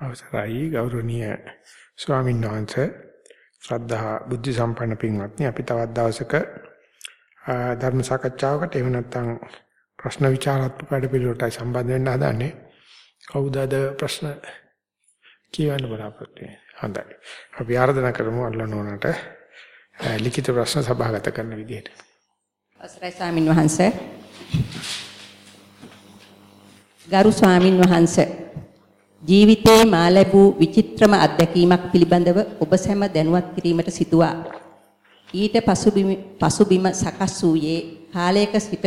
අවසරයි ගෞරවනීය ස්වාමීන් වහන්සේ. ශ්‍රද්ධා බුද්ධ සම්පන්න පින්වත්නි අපි තවත් දවසක ධර්ම සාකච්ඡාවකට එහෙම නැත්නම් ප්‍රශ්න විචාරාත්මක වැඩපිළිවෙලටයි සම්බන්ධ වෙන්න හදන්නේ. කවුද අද ප්‍රශ්න කියවන්න බලාපොරොත්තු වෙන්නේ? හොඳයි. අපි ආරාධනා කරමු අල්ලනෝනට ලිඛිත ප්‍රශ්න සභාගත කරන විදිහට. අවසරයි ස්වාමින් වහන්සේ. ගරු ස්වාමින් වහන්සේ. ජීවිතේ මා ලැබූ විචිත්‍රම අත්දැකීමක් පිළිබඳව ඔබ සැම දැනුවත් කිරීමට සිටුවා. ඊට පසුබිම පසුබිම සකස් වූයේ කාලයක සිට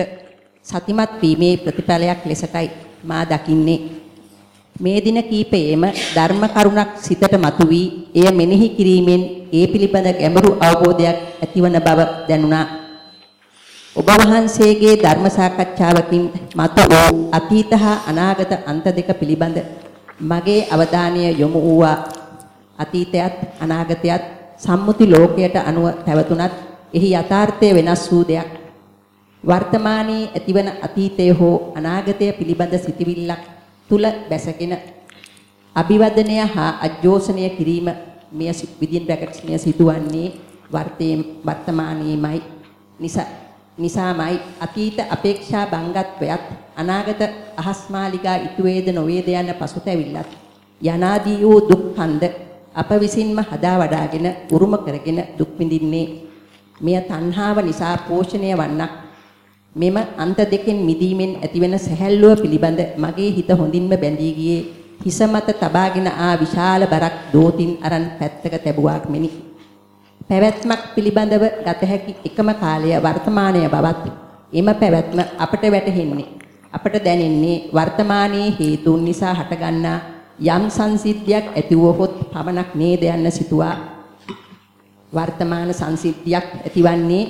සතිමත් වීමේ ප්‍රතිඵලයක් ලෙසටයි මා දකින්නේ. මේ දින කීපයේම ධර්ම කරුණක් සිතට මතුවී එය මෙනෙහි කිරීමෙන් ඒ පිළිබඳ ගැඹුරු අවබෝධයක් ඇතිවන බව දැනුණා. ඔබ වහන්සේගේ ධර්ම සාකච්ඡාවකින් මත වූ අතීත හා අනාගත අන්ත දෙක පිළිබඳ මගේ අවධානය යොමු වූවා. අතීතයත් අනාගතයත් සම්මුති ලෝකයට අනුව පැවතුනත් එහි යථාර්ථය වෙනස් වූ දෙයක්. වර්තමානයේ ඇතිවන අතීතය හෝ අනාගතය පිළිබඳ සිටිවිල්ලක් තුල බැසගෙන අභිවදනය හා අජෝසනය කිරීම මෙය විදින් බ්‍රැකට්ස් මෙය සිදුවන්නේ වර්තමානයේමයි නිසා. නිසාමයි. අතීත අපේක්ෂා බංගත්වයත් අනාගත අහස්මාලිකා ඉතු වේද නොවේද යන පසුතැවිල්ලත් යනාදී වූ දුක් හන්ද අප විසින්ම හදා වඩාගෙන උරුම කරගෙන දුක් විඳින්නේ. මෙය තණ්හාව නිසා පෝෂණය වන්නක්. මෙම අන්ත දෙකෙන් මිදීමෙන් ඇතිවන සැහැල්ලුව පිළිබඳ මගේ හිත හොඳින්ම බැඳී ගියේ. හිස මත තබාගෙන ආ විශාල බරක් දෝතින් අරන් පැත්තක තැබුවාක් මෙනි. පැවැත්මක් පිළිබඳව ගත හැකි එකම කාලය වර්තමානය බවත් එම පැවැත්ම අපට වැටහෙන්නේ. අපට දැනෙන්නේ වර්තමානයේ හේතුන් නිසා හටගන්නා යම් සංසිද්ධියක් ඇතිවොත් පමණක් නේද යන්න සිතුවා. වර්තමාන සංසිද්ධියක් ඇතිවන්නේ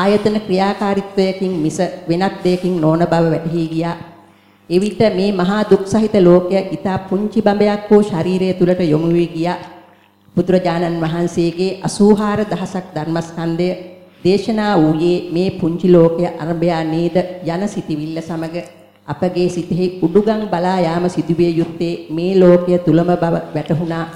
ආයතන ක්‍රියාකාරීත්වයකින් මිස වෙනත් දෙයකින් නොවන බව වැටහි ගියා. එවිට මේ මහා දුක් සහිත ලෝකය ඊට පුංචි බඹයක් වූ ශරීරය තුලට යොමු වී ගියා. බුදුරජාණන් වහන්සේගේ 84 දහසක් ධර්මස්කන්ධය දේශනා වූයේ මේ පුංචි ලෝකය අරබයා නේද යන සිටිවිල්ල සමග අපගේ සිතෙහි උඩුගම් බලා යාම සිදුවිය යුත්තේ මේ ලෝකය තුලම බව වැටහුණා.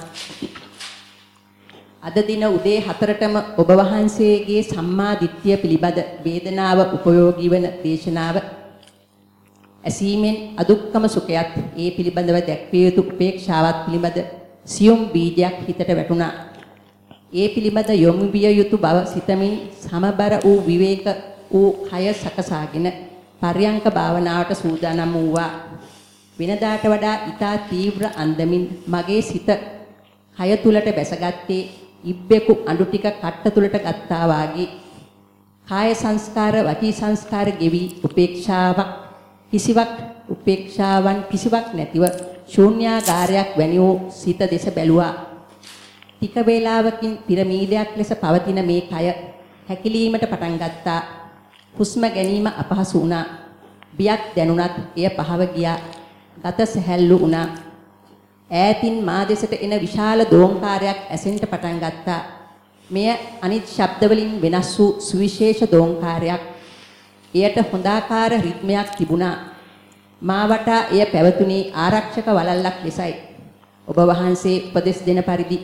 අද දින උදේ 4ටම ඔබ වහන්සේගේ සම්මා දිට්ඨිය පිළිබඳ වේදනාව උපයෝගී වන දේශනාව ඇසීමෙන් අදුක්කම සුඛයත් ඒ පිළිබඳව දැක්විය යුතු උපේක්ෂාවත් පිළිබඳ සියුම් බීජයක් හිතට වැටුණා. ඒ පිළිබඳ යොමු විය යුතු බව සිතමින් සමබර වූ විවේක වූ කය සකසාගෙන පර්යංක භාවනාවට සූදානම් වූවා. වෙනදාට වඩා ඊටා තීව්‍ර අන්දමින් මගේ සිත කය තුලට බැසගත්තේ ඉබ්බෙකු අඬු ටික කට්ට තුලට ගත්තා වාගේ. කාය සංස්කාර වචී සංස්කාර ගෙවි උපේක්ෂාවක් කිසිවක් උපේක්ෂාවන් කිසිවක් නැතිව ශූන්‍යාකාරයක් වැනි වූ සිත දෙස බැලුවා. ටික වේලාවකින් පිරමීඩයක් ලෙස පවතින මේ කය හැකිලීමට පටන් ගත්තා. හුස්ම ගැනීම අපහසු වුණා. බියක් දැනුණත් එය පහව ගියා. ගත සැහැල්ලු වුණා. ඈතින් මා දෙසට එන විශාල දෝංකාරයක් ඇසෙන්න පටන් ගත්තා. මෙය අනිත් ශබ්ද වලින් වෙනස් වූ සුවිශේෂ දෝංකාරයක්. එයට හොඳාකාර රිද්මයක් තිබුණා. මා වටා එය පැවතුනේ ආරක්ෂක වලල්ලක් ලෙසයි. ඔබ වහන්සේ උපදෙස් දෙන පරිදි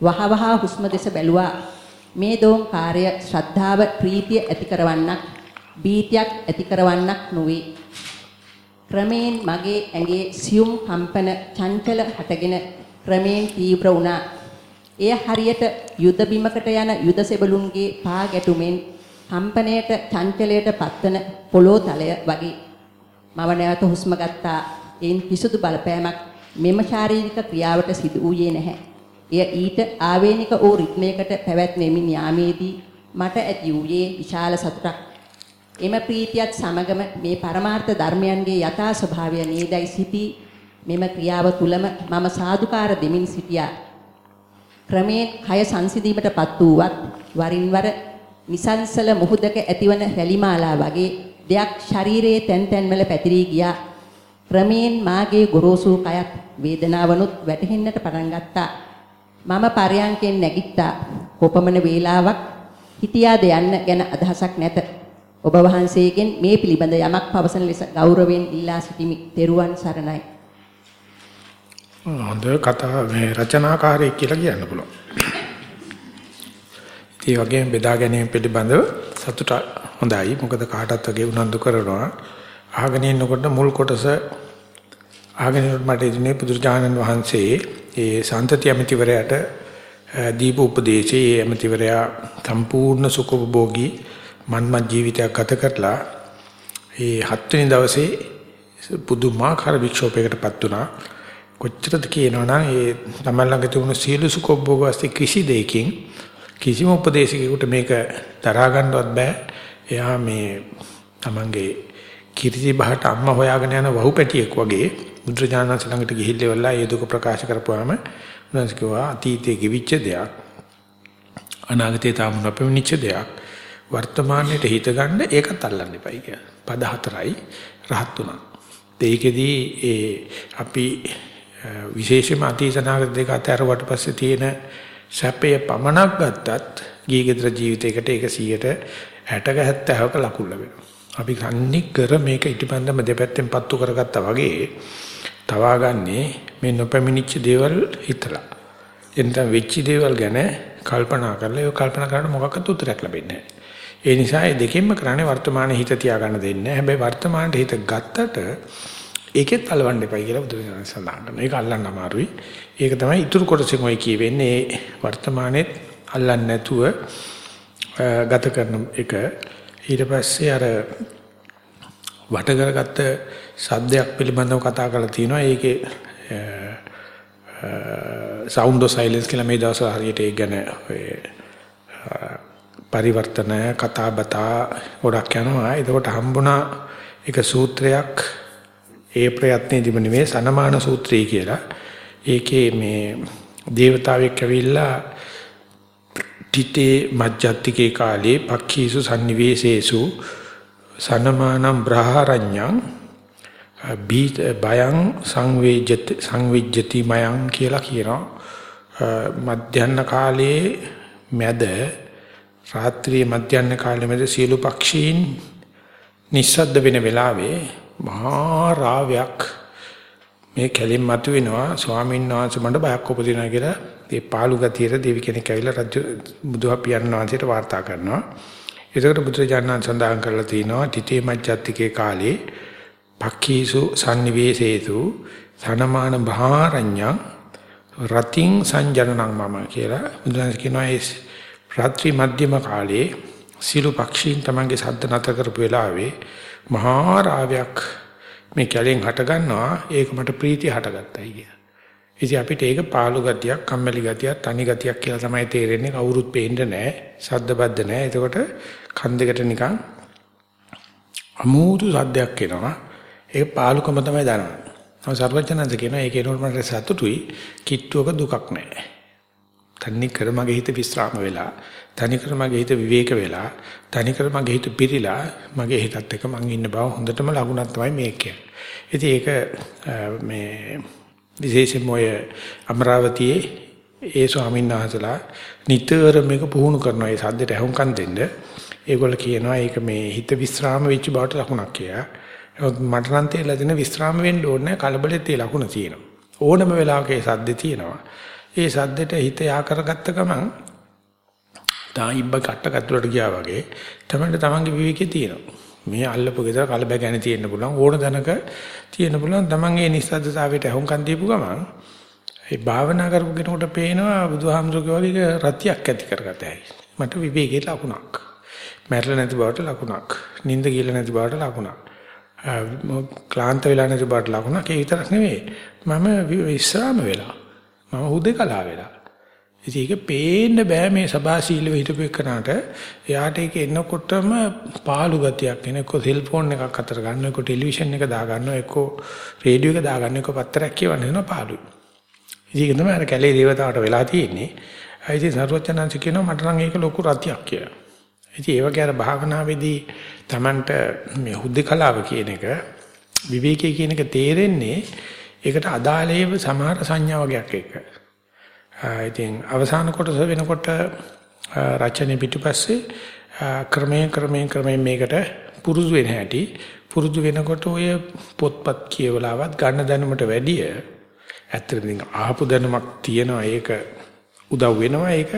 වහවහ හුස්ම දෙස බැලුවා. මේ දෝං කාර්ය ශ්‍රද්ධාව ප්‍රීතිය ඇති කරවන්නක් බීතියක් ඇති කරවන්නක් නොවේ. ක්‍රමයෙන් මගේ ඇඟේ සියුම් කම්පන චංචල හටගෙන ක්‍රමයෙන් තීව්‍ර වුණා. එය හරියට යුද බිමකට යන යුද සෙබළුන්ගේ පා ගැටුමෙන් කම්පනයට චංචලයට පත්වන පොළොව තලය වගේ මම නැවත හුස්ම ගත්තා. එයින් කිසිදු බලපෑමක් මෙම ශාරීරික ක්‍රියාවට සිදු වූයේ නැහැ. එය ඊට ආවේනික වූ රිද්මයකට පැවැත්වෙමින් යාමේදී මට ඇති වූයේ විශාල සතුටක්. එම ප්‍රීතියත් සමගම මේ පරමාර්ථ ධර්මයන්ගේ යථා ස්වභාවය නේදයි සිටී මෙම ක්‍රියාව තුලම මම සාදුකාර දෙමින් සිටියා. ක්‍රමයෙන් කය සංසිඳීමටපත් වූවත් වරින් වර නිසංසල මුහුදක ඇතිවන රැලිමාලා වගේ දෙයක් ශරීරයේ තැන් තැන්වල පැතිරී ගියා. ක්‍රමයෙන් මාගේ ගොරෝසු කයත් වේදනාවනුත් වැටහෙන්නට පටන් ගත්තා. මම පරයන්කෙන් නැගිට්ටා. කොපමණ වේලාවක් හිටියාද යන්න ගැන අදහසක් නැත. ඔබ වහන්සේගෙන් මේ පිළිබඳ යමක් පවසන ලෙස ගෞරවයෙන් ඉල්ලා සිටිමි. තෙරුවන් සරණයි. හොඳ කතා මේ රචනාකාරයෙක් කියලා කියන්න පුළුවන්. ඒ වගේම බෙදා ගැනීම පිළිබඳව සතුට හොඳයි. මොකද කාටත් වගේ උනන්දු කරනවා. අහගෙන ඉන්නකොට මුල් කොටස අහගෙන මට ඉන්නේ පුදුරජානන් වහන්සේ ඒ සන්තති ඇමතිවරයාට දීප උපදේශයේ ඇමතිවරයා සම්පූර්ණ සුඛභෝගී මන්මත් ජීවිතයක් ගත කරලා ඒ හත්වෙනි දවසේ පුදුමාකාර වික්ෂෝපයකටපත් වුණා. කොච්චරද කියනවනම් ඒ තමයි ළඟ තිබුණු සියලු සුඛභෝග වස්තු කිසි දෙයකින් කිසිම උපදේශකයෙකුට මේක දරා ගන්නවත් බෑ. එයා මේ තමන්ගේ කිරිසි බහට අම්මා හොයාගෙන යන වහු පැටියෙක් වගේ බුදුරජාණන් ළඟට ගිහිල්ලා ඉවරලා ඒ දුක ප්‍රකාශ කරපුවාම උන්වහන්සේ කිව්වා අතීතයේ කිවිච්ච දෙයක් අනාගතයේ තාම නොපෙමිණිච්ච දෙයක් වර්තමානයේට හිත ගන්න ඒකත් අල්ලන්න එපයි කියලා. පද හතරයි රහත් උනා. ඒකෙදී ඒ අපි විශේෂයෙන්ම අතීතනාගත දෙක අතරුවට පස්සේ තියෙන සැපය පමණක් ගත්තත් ගීගෙදර ජීවිතයකට ඒක 160ක 70ක ලකුණු ලැබෙනවා. අපි කන්නේ කර මේක ඉටිපන්දම දෙපැත්තෙන් පත්තු කරගත්තා වගේ තවාගන්නේ මේ නොපැමිණිච්ච දේවල් හිතලා. එතන වෙච්ච දේවල් ගැන කල්පනා කරලා ඒක කල්පනා කරනකොට මොකක්වත් උත්තරයක් ලැබෙන්නේ නැහැ. ඒ නිසා මේ දෙකෙන්ම කරන්නේ වර්තමානයේ හිත තියාගන්න දෙන්නේ. හැබැයි වර්තමානයේ හිත ගත්තට ඒකෙත් අලවන්න එපයි කියලා බුදුරජාණන් සඳහන් කරනවා. ඒක අල්ලන්න අමාරුයි. ඒක තමයි ඊතුරු කොටසෙන් ඔය කියවෙන්නේ වර්තමානයේ අල්ලන්නේ නැතුව ගත කරන එක. ඊට පස්සේ අර වට කරගත්ත සද්දයක් පිළිබඳව කතා කරලා තිනවා. ඒකේ sound of silence කියලා මේ දවස්වල හරියට ඒක ගැන පරිවර්තන කතා බතා ගොඩක් යනවා. එතකොට හම්බුණා එක සූත්‍රයක් ඒ ප්‍රයත්නයේදීම නෙමෙයි සනමාන සූත්‍රය කියලා. ඒකේ මේ දේවතාවෙක් ඇවිල්ලා තිතේ මජ්ජත්තිකේ කාලේ පක්ඛීසු sannivesesu සනමානම් බ්‍රහරඤ්ඤං බීත බයං සංවේජ්ජති සංවිජ්ජති මයං කියලා කියනවා. මධ්‍යන්න කාලයේ මැද රාත්‍රියේ මධ්‍යන්න කාලයේ මැද සියලු පක්ෂීන් නිස්සද්ද වෙන වෙලාවේ මහා රාවයක් මේ කැලින් මතුවෙනවා ස්වාමීන් වහන්සේ මට බයක් උපදිනවා කියලා. ඒ පාළු ගතියට දෙවි කෙනෙක් ඇවිල්ලා රජු බුදුහාපියන් වහන්සේට වාර්තා කරනවා. ඒකට බුදුරජාණන් සඳහන් කරලා තිනවා තිතේ මජ්ජත්තිකේ කාලේ පක්ඛීසු sannivesetu සනමාන භාරඤ්ඤ රතින් සංජනනං මම කියලා බුදුන් කියනවා. ඒ රාත්‍රී මධ්‍යම කාලේ සිළු පක්ෂීන් තමන්ගේ සද්ද නැතර කරපු වෙලාවේ මහා රාවයක් මේ කැලෙන් හට ගන්නවා ඒක මට ප්‍රීතිය හටගත්තයි කිය. ඉතින් අපිට ඒක පාළු ගතියක්, කම්මැලි ගතියක්, තනි ගතියක් කියලා තමයි තේරෙන්නේ. කවුරුත් පේන්නේ නැහැ, සද්ද බද්ද නැහැ. එතකොට කන් දෙකට නිකන් අමුතු සද්දයක් එනවා. ඒක පාළුකම තමයි දනවන්නේ. නම සර්වඥාන්ත කියනවා ඒක එනකොට මට සතුටුයි කිට්ටුවක දුකක් නැහැ. තනි කර මගේ හිත විස්්‍රාම වෙලා, තනි කර මගේ හිත විවේක වෙලා, තනි කර මගේ හිත පිරීලා මගේ හිතත් එක්ක මං ඉන්න බව හොඳටම ලකුණක් තමයි මේක කියන්නේ. ඉතින් ඒක මේ විශේෂයෙන්ම ඔය අමරාවතියේ ඒ ස්වාමීන් වහන්සේලා නිතර මේක පුහුණු කරනවා ඒ සද්දට අහුම්කම් දෙන්න. ඒගොල්ල කියනවා ඒක මේ හිත විස්්‍රාම වෙච්ච බවට ලකුණක් කියලා. මට නම් තේරලා දෙන විස්්‍රාම වෙන්න ඕනේ කලබලෙත් ඒ ලකුණ තියෙනවා. ඕනම වෙලාවක ඒ සද්දේ තියෙනවා. ඒ සද්දෙට හිත යා කරගත්ත ගමන් තායිබ්බ කට්ට කතුලට ගියා වගේ තමයි තමන්ගේ විවේකේ තියෙනවා. මේ අල්ලපු ගෙදර කලබ ගැන තියෙන්න පුළුවන් ඕන දනක තියෙන්න පුළුවන් තමන් ඒ නිස්සද්දතාවයට අහුම්කම් දීපු ගමන් ඒ භාවනා කරපු කෙනෙකුට පේනවා බුදුහාමුදුරුවෝ වගේ රතියක් ඇති කරගත හැකි. මට විවේකේ ලකුණක්. මැරෙලා නැති බවට ලකුණක්. නිින්ද ගිහලා නැති බවට ලකුණක්. ක්ලාන්ත වෙලා නැති බවට ලකුණක්. ඒ විතරක් නෙවෙයි. මම විශ්‍රාම වෙලා. මම හුදේකලා වෙලා. ඉතින් ඒක පේන්න බෑ මේ සබාශීලව හිටපු එකනට. එයාට ඒක එනකොටම පාළු ගතියක් එන එක්ක සෙල්ෆෝන් එකක් අතර ගන්න එක්ක ටෙලිවිෂන් එක දා ගන්නවා එක්ක රේඩියෝ එක දා ගන්න එක්ක පත්තරයක් කියවන්න වෙනවා පාළුයි. ඉතින් ඒක තමයි අර කැලේ දේවතාවට වෙලා තියෙන්නේ. ඉතින් සරුවචනංශ කියනවා මට නම් ඒක ලොකු රතියක් කියලා. ඉතින් ඒ වගේ අර භාවනාවේදී Tamanට මේ හුදේකලාව කියන එක විවේකයේ කියන එක තේරෙන්නේ ඒකට අදාළේව සමහර සංඥා වගේක් එක්ක. ඉතින් අවසාන කොටස වෙනකොට රචනයේ පිටිපස්සේ ක්‍රමයෙන් ක්‍රමයෙන් ක්‍රමයෙන් මේකට පුරුදු වෙන හැටි පුරුදු වෙනකොට ඔය පොත්පත් කියවලාවත් ගන්න දැනුමට වැඩිය ඇත්තටම ඉතින් ආපු දැනුමක් තියෙනවා ඒක උදව් වෙනවා ඒක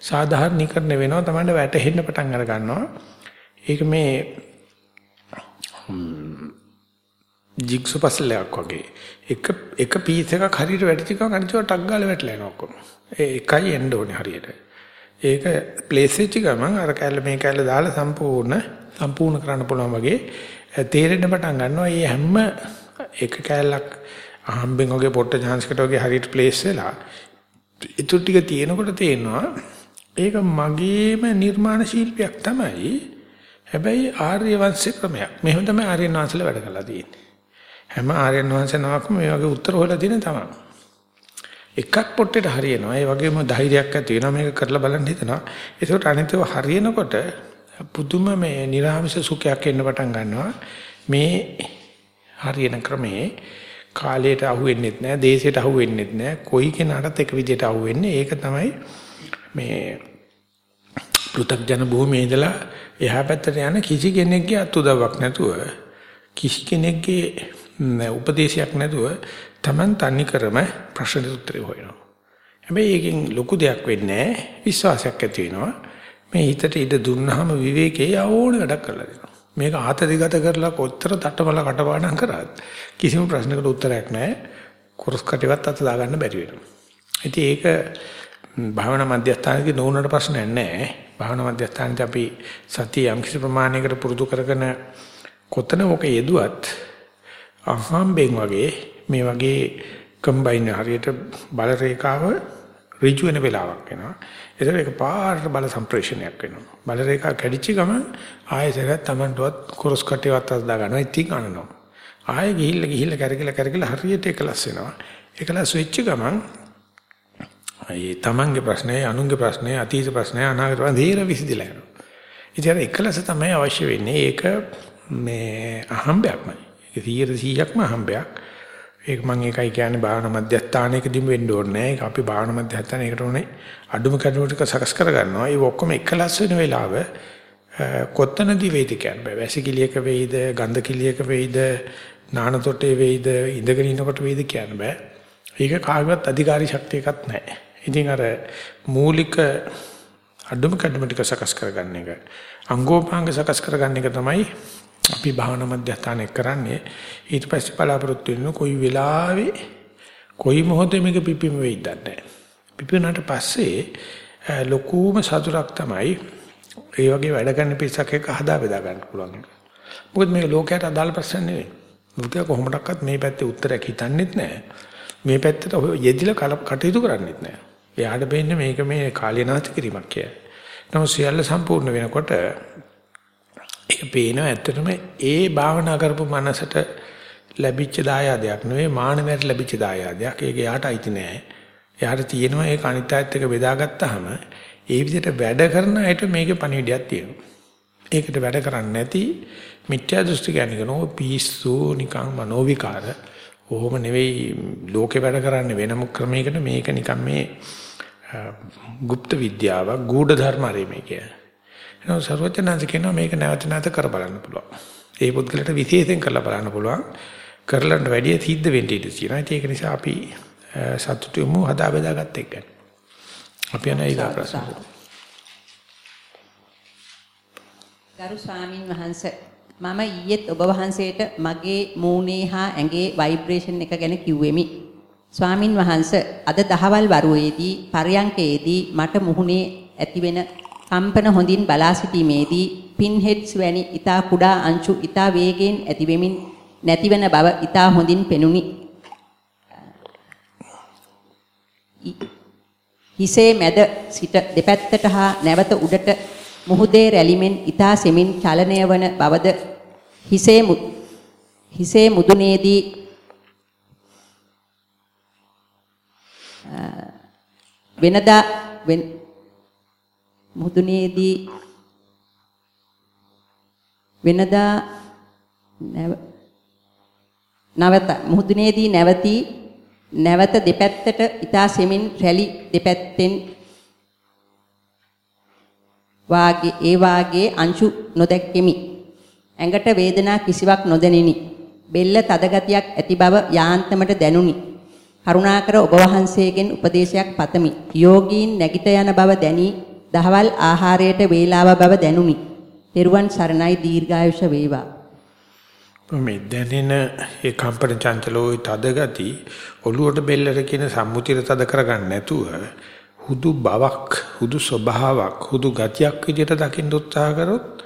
සාධාරණීකරණය වෙනවා තමයි වැටහෙන්න පටන් අර ගන්නවා. ඒක මේ ජිග්සු පස්ල් එකක් වගේ. එක එක පීස් එකක් හරියට වැටිච්ච ගමන් අනිත් ඒවා ටක් ගාලා වැටලා යනවා ඔක්කොම. ඒ එකයි එන්න ඕනේ හරියට. ඒක ප්ලේස් වෙච්ච ගමන් අර කැල්ල මේ කැල්ල දාලා සම්පූර්ණ සම්පූර්ණ කරන්න පුළුවන් වගේ තේරෙන්න පටන් ගන්නවා. මේ හැම එක කැල්ලක් අහම්බෙන් වගේ පොට්ට chance වගේ හරියට ප්ලේස් වෙලා ඊටු ටික තියෙනකොට තේනවා ඒක මගේම නිර්මාණ ශිල්පයක් තමයි. හැබැයි ආර්ය වංශ ක්‍රමයක්. මෙහෙම තමයි ආර්යයන් වංශල වැඩ කරලා තියෙන්නේ. හැම ආර්යයන් වංශ නමක්ම මේ වගේ උත්තර හොයලා දෙන තමයි. එකක් පොට්ටේට හරියනවා. ඒ වගේම ධෛර්යයක් ඇති වෙනවා මේක කරලා බලන්න හිතනවා. ඒකට අනිතව හරියනකොට පුදුම මේ නිර්ආමිෂ සුඛයක් එන්න පටන් ගන්නවා. මේ හරියන ක්‍රමේ කාලයට අහු වෙන්නෙත් නැහැ, දේශයට අහු වෙන්නෙත් නැහැ. කොයි කෙනාටත් එක විදිහට අහු වෙන්නේ. ඒක තමයි මේ පෘථග්ජන භූමියේ ඉඳලා එහා පැත්තට යන කිසි කෙනෙක්ගේ අත්උදව්වක් නැතුව කිසි කෙනෙක්ගේ උපදේශයක් නැතුව Taman තනි කරම ප්‍රශ්න උත්තරේ හොයනවා. හැබැයි ඒකෙන් ලොකු දෙයක් වෙන්නේ විශ්වාසයක් ඇති වෙනවා. මේ හිතට ඉඩ දුන්නාම විවේකයේ ඕන වැඩක් කරලා දෙනවා. මේක ආතතිගත කරලා කොච්චර තටමල කටපාඩම් කරත් කිසිම ප්‍රශ්නකට උත්තරයක් නැහැ. කුරුස් කටේවත් අත දාගන්න බැරි වෙනවා. ඉතින් ඒක භාවනා මධ්‍යස්ථානයේ නොවුනට ප්‍රශ්නයක් නැහැ. භාවනා මධ්‍යස්ථානයේ අපි සතිය යම් කිසි ප්‍රමාණයකට පුරුදු කරගෙන කොතන ඔක යෙදුවත් අහම්බෙන් වගේ මේ වගේ කම්බයින් හරියට බල රේඛාව ඍජු වෙන වෙලාවක් වෙනවා. ඒතර ඒක පාරට බල සම්ප්‍රේෂණයක් වෙනවා. බල රේඛා කැඩිච්ච ගමන් ආයෙසරත් Tamanටවත් කුරස් කටේවත් අත් දා ගන්නවා. ඉතින් අනනවා. ආයෙ ගිහිල්ලා ගිහිල්ලා කරකිලා කරකිලා හරියට එකලස් වෙනවා. එකලස් වෙච්ච ගමන් ඒ තමන්ගේ ප්‍රශ්නේ අනුන්ගේ ප්‍රශ්නේ අතීත ප්‍රශ්නේ අනාගත ප්‍රශ්නේ දේර විසඳිලා යනවා. ඉතින් එකලස තමයි අවශ්‍ය වෙන්නේ. ඒක මේ අහම්බයක්මයි. ඒක 100%ක්ම අහම්බයක්. ඒක මම ඒකයි කියන්නේ භාවනා මධ්‍යස්ථානයකදීම වෙන්න ඕනේ නෑ. ඒක අපි භාවනා මධ්‍යස්ථානයකට උනේ අඩුම කඩුව ටික සකස් කර ගන්නවා. ඒ ඔක්කොම එකලස් වෙන වෙලාව කොත්තනදී වේද කියන්නේ. වැසිකිළියක වේද, ගන්ධ කිළියක වේද, නාන තොටේ වේද, ඉඳගෙන ඉනකොට වේද කියන්න බෑ. ඒක කාගවත් අධිකාරී ශක්තියක්වත් නැහැ. ඉතින් අර මූලික අඩුම කඩුම ටික සකස් කරගන්න එක අංගෝපාංග සකස් කරගන්න එක තමයි අපි භාවනා මධ්‍යස්ථානය කරන්නේ ඊට පස්සේ බලාපොරොත්තු වෙන කොයි වෙලාවෙ කොයි මොහොතේ මේක පිපිම වෙයිද නැහැ පිපුණාට පස්සේ ලොකුම සතුටක් තමයි ඒ වගේ වැඩ කරන පිරිසක් එක්ක හදා බෙදා ගන්න පුළුවන් එක. මොකද මේක ලෝකයට අදාළ ප්‍රශ්න නෙවෙයි. ලෝකයා කොහොමඩක්වත් මේ පැත්තේ උත්තරයක් හිතන්නෙත් නැහැ. මේ පැත්තට යෙදිලා කටයුතු කරන්නෙත් නැහැ. එයාට වෙන්නේ මේක මේ කාලීනාති කිරීමක් කියලා. නමුත් සියල්ල සම්පූර්ණ වෙනකොට ඒක පේනවා ඇත්තටම ඒ භාවනා කරපු මනසට ලැබිච්ච දායාදයක් නෙවෙයි මානවයට ලැබිච්ච දායාදයක්. ඒක එයාට අයිති නෑ. එයාට තියෙනවා ඒක අනිත් අයත් එක්ක බෙදාගත්තාම ඒ විදිහට වැඩ කරන අයට මේකේ පණිවිඩයක් තියෙනවා. ඒකට වැඩ කරන්නේ නැති මිත්‍යා දෘෂ්ටි කියන්නේ නෝ පිස්සු නිකන් මනෝවිකාර. ඕම නෙවෙයි ලෝකේ වැඩ කරන්නේ වෙනම ක්‍රමයකට මේක නිකන් මේ গুপ্ত විද්‍යාවක් ගූඪ ධර්ම ආරෙමේ කියන්නේ. එනවා සර්වඥාන්ස කියනවා මේක නැවත නැවත කර බලන්න පුළුවන්. ඒ පුද්ගලට විශේෂයෙන් කරලා බලන්න පුළුවන්. කරලන්න වැඩිය සිද්ධ වෙන්න ඉඩ තියෙනවා. ඒක නිසා අපි සතුටුමු හදා බෙදාගත්ත එක. අපි යන ඊගා ප්‍රශ්න. ගරු ස්වාමින් වහන්සේ මම ඊයේත් ඔබ වහන්සේට මගේ මූණේ හා ඇඟේ ভাইබ්‍රේෂන් එක ගැන කිව්වෙමි. ස්වාමින් වහන්සේ අද දහවල් වරුවේදී පරයන්කේදී මට මුහුණේ ඇතිවෙන කම්පන හොඳින් බලා සිටීමේදී පින් හෙඩ්ස් වැනි ඊතා කුඩා අංශු ඊතා වේගයෙන් ඇතිවෙමින් නැතිවන බව ඊතා හොඳින් පෙනුනි. හිසේ මැද සිට දෙපැත්තට හා නැවත උඩට මුහුදේ රැලිමෙන් ඊතා සෙමින් චලනය වන බවද හිසේ හිසේ මුදුනේදී වෙනදා මුදුනේදී වෙනදා නැවත මුදුනේදී නැවතී නැවත දෙපැත්තට ඊතා සෙමින් රැලි දෙපැත්තෙන් වාගේ ඒ වාගේ අංශු නොදැක්කෙමි. ඇඟට වේදනා කිසිවක් නොදැනිනි. බෙල්ල තද ගතියක් ඇති බව යාන්තමට දැනුනි. කරුණාකර ඔබ වහන්සේගෙන් උපදේශයක් පතමි. යෝගීන් නැගිට යන බව දැනි දහවල් ආහාරයට වේලාව බව දැනුනි. තෙරුවන් සරණයි දීර්ඝායුෂ වේවා. මේ දැනෙන ඒ කම්පන චංචලෝයි තද ගති ඔළුවට බෙල්ලට කියන සම්මුතිය තද කරගන්න නැතුව හුදු බවක් හුදු ස්වභාවයක් හුදු ගතියක් විදිහට දකින්න උත්සාහ කරොත්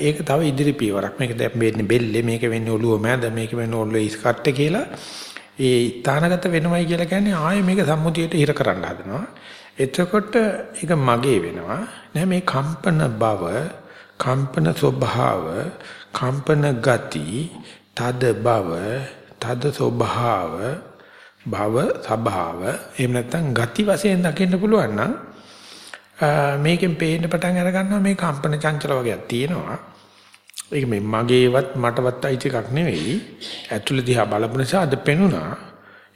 ඒක තව ඉදිරි පියවරක් මේක දැන් වෙන්නේ බෙල්ලේ මේක වෙන්නේ ඔළුව මැද මේක වෙන්නේ ඔළුවේ ඉස්කට්ටේ කියලා ඒ ඊතානගත වෙනවයි කියලා කියන්නේ ආයේ මේක සම්මුතියට හිර කරන්න හදනවා එතකොට ඒක මගේ වෙනවා. නෑ මේ කම්පන බව කම්පන ස්වභාව කම්පන ගති තද බව තද ස්වභාව භව ස්වභාව එහෙම නැත්නම් ගති වශයෙන් දකින්න පුළුවන් නම් මේකෙන් පේන්න පටන් අර ගන්නවා මේ කම්පන චංචල වගේක් තියෙනවා. ඒක මේ මගේවත් මටවත් අයිති එකක් නෙවෙයි. ඇතුළ දිහා බලපු නිසා අද පෙනුණා.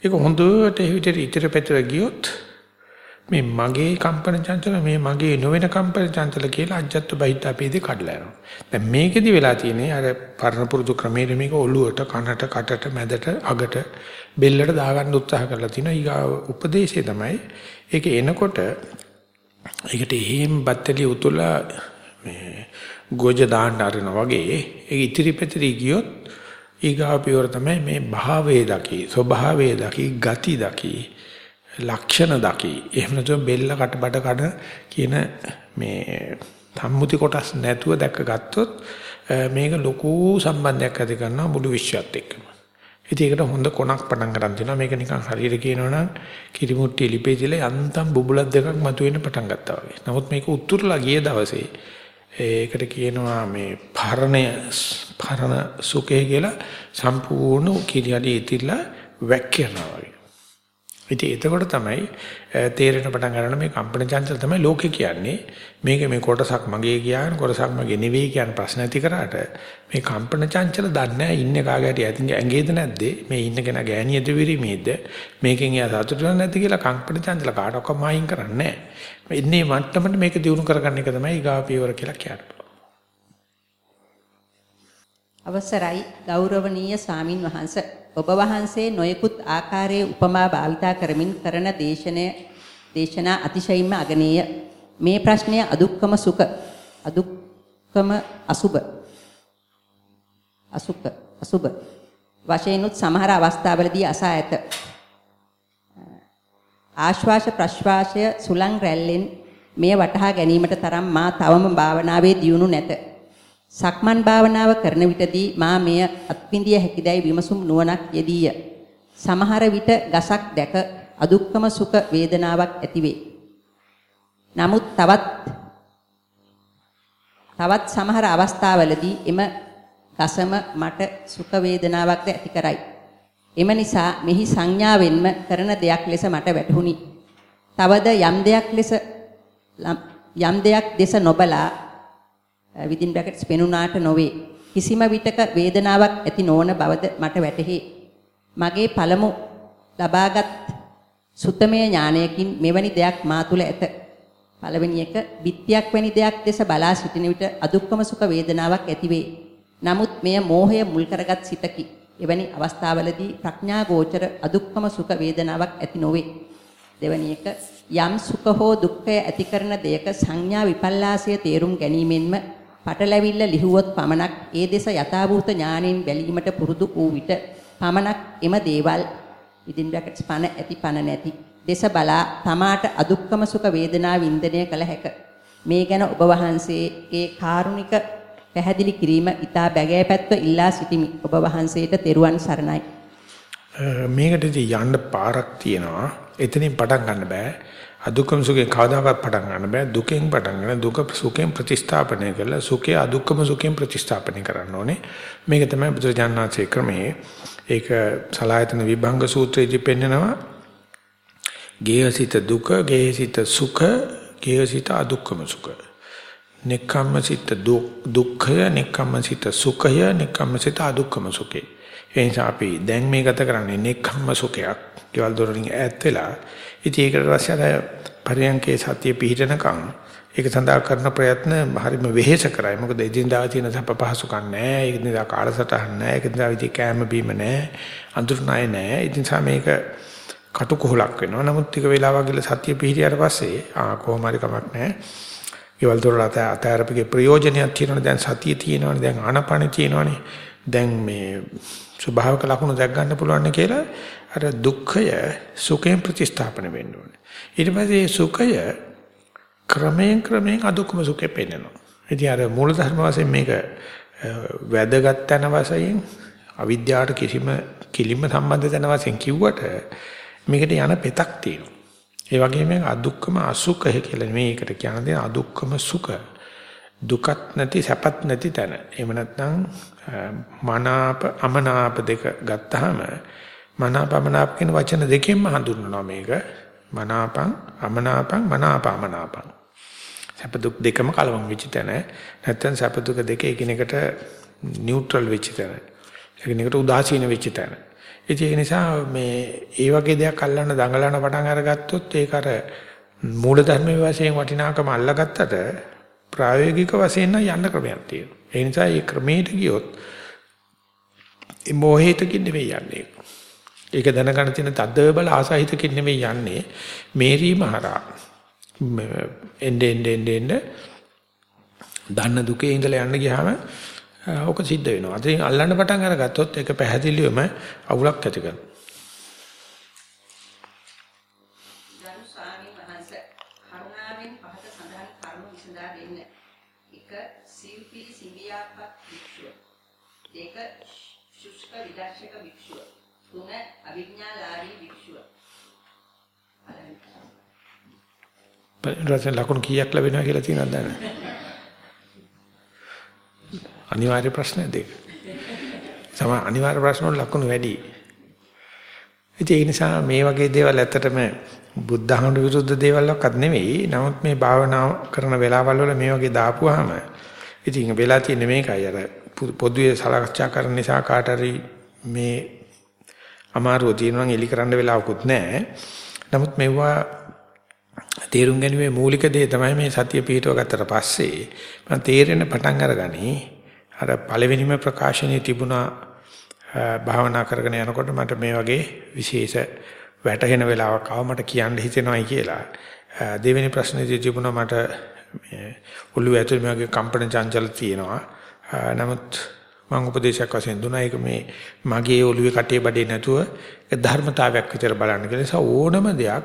ඒක හොඳට හිතේ ඉතර පෙතර ගියොත් මේ මගේ කම්පන චංචල මේ මගේ නොවන කම්පන චංචල කියලා අජත්ත බහිද්දාපේදී කඩලා යනවා. දැන් මේකෙදි වෙලා තියෙන්නේ අර පරණ පුරුදු ක්‍රමයේ මේක ඔළුවට කනට කටට මැදට අගට බෙල්ලට දාගන්න උත්සාහ කරලා තිනවා. ඊගා උපදේශය තමයි ඒක එනකොට ඒකට එහෙම් බත්තලිය උතුලා මේ ගොජ දාන්න අරිනා වගේ ඒක ඉතිරි පැතිරි ගියොත් ඊගා පියවර තමයි මේ භාවයේ දකි ස්වභාවයේ දකි ගති දකි ලක්ෂණ දකි. එහෙම නැතුව බෙල්ල කටබඩ කඩ කියන මේ සම්මුති කොටස් නැතුව දැක ගත්තොත් මේක ලොකු සම්බන්ධයක් ඇති කරනවා මුළු විශ්වයත් එක්කම. ඉතින් ඒකට හොඳ කොනක් පටන් ගන්න තියෙනවා. මේක නිකන් හරියට කියනවනම් කිරිමුට්ටි ලිපේතිල යන්තම් බුබුලක් දෙකක් මතුවෙන්න පටන් ගත්තා වගේ. නමුත් මේක උත්තුරලා ගිය දවසේ ඒකට කියනවා මේ පරණය පරණ සුඛය කියලා සම්පූර්ණ කිරියලි ඉතිලා වැක්කනවා වගේ. ඉතින් එතකොට තමයි තේරෙන පටන් ගන්න මේ කම්පන චංචල තමයි ලෝකේ කියන්නේ. මේක මේ කොටසක් මගේ කියන කොටසක් මගේ නෙවෙයි කියන ප්‍රශ්න ඇති කරාට මේ කම්පන චංචල දන්නේ නැහැ ඉන්නේ කාගට ඇතින් ඇඟේද නැද්ද මේ ඉන්න කෙනා ගෑණියද විරිමේද මේකෙන් එයා සතුටු නැද්ද කියලා කම්පන චංචල කාටවත් මායින් කරන්නේ නැහැ. ඉන්නේ මට්ටමට මේක දිනු කරගන්න එක තමයි ඊගා පියවර කියලා කියන්නේ. අවසරයි ගෞරවනීය ස්වාමින් වහන්සේ ඔබ වහන්සේ නොයෙකුත් ආකාරයේ උපමා භාවිතා කරමින් කරන දේශනය දේශනා අතිශයින්ම අගනීය. මේ ප්‍රශ්නය අදුක්කම සුඛ අදුක්කම අසුබ අසුක අසුබ වශයෙන්ුත් සමහර අවස්ථාවලදී අසා ඇත. ආශ්වාස ප්‍රශ්වාසය සුලං රැල්ලෙන් මෙය වටහා ගැනීමට තරම් මා තවම භාවනාවේ දියුණු නැත. සක්මන් භාවනාව කරන විටදී මා මෙය අත්විඳිය හැකිදයි විමසුම් නුවණක් යෙදීය. සමහර විට ගසක් දැක අදුක්කම සුඛ වේදනාවක් ඇතිවේ. නමුත් තවත් තවත් සමහර අවස්ථාවලදී එම ගසම මට සුඛ වේදනාවක්ද ඇති කරයි. එම නිසා මෙහි සංඥාවෙන්ම කරන දෙයක් ලෙස මට වැටහුණි. තවද යම් දෙයක් ලෙස යම් දෙයක් දෙස නොබලා Uh, within brackets පෙනුනාට නොවේ. කිසිම විටක වේදනාවක් ඇති නොවන බවද මට වැටහි. මගේ පළමු ලබාගත් සුත්තමේ ඥානයකින් මෙවැනි දෙයක් මා තුල ඇත. පළවෙනි එක බිත්තියක් වැනි දෙයක් දෙස බලා සිටින විට අදුක්කම සුඛ වේදනාවක් ඇතිවේ. නමුත් මෙය මෝහය මුල් කරගත් සිතකි. එවැනි අවස්ථාවලදී ප්‍රඥා ගෝචර අදුක්කම සුඛ වේදනාවක් ඇති නොවේ. දෙවැනි එක යම් සුඛ හෝ දුක්ඛය ඇති කරන දෙයක සංඥා විපල්ලාසය තේරුම් ගැනීමෙන්ම පටලැවිල්ල ලිහුවොත් පමණක් ඒ දෙස යථාභූත ඥාණයෙන් බැලීමට පුරුදු වූ විට පමණක් එම දේවල් within brackets පන ඇති පන නැති. දෙස බලා තමාට අදුක්කම සුඛ වේදනා වින්දනය කළ හැක. මේ ගැන ඔබ වහන්සේගේ කාරුණික පැහැදිලි කිරීම ඊට බැගෑපැත්ව ඉල්ලා සිටිමි. ඔබ වහන්සේට තෙරුවන් සරණයි. මේකටදී යන්න පාරක් තියෙනවා. එතනින් පටන් ගන්න බෑ. අදුක්කම සුඛයෙන් කවදාකවත් පටන් ගන්න බෑ. දුකෙන් පටන් ගන්න දුක සුඛයෙන් ප්‍රතිස්ථාපනය කරලා සුඛය අදුක්කම සුඛයෙන් ප්‍රතිස්ථාපනය කරන්න ඕනේ. මේක තමයි බුදුරජාණන්සේ ක්‍රමයේ ඒක සලායතන විභංග සූත්‍රයේදී පෙන්නනවා. ගේහසිත දුක ගේහසිත සුඛ ගේහසිත අදුක්කම සුඛ. නික්කම්මසිත දුක්ඛය නික්කම්මසිත සුඛය නික්කම්මසිත අදුක්කම සුඛේ එනිසා අපි දැන් මේ ගත කරන්නේ නික්කම්ම සුඛයක්. ගෙවල් දොරින් ඈත් වෙලා ඉතින් ඒකට පස්සේ අර පරියන්කේ සතිය පිහිටනකම් ඒක සඳහා කරන ප්‍රයත්න හරිම වෙහෙස කරයි. මොකද එදිනදා තියෙන සප පහසුකම් නැහැ. එදිනදා කාලසටහන් නැහැ. එදිනදා විදි කෑම බීම නැහැ. අඳුර නැහැ නැහැ. ඉතින් මේක කටුකොහලක් වෙනවා. නමුත් ටික වෙලාවක් ගිහලා සතිය පිහිටියට පස්සේ ආ කොහොම හරි කමක් නැහැ. ඊවල දොරට අතෑරපිගේ ප්‍රයෝජනයක් තියෙනවනේ දැන් සතිය තියෙනවනේ දැන් ආනපන තියෙනවනේ දැන් මේ ස්වභාවික ලක්ෂණ දැක් ගන්න පුළුවන් කියලා අර දුක්ඛය සුඛයෙන් ප්‍රතිස්ථාපන වෙන්න ඕනේ. ඊට පස්සේ සුඛය ක්‍රමයෙන් ක්‍රමයෙන් අදුක්කම සුඛේ පෙන්වනවා. ඉතින් අර මූල ධර්ම වශයෙන් මේක වැදගත් තැන වශයෙන් අවිද්‍යාවට කිසිම කිලිම සම්බන්ධ තැන වශයෙන් කිව්වට මේකට යන පෙතක් තියෙනවා. ඒ වගේම අදුක්කම අසුඛය කියලා මේකට කියන්නේ අදුක්කම සුඛ. දුකත් නැති සැපත් නැති තැන. එහෙම නැත්නම් මනාප අමනාප දෙක ගත්තාම මනාප අමනාප කියන වචන දෙකෙන්ම හඳුන්වනවා මේක. මනාපං අමනාපං මනාපමනාපං. සැප දුක් දෙකම කලවම් වෙච්ච තැන. නැත්නම් සැප දුක දෙක එකිනෙකට නියුට්‍රල් වෙච්ච තැන. එකිනෙකට උදාසීන වෙච්ච තැන. ඒ නිසා මේ ඒ වගේ දෙයක් අල්ලන්න දඟලන පටන් අරගත්තොත් ඒක අර මූල ධර්මයේ වශයෙන් වටිනාකම අල්ලගත්තට ප්‍රායෝගික වශයෙන් නම් යන්න ක්‍රමයක් තියෙනවා. ඒ නිසා මේ ක්‍රමයට ගියොත් ඒ මොහේතකින් නෙවෙයි යන්නේ. ඒක දැනගන්න තියෙන තද්ද බල ආසහිතකින් නෙවෙයි යන්නේ. මේරීම හරහා. එnde ende ende ende දන්න දුකේ ඉඳලා යන්න ගියාම ඕක සිද්ධ වෙනවා. ඉතින් අල්ලන්න පටන් අරගත්තොත් ඒක පැහැදිලිවම අවුලක් ඇති කරනවා. ගරු ස්වාමීන් වහන්සේ කරුණාවෙන් පහත සඳහන් කරුණු විසඳා දෙන්න. 1. සිව්පිලි සිඹියාපත් වික්ෂුව. 2. ශුෂ්ක විදර්ශක වික්ෂුව. 3. අවිඥාලාරී වික්ෂුව. රස ලකුණු කීයක් ලැබෙනවා කියලා තියෙනවද දන්නේ අනිවාර්ය ප්‍රශ්න දෙක. සම අනිවාර්ය ප්‍රශ්න වල ලකුණු වැඩි. ඒ නිසා මේ වගේ දේවල් ඇත්තටම බුද්ධහමඩ විරුද්ධ දේවල් වක්වත් නෙවෙයි. නමුත් මේ භාවනා කරන වෙලාවල් වල මේ වගේ දාපුවාම ඉතින් වෙලා තියෙන්නේ මේකයි අර පොදුවේ සලකච්ඡා කරන නිසා කාට හරි මේ අමාරුව තියෙනවා එලි කරන්න වෙලාවකුත් නැහැ. නමුත් මෙවුවා තේරුම් ගැනීමේ මූලික දේ තමයි මේ සතිය පිටව ගත්තට පස්සේ මම තේරෙන පටන් අරගනි අර පළවෙනිම ප්‍රකාශනයේ තිබුණා භාවනා කරගෙන යනකොට මට මේ වගේ විශේෂ වැටහෙන වෙලාවක් ආව මට කියන්න හිතෙනවායි කියලා. දෙවෙනි ප්‍රශ්නේදී තිබුණා මට මේ ඔළුව ඇතුලේ මේ වගේ කම්පන චංචල තියෙනවා. නමුත් මම උපදේශයක් වශයෙන් දුන්නා ඒක මේ මගේ ඔළුවේ කටේ බඩේ නැතුව ධර්මතාවයක් විතර බලන්න කියලා. නිසා ඕනම දෙයක්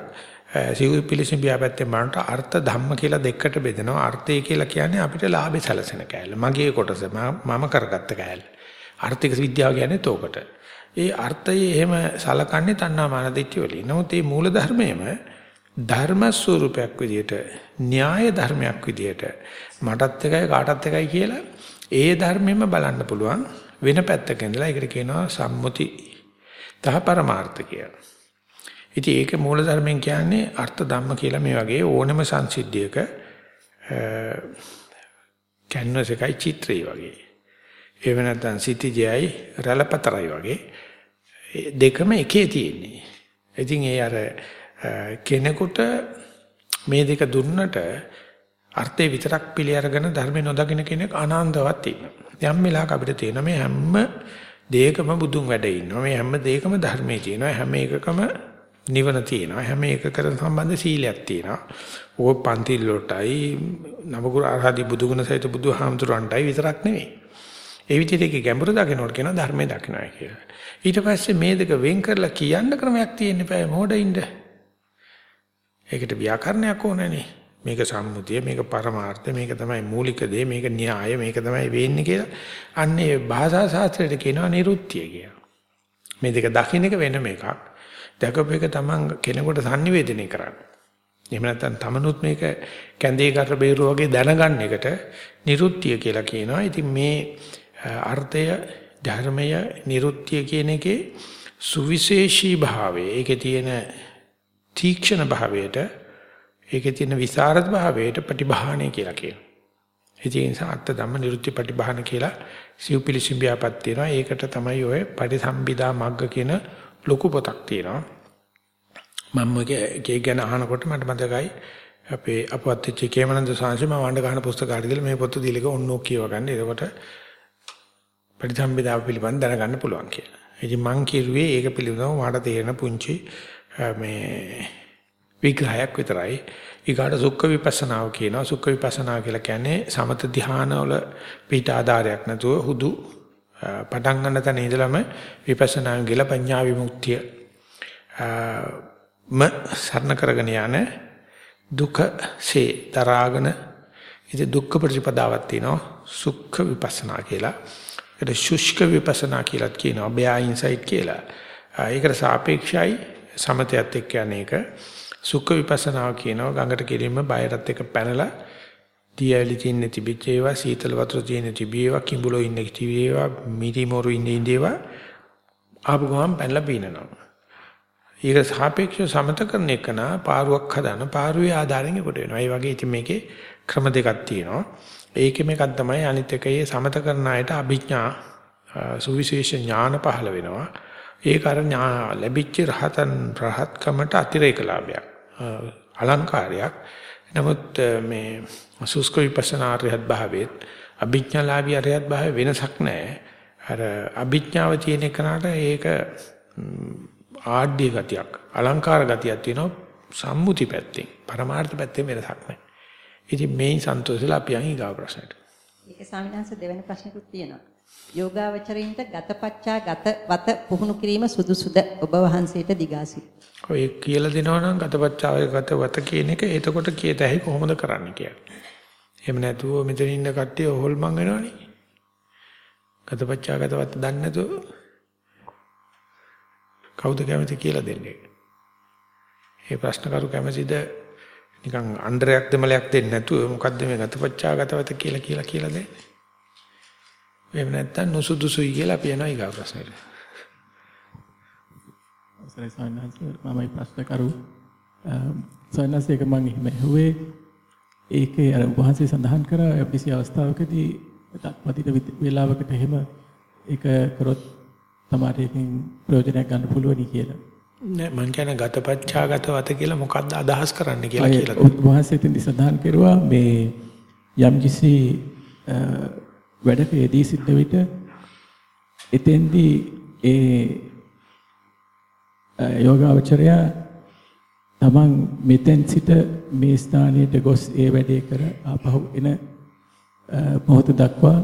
සිව් පිළිසින් බියාපැත්තෙන් බලනට අර්ථ ධම්ම කියලා දෙකට බෙදෙනවා. අර්ථය කියලා කියන්නේ අපිට ලාභේ සැලසෙන කෑල්ල. මගේ කොටස මම කරගත්ත කෑල්ල. ආර්ථික විද්‍යාව කියන්නේ තෝකට. ඒ අර්ථය එහෙම සලකන්නේ තණ්හා මාන දිට්ඨිය වලින්. නමුත් මේ මූල ධර්මයේම ධර්ම ස්වරූපයක් විදියට, න්‍යාය ධර්මයක් විදියට මටත් එකයි කාටත් එකයි කියලා ඒ ධර්මෙම බලන්න පුළුවන් වෙන පැත්තක ඉඳලා ඒකට කියනවා සම්මුති තහ පරමාර්ථ කියලා. ඉතින් ඒක මූල ධර්මෙන් කියන්නේ අර්ථ ධම්ම කියලා මේ වගේ ඕනම සංසිද්ධියක කැන්වස් එකයි චිත්‍රය වගේ. එහෙම නැත්නම් සිටිජයයි රළපතරයි වගේ දෙකම එකේ තියෙන්නේ. ඉතින් ඒ අර කෙනෙකුට මේ දෙක දුන්නට අර්ථය විතරක් පිළි අරගෙන ධර්ම නොදකින කෙනෙක් අනන්තවත් ඉන්නවා. යම් වෙලාවක අපිට තියෙන මේ හැම දෙයකම බුදුන් වැඩ ඉන්නවා. මේ හැම දෙයකම ධර්මයේ තියෙනවා. හැම එකකම නිවන තියෙනවා. හැම එකකට සම්බන්ධ සීලයක් තියෙනවා. ඕක පන්තිල් වලටයි නවගුරු ආරාධි බුදුගුණ සහිත බුදුහාමුදුරන්ටයි විතරක් නෙවෙයි. ඒ විදිහට ඒක ගැඹුරු දකින්නට කියන ධර්මයේ දකින්නයි කියලා. ඊට පස්සේ මේ දෙක වෙන් කරලා කියන්න ක්‍රමයක් තියෙන්න බෑ මොඩින්ද. ඒකට ව්‍යාකරණයක් ඕනනේ. මේක සම්මුතිය මේක පරමාර්ථය මේක තමයි මූලික දේ මේක න්‍යාය මේක තමයි වෙන්නේ කියලා. අන්නේ භාෂා ශාස්ත්‍රයට කියනවා නිරුත්තිය කියලා. මේ දෙක දකින්න එක වෙනම එකක්. දැකපු එක තමන් කෙනෙකුට sannivedanaya කරන්න. එහෙම නැත්නම් තමනුත් මේක කැඳේ කර බේරුව වගේ දැනගන්න එකට නිරුත්තිය කියලා කියනවා. ඉතින් මේ අර්ථය ධර්මය නිරුත්තිය කියන එකේ සුවිශේෂී භාවය ඒකේ තියෙන තීක්ෂණ භාවයට ඒකේ තියෙන විසරද භාවයට ප්‍රතිභාණය කියලා කියනවා. ඒ නිසා අර්ථ ධම්ම නිරුත්ති ප්‍රතිභාන කියලා සිව්පිලිසිම් ව්‍යාපත් තියෙනවා. ඒකට තමයි ඔය පරිසම්බිදා මග්ග කියන ලොකු පොතක් තියෙනවා. මම මේක ගැන අහනකොට මට මතකයි අපේ අපවත් වෙච්ච කේමනන්ද සාංශම වණ්ඩ ගහන පුස්තකාලය කියලා මේ පොත දීලක ඔන්නෝ කියව ගන්න. එතකොට පරිසම්බිදාව පිළිබඳ දැනගන්න පුළුවන් කියලා. ඉතින් මං කිරුවේ ඒක පිළිබඳව මාට තේරෙන පුංචි මේ විග්‍රහයක් විතරයි. ඊගාට සුඛ විපස්සනාව කියනවා. සුඛ විපස්සනාව කියලා කියන්නේ සමත ධානවල පිට ආධාරයක් නැතුව හුදු පටන් ගන්න තැන ඉඳලම විපස්සනායෙන් ගිල පඤ්ඤා විමුක්තිය ම සරණ කරගෙන යන දුකසේ දරාගෙන ඉතින් දුක්ඛ ප්‍රතිපදාවක් තියෙනවා සුඛ විපස්සනා කියලා. ඒකට ශුෂ්ක විපස්සනා කියලාත් කියනවා. බයා ඉන්සයිට් කියලා. ඒකට සාපේක්ෂයි සමතයත් එක්ක යන්නේක සුඛ විපස්සනාව කියනවා ගඟට කිරීම බයරත් එක්ක පැනලා තියලි තින්නේ තිබිච්ච ඒවා සීතල වතුර තියෙන තිබේවා කිඹුලෝ ඉන්නේ තිබේවා මිටි මොරු ඉන්නේ ඉඳේවා ආපු ගමන් පැනලා පීනනවා. ඒක සාපේක්ෂව සමත කරන එක නා පාරුවක් හදාන පාරුවේ ආධාරයෙන් කොට වෙනවා. ඒ වගේ ඉතින් මේකේ ක්‍රම දෙකක් තියෙනවා. ඒකෙම එකක් තමයි අනිත් එකේ සමත කරන අයට අභිඥා සුවිශේෂ ඥාන පහළ වෙනවා. ඒක අර ලැබිච්ච රහතන් රහත්කමට අතිරේක ලාභයක්. අලංකාරයක්. නමුත් මේ සුස්ක විපස්සනා අරහත් භාවයේත් අභිඥාලාභී අරහත් භාවයේ වෙනසක් නැහැ. අර අභිඥාව තියෙන එකනට ඒක ආඩ්‍ය ගතියක් අලංකාර ගතියක් තියෙනවා සම්මුති පැත්තෙන්. පරමාර්ථ පැත්තෙන් වෙනසක් නැහැ. ඉතින් මේන් සන්තෝෂලා අපි යන් ඊගා ප්‍රශ්නට. ඒක ස්වාමීන් දෙවෙනි ප්‍රශ්නකුත් තියෙනවා. යෝගාවචරින්ට ගතපච්චා ගත වත පුහුණු කිරීම සුදුසුද ඔබ වහන්සේට දිගාසි. ඔය කියලා දෙනවා නම් ගතපච්චා ගත වත කියන එක එතකොට කියත හැකි කොහොමද කරන්න කියලා. එහෙම නැතුව මෙතන ඉන්න කට්ටිය හොල්මන් වෙනවනේ. ගතපච්චා ගත වත දන්නේ නැතුව කවුද කැමති කියලා දෙන්නේ? මේ ප්‍රශ්න කරු කැමතිද නිකන් අnder යක් දෙමලයක් දෙන්නේ නැතුව මොකද්ද මේ ගතපච්චා ගතවත කියලා කියලා කියලා දෙන්නේ? එහෙම නැත්නම් නුසුදුසුයි කියලා අපි යනවා ඊගා ප්‍රශ්නෙට. අවසරයි සයන්හස් මමයි ප්‍රශ්න කරු. සයන්හස් එක මම එහෙම ඇහුවේ ඒකේ අර වහන්සේ සඳහන් කරා කිසි අවස්ථාවකදී තත්පදිත වේලාවකට එහෙම ඒක කරොත් තමයි එකකින් ප්‍රයෝජනයක් ගන්න පුළුවනි කියලා. නෑ මං කියන ගතපච්චාගතවත කියලා මොකද්ද අදහස් කරන්න කියලා කියලා. වහන්සේ තින් සඳහන් කරුවා මේ යම්කිසි වැඩක යෙදී සිටන විට එතෙන්දී ඒ යෝගාවචරය තමන් මෙතෙන් සිට මේ ස්ථානයට ගොස් ඒ වැඩේ කර ආපහු එන මොහොත දක්වා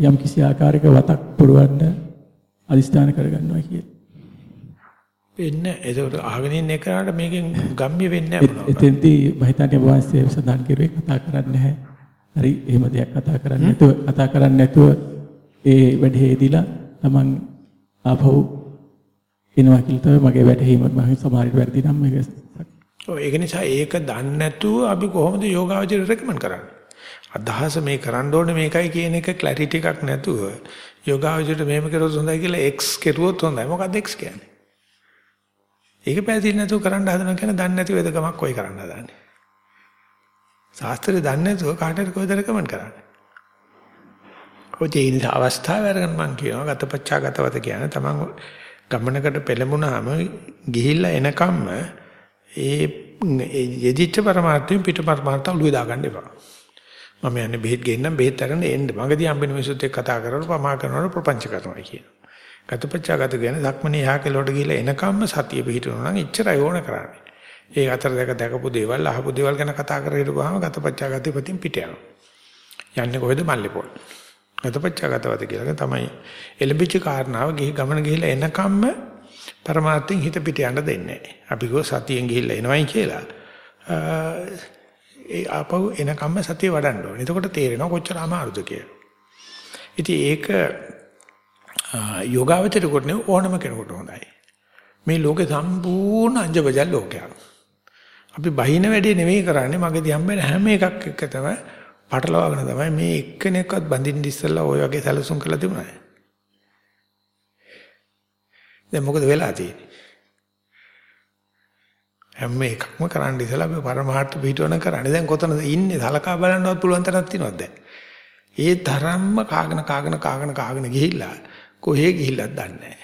යම් කිසි ආකාරයක වතක් පුරවන්න අදිස්ථාන කරගන්නවා කියලා. වෙන්නේ ඒකට අහගෙන ඉන්න එකනට මේකෙන් ගම්ම්‍ය වෙන්නේ නැහැ මොනවා. එතෙන්දී මම හිතන්නේ වාස්තේ සඳහන් කරුවේ කතා කරන්නේ නැහැ. හරි එහෙම දෙයක් කතා කරන්නේ නැතුව කතා කරන්නේ නැතුව ඒ වැඩේදීලා Taman ආපහු එනවා කියලා තමයි මගේ වැටහීම. මම සමහරට වැරදි නම් මේක ඔව් ඒක නිසා ඒක දන්නේ නැතුව අපි කොහොමද යෝගාවචර රෙකමන්ඩ් කරන්නේ? අදහස මේ කරන්න ඕනේ මේකයි කියන එක ක්ලැරිටි එකක් නැතුව යෝගාවචරයට මෙහෙම කරොත් හොඳයි කියලා x කෙරුවොත් හොඳයි. මොකක්ද x කියන්නේ? ඒක පැහැදිලි නැතුව කරන්න හදනවා කියන දන්නේ නැති වෙදකමක් කොයි කරන්න හදන්නේ ශාස්ත්‍රය දන්නේ නැතුව කාටද කොහෙද රෙකමන්ඩ් කරන්නේ? ඔය තියෙන අවස්ථාව අරගෙන මම කියනවා ගතපච්චා ගතවත කියන තමන් ගමනකට පෙළඹුණාම ගිහිල්ලා එනකම්ම ඒ යෙදිච්ච පරමාර්ථයෙන් පිට පරමාර්ථ ඔළුවේ දාගන්න එපා. මම යන්නේ බෙහෙත් ගෙන්නම් බෙහෙත් අරගෙන එන්න. මගදී හම්බෙන මිනිස්සුත් එක්ක කතා කරලා පමා කරනකොට ප්‍රපංච කරනවා කියන. ගතපච්චා ගත කියන ධක්මනේ යහ කෙලවට ගිහිල්ලා එනකම්ම සතිය පිහිටවනවා නම් එච්චරයි ඕන කරන්නේ. ඒ අතර දැක දැකපු දේවල් අහපු දේවල් ගැන කතා කර හිටපුවාම ගතපච්චා ගතපතින් පිට යනවා. යන්නේ කොහෙද මල්ලේපොල්. ගතපච්චා ගතවත කියලා තමයි එළඹිච්ච කාරණාව ගිහි ගමන ගිහිල්ලා එනකම්ම પરමාර්ථයෙන් හිත පිට යන්න දෙන්නේ නැහැ. අපි ගෝ සතියෙන් ගිහිල්ලා එනවයි කියලා. ඒ ආපහු එනකම්ම සතිය වඩන්න ඕනේ. එතකොට තේරෙනවා කොච්චර අමාරුද කියලා. ඉතින් ඒක යෝගාවචර කොට ඕනම කෙනෙකුට හොඳයි. මේ ලෝකේ සම්පූර්ණ අංජබජල් ලෝකයක්. අපි බහින වැඩේ නෙවෙයි කරන්නේ මගදී හම්බෙන හැම එකක් එක තමයි පටලවාගෙන තමයි මේ එක්කෙනෙක්වත් බඳින්න ඉස්සෙල්ලා ওই වගේ සැලසුම් කරලා තිබුණා. දැන් මොකද වෙලා තියෙන්නේ? හැම එකක්ම කරන්න ඉස්සෙල්ලා අපි පරමාර්ථ පිටවන කරන්නේ. දැන් කොතනද ඉන්නේ? සලකා බලන්නවත් පුළුවන් තරක් තියෙනවද දැන්? ඒ තරම්ම කාගෙන කාගෙන කාගෙන කාගෙන ගිහිල්ලා කොහේ ගිහිල්ලත් දන්නේ නැහැ.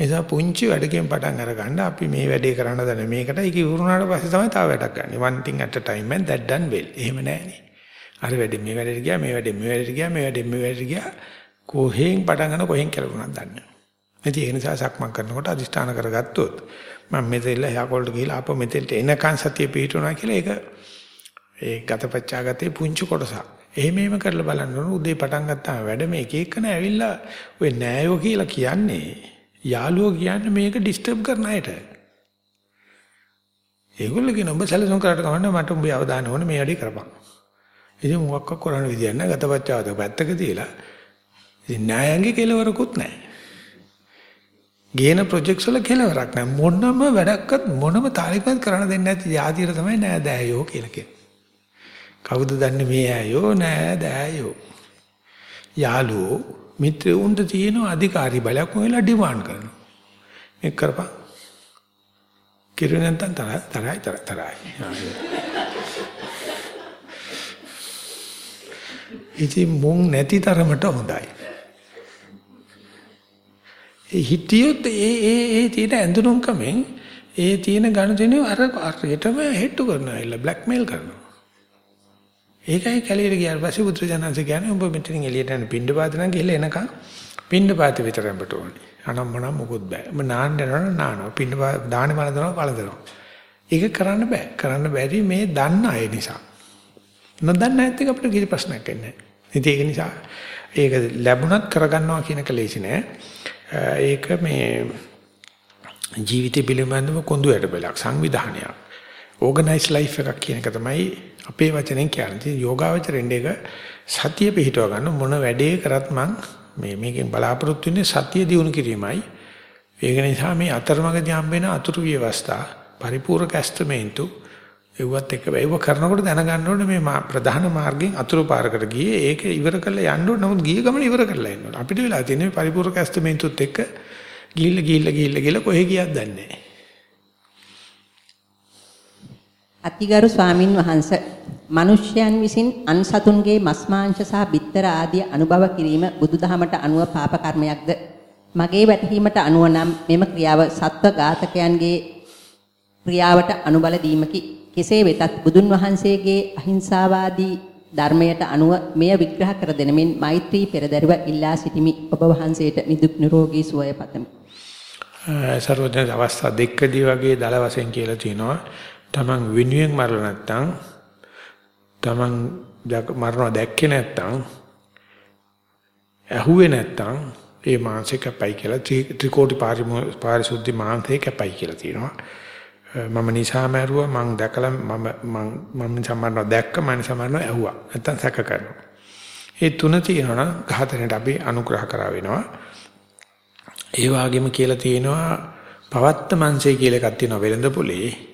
එසා පුංචි වැඩකින් පටන් අරගන්න අපි මේ වැඩේ කරන්න දන්නේ මේකට ඒක ඉවරුනාට පස්සේ තමයි තව වැඩක් ගන්න. one thing at a time and that done well. එහෙම නෑනේ. අර වැඩේ මේ වැඩේට ගියා මේ වැඩේ මේ වැඩේට ගියා මේ වැඩේ මේ වැඩේට ගියා කොහෙන් පටන් ගන්න කොහෙන් කෙලවුණාද දන්නේ. ඉතින් ඒ නිසා සක්මන් කරනකොට අදිස්ථාන කරගත්තොත් මම මෙතෙල්ල යකොල්ට ගිහලා ආපහු මෙතෙල්ට එනකන් සතිය පිහිටුණා කියලා ඒක ඒ ගතපච්චාගතේ පුංචි කොටසක්. එහෙම එහෙම කරලා බලන්න ඕන උදේ පටන් ගත්තාම වැඩ මේ එක එකන ඇවිල්ලා ඔය නෑයෝ කියලා කියන්නේ යාළුවෝ කියන්නේ මේක ඩිස්ටර්බ් කරන අයට. ඒගොල්ලෝ කියන ඔබ සැලසුම් කරාට කවන්න මට උඹේ අවධානය ඕනේ මේ වැඩේ කරපන්. ඉතින් මොකක්ක කරන්න විදියක් නැහැ ගතපච්චාවත පැත්තක තියලා. ඉතින් නෑයන්ගේ කෙලවරකුත් නැහැ. ගේන ප්‍රොජෙක්ට්ස් වල කෙලවරක් නැහැ. මොනම වැඩක්වත් මොනම තාරිකවත් කරන්න දෙන්නේ නැති යාතිර තමයි නෑ දෑයෝ කියලා කියන්නේ. කවුද දන්නේ මේ ඇයෝ නෑ දෑයෝ. යාළුවෝ මිත්‍රයුන්ට තියෙන අධිකාරී බලයක් ඔයලා ඩිමාන්ඩ් කරනවා. මේක කරපන්. කිරුවේ නැත්නම් තරයි තරයි තරයි තරයි. ඉතින් මුං නැති තරමට හොඳයි. ඒ හිටියොත් ඒ ඒ ඒ තියෙන ඇඳුනුම්කමෙන් ඒ තියෙන ගණදෙනිය අර අරයටම හෙට්ටු කරනවා එල්ල බ්ලැක්මේල් කරනවා. ඒකයි කැලියට ගියාට පස්සේ බුදුරජාණන්සේ කියන්නේ උඹ මෙතනින් එළියට යන පින්ඩ පාත නම් ගිහලා එනකන් පින්ඩ පාත විතරකට ඕනේ. අනම්මනම් මොකොත් බෑ. උඹ නාන්න යනවා නානවා. පින්ඩ දාහනේ වළඳනවා වළඳනවා. ඒක කරන්න බෑ. කරන්න බැරි මේ දන්න අය නිසා. නොදන්න නැත්නම් අපිට කිසි ප්‍රශ්නයක් එන්නේ නැහැ. ඒක නිසා ඒක ලැබුණත් කරගන්නවා කියන එක ලේසි නෑ. ඒක මේ ජීවිතය පිළිබඳව කොඳු යට බැලක් සංවිධානයක්. ඕගනයිස් ලයිෆ් එකක් කියන එක තමයි අපේ වචනෙන් කියන්නේ. යෝගාවචරෙන් එක සතිය පිහිටව ගන්න මොන වැඩේ කරත් මං මේ මේකෙන් බලාපොරොත්තු වෙන්නේ සතිය දිනු කිරීමයි. ඒක නිසා මේ අතරමඟදී හම්බ වෙන අතුරු ව්‍යවස්ථා පරිපූර්ණ කැස්ටමේන්තු ඒවත් එක ඒව කරනකොට දැනගන්න ඕනේ මේ ප්‍රධාන මාර්ගයෙන් අතුරු පාරකට ගියේ ඒක ඉවර කරලා යන්න ඕනේ නමුත් ගිය ගමන ඉවර කරලා එන්න ඕනේ අපිට වෙලා තියෙන්නේ පරිපූර්ණ කැස්ටමේන්තුත් එක්ක ගිහිල්ලා ගිහිල්ලා ගිහිල්ලා ගිහිල්ලා කොහෙ ගියක්ද දන්නේ නැහැ අතිගරු ස්වාමින් වහන්සේ මිනිස්යන් විසින් අන් සතුන්ගේ මස් මාංශ සහ බිත්තර ආදී අනුභව කිරීම බුදුදහමට අනුව පාප කර්මයක්ද? මගේ වැටහීමට අනුව නම් මෙම ක්‍රියාව සත්ව ඝාතකයන්ගේ ක්‍රියාවට අනුබල දීමකි. කෙසේ වෙතත් බුදුන් වහන්සේගේ අහිංසාවාදී ධර්මයට අනුව මෙය විග්‍රහ කර දෙනමින් මෛත්‍රී පෙරදරිව ඉල්ලා සිටිමි. ඔබ වහන්සේට නිදුක් නිරෝගී සුවය පතමි. සර්වඥ අවස්ථා දෙකදී වගේ දල වශයෙන් කියලා තිනවා තමන් විනුවෙන් මරලා නැත්තම් තමන් මරනවා දැක්කේ නැත්තම් ඇහුවේ නැත්තම් ඒ මානසික කැපයි කියලා ත්‍රිකෝටි පාරිශුද්ධි මානසික කැපයි කියලා තියෙනවා. මම නිසා මරුවා මං දැකලා මම මං මම සමහරව දැක්ක මම සමහරව ඇහුවා. නැත්තම් සැක කරනවා. ඒ තුන තියෙනවා නම් ඝාතනයට අපි අනුග්‍රහ කරා වෙනවා. ඒ වගේම කියලා තියෙනවා පවත්ත මංසය කියලා එකක් තියෙනවා වෙළඳ පොලේ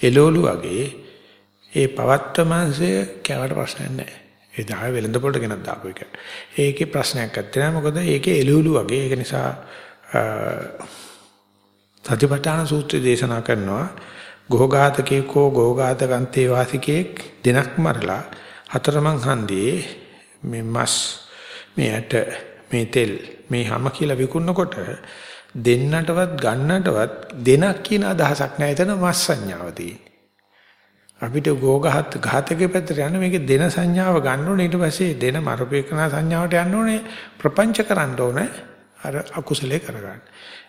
එළවලු වගේ ඒ පවත්ත මාංශය කැවට ප්‍රශ්නයක් නැහැ. ඒ දාය වෙළඳ පොළට ගෙනත් දාපු එක. ඒකේ ප්‍රශ්නයක් නැත්තේ නෑ මොකද ඒකේ එළවලු වගේ ඒක නිසා සතිපට්ඨාන සූත්‍රය දේශනා කරනවා ගෝඝාතකේ කෝ ගෝඝාතකන්තේ වාසිකේ දිනක් මරලා හතරමං හන්දියේ මේ මස් මේ ඇට මේ තෙල් මේ හැම කියලා විකුණනකොට දෙන්නටවත් ගන්නටවත් දෙනක් කියන අදහසක් නැහැ එතන මස් සංඥාව තියෙන්නේ. අපිට ගෝඝාත ඝාතකේ පැත්තට යන මේක දෙන සංඥාව ගන්න ඕනේ ඊට පස්සේ දෙන මරපේකනා සංඥාවට යන්න ඕනේ ප්‍රපංච කරන්න ඕනේ අර අකුසලේ කරගන්න.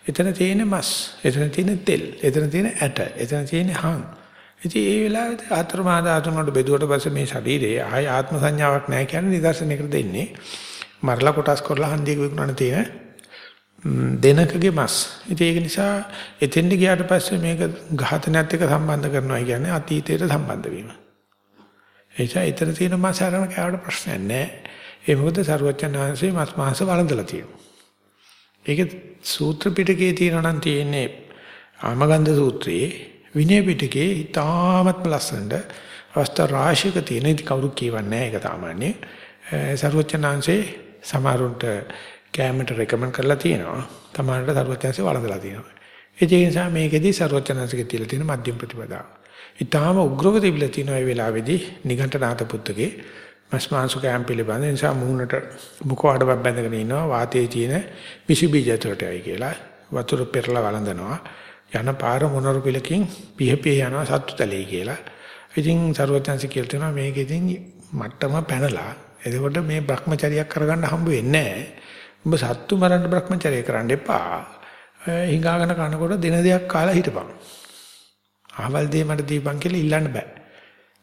එතන තියෙන මස්, එතන තියෙන තෙල්, එතන තියෙන ඇට, එතන තියෙන හං. ඉතින් ඒ වෙලාවේ අතරමා ධාතුන් වලට බෙදුවට පස්සේ මේ ශරීරයේ ආය ආත්ම සංඥාවක් නැහැ කියන්නේ නිදර්ශනයකට දෙන්නේ. මරලා කොටස් කරලා හන්දියක විකුණන තියෙන දෙනකගේ මස්. ඉතින් ඒක නිසා එතෙන්ට ගියාට පස්සේ මේක ඝාතනයත් එක්ක සම්බන්ධ කරනවා කියන්නේ අතීතයට සම්බන්ධ වීම. එනිසා ඊතර තියෙන මස් අරන කෑවට ප්‍රශ්නයක් නැහැ. ඒ මොකද සරුවචනාංශේ මස් මාංශ වළඳලා තියෙනවා. ඒක සූත්‍ර පිටකේ තියෙනවා නම් තියෙන්නේ ආමගන්ධ සූත්‍රයේ විනය පිටකේ ඉතාමත්ම ලස්සනට අවස්ථා රාශියක තියෙන ඉතින් කවුරු කියවන්නේ නැහැ ඒක සාමාන්‍ය. සරුවචනාංශේ සමහරුන්ට කැමරට රෙකමන්ඩ් කරලා තියෙනවා. තමාන්ට සරුවචනන්සේ වළඳලා තියෙනවා. ඒ නිසා මේකෙදී සරුවචනන්සේගේ තියලා තියෙන මධ්‍යම ප්‍රතිපදාව. ඊටාම උග්‍රව තිබිලා තියෙනවා මේ වෙලාවේදී නිගණ්ඨනාත පුත්තගේ මස්මාංශ කැම් පිළිබඳ නිසා මූණට මුඛ වඩවක් බැඳගෙන ඉන්නවා වාතයේ තියෙන විසි බීජතරටයි කියලා වතුර පෙරලා වළඳනවා. යන පාර මොනරු පිලකින් පිහපිය යනවා සත්තුතලේ කියලා. ඉතින් සරුවචනන්සේ කියලා තියෙනවා මේකෙදින් මට්ටම පැනලා එතකොට මේ භ්‍රමචරියක් කරගන්න හම්බ වෙන්නේ නැහැ. උඹ සත්තු මරන්න භ්‍රමචර්ය කරන්න එපා. හිඟාගෙන කනකොට දින දෙකක් කාලා හිටපන්. ආවල් දෙය මට දීපන් කියලා ඉල්ලන්න බෑ.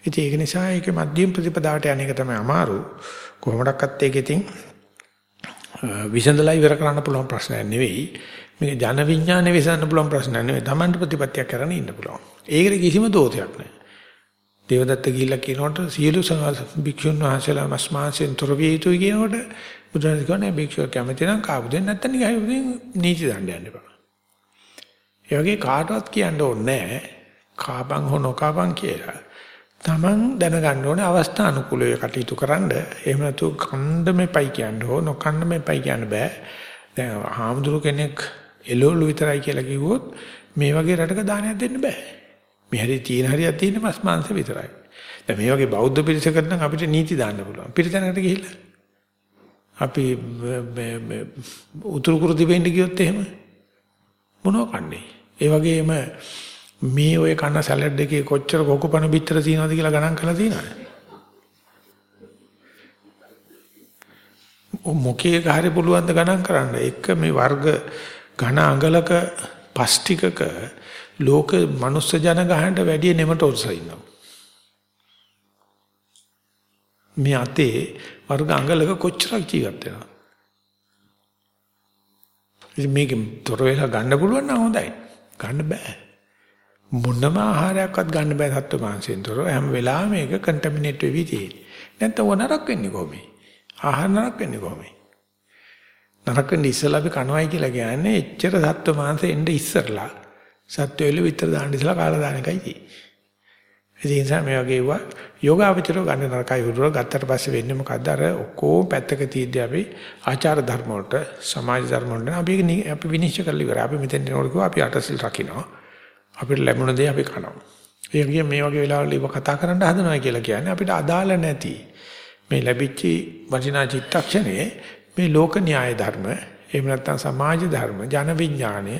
ඉතින් ඒක නිසා ඒකේ මධ්‍යම ප්‍රතිපදාවට යන එක තමයි අමාරු. කොහොමඩක්වත් ඒක ඉතින් විසඳලා ඉවර කරන්න පුළුවන් ප්‍රශ්නයක් නෙවෙයි. මේක ජන විඥානේ විසඳන්න පුළුවන් ප්‍රශ්නයක් නෙවෙයි. Tamanට ප්‍රතිපත්තියක් කරගෙන ඉන්න පුළුවන්. ඒකට කිසිම දෝෂයක් නැහැ. දේවදත්ත ගිහිල්ලා කියනකොට සියලු භික්ෂුන් වහන්සේලා මස්මාසෙන් තොර විය යුතුයි කියනකොට බුදුරජාණන් කියන්නේ භික්ෂුව කැමති නම් කාපු දෙන්න නැත්නම් නිකන් නීති දණ්ඩ යන්න එපා. ඒ වගේ කාටවත් කියන්න ඕනේ නැහැ. කාපන් හෝ නොකාපන් කියලා. Taman දැනගන්න ඕනේ අවස්ථානුකූලව කටයුතු කරන්න. එහෙම නැතු කණ්ඩ මෙපයි කියන්න හෝ නොකණ්ඩ මෙපයි කියන්න බෑ. දැන් හාමුදුරු කෙනෙක් එළවලු විතරයි කියලා කිව්වොත් මේ වගේ රටක දානයක් දෙන්න බෑ. මේ හැරි තියෙන හරියක් තියෙන මස් මාංශ විතරයි. දැන් මේ වගේ බෞද්ධ පිරිසකට නම් අපිට නීති දාන්න පුළුවන්. පිරිතැනකට ගිහිල්ලා අපි උතුරු කුරු දිවෙන්න ගියොත් එහෙම මොනව කන්නේ? ඒ වගේම මේ ඔය කන සැලඩ් එකේ කොච්චර කොකුපණ බිත්තර තියෙනවද කියලා ගණන් කරලා තියෙනවද? මොකේ කාර්ය පුළුවන් ද ගණන් කරන්න. එක මේ වර්ග ඝන අඟලක පස්තිකක ලෝක මනුස්ස ජනගහනට වැඩිය නෙමටෝල්ස් ඉන්නවා. මේ අතේ වර්ග අඟලක කොච්චරක් ජීවත් වෙනවද? ඉතින් මේකෙන් තොර වෙලා ගන්න පුළුවන් නම් හොඳයි. ගන්න බෑ. මොනම ආහාරයක්වත් ගන්න බෑ සත්ව මාංශයෙන් තොරව හැම වෙලාවෙම මේක කන්ටැමිනේට් වෙවි තියෙන්නේ. නැත්නම් වනරක් වෙන්නේ කොහොමද? ආහාර නරක වෙන්නේ කොහොමද? නරක වෙන්නේ ඉස්සලා අපි කනවයි කියලා කියන්නේ එච්චර සත්ව මාංශෙ එන්න ඉස්සරලා සත්ව වෙල විතර දාන්න ඉස්සලා කාලා දාන එකයි තියෙන්නේ. ඒ නිසා මේ වගේ වා යෝගාවචරව ගන්න නරකයි උරුර ගත්තට පස්සේ වෙන්නේ මොකද්ද අර ඔක්කොම පැත්තක තියද්දී අපි ආචාර ධර්ම වලට සමාජ ධර්ම වලට අපි අපි විනිශ්චය කරලා ඉවරයි. අපි මෙතෙන් එනකොට කිව්වා අපි අටසිල් රකින්නවා. අපිට ලැබුණ දේ අපි කනවා. ඒ වගේ මේ වගේ වෙලාවල ඉව කතා කරන්න හදනවා කියලා කියන්නේ අපිට අදාළ නැති මේ ලැබිච්ච වටිනා චිත්තක්ෂණයේ මේ ලෝක න්‍යාය ධර්ම එහෙම නැත්නම් සමාජ ධර්ම ජන විඥානය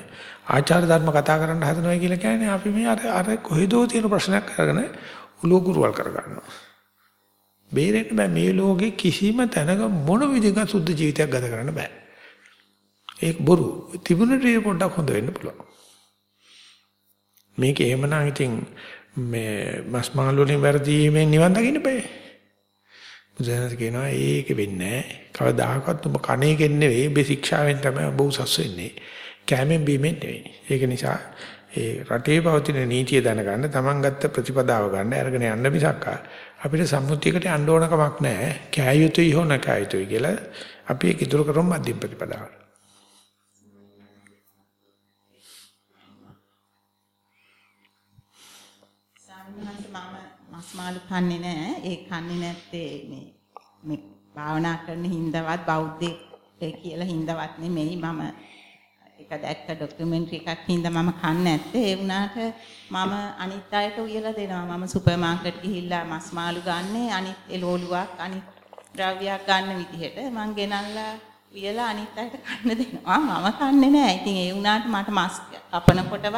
ආචාර ධර්ම කතා කරන්න හදනවා කියලා කියන්නේ අපි මේ අර අර කොහෙදෝ තියෙන ප්‍රශ්නයක් අරගෙන උලුව කුරුවල් කර ගන්නවා. බේරෙන්න බෑ මේ ලෝකේ කිසිම තැනක මොන විදිහක සුද්ධ ජීවිතයක් ගත කරන්න බෑ. ඒක බොරු. තිබුණට පොඩ්ඩක් හොඳ වෙන්න පුළුවන්. මේක එහෙමනම් ඉතින් මේ මස් මාළු වලින් වැරදීමෙන් නිවන් දකින්න බෑ. බුදුහාමර කියනවා ඒක වෙන්නේ නැහැ. කවදාකවත් ඔබ කණේකින් නෙවෙයි ඔබ ශික්ෂාවෙන් තමයි ඔබ උසස් වෙන්නේ. කැමෙන් බීමෙන් නෙවෙයි. ඒක නිසා ඒ රටේ පවතින නීතිය දැනගන්න තමන් ගත්ත ප්‍රතිපදාව ගන්න අරගෙන යන්න මිසක් අපිට සම්මුතියකට යන්න ඕන කමක් නැහැ. කෑ යුතුයි හෝ නැකෑ යුතුයි කියලා අපි ඒක ඉදිරි කරමු මධ්‍යම ප්‍රතිපදාවට. මස් මාළු කන්නේ නැහැ. ඒ කන්නේ නැත්තේ මේ මේ භාවනා කරන හින්දාවත් බෞද්ධයෙක් කියලා හින්දාවත් නෙමෙයි මම ඒක දැක්ක ડોකියුමන්ටරි එකක් හින්දා මම කන්නේ නැත්තේ. ඒ වුණාට මම අනිත් අයට උයලා දෙනවා. මම සුපර් මාකට් ගිහිල්ලා මස් මාළු ගන්නේ අනිත් එළවලුවක් අනිත් ද්‍රව්‍යයක් ගන්න විදිහට මං ගෙනල්ලා උයලා අනිත් අයට කන්න දෙනවා. මම කන්නේ නැහැ. ඉතින් ඒ වුණාට මට මස් කපනකොටවත්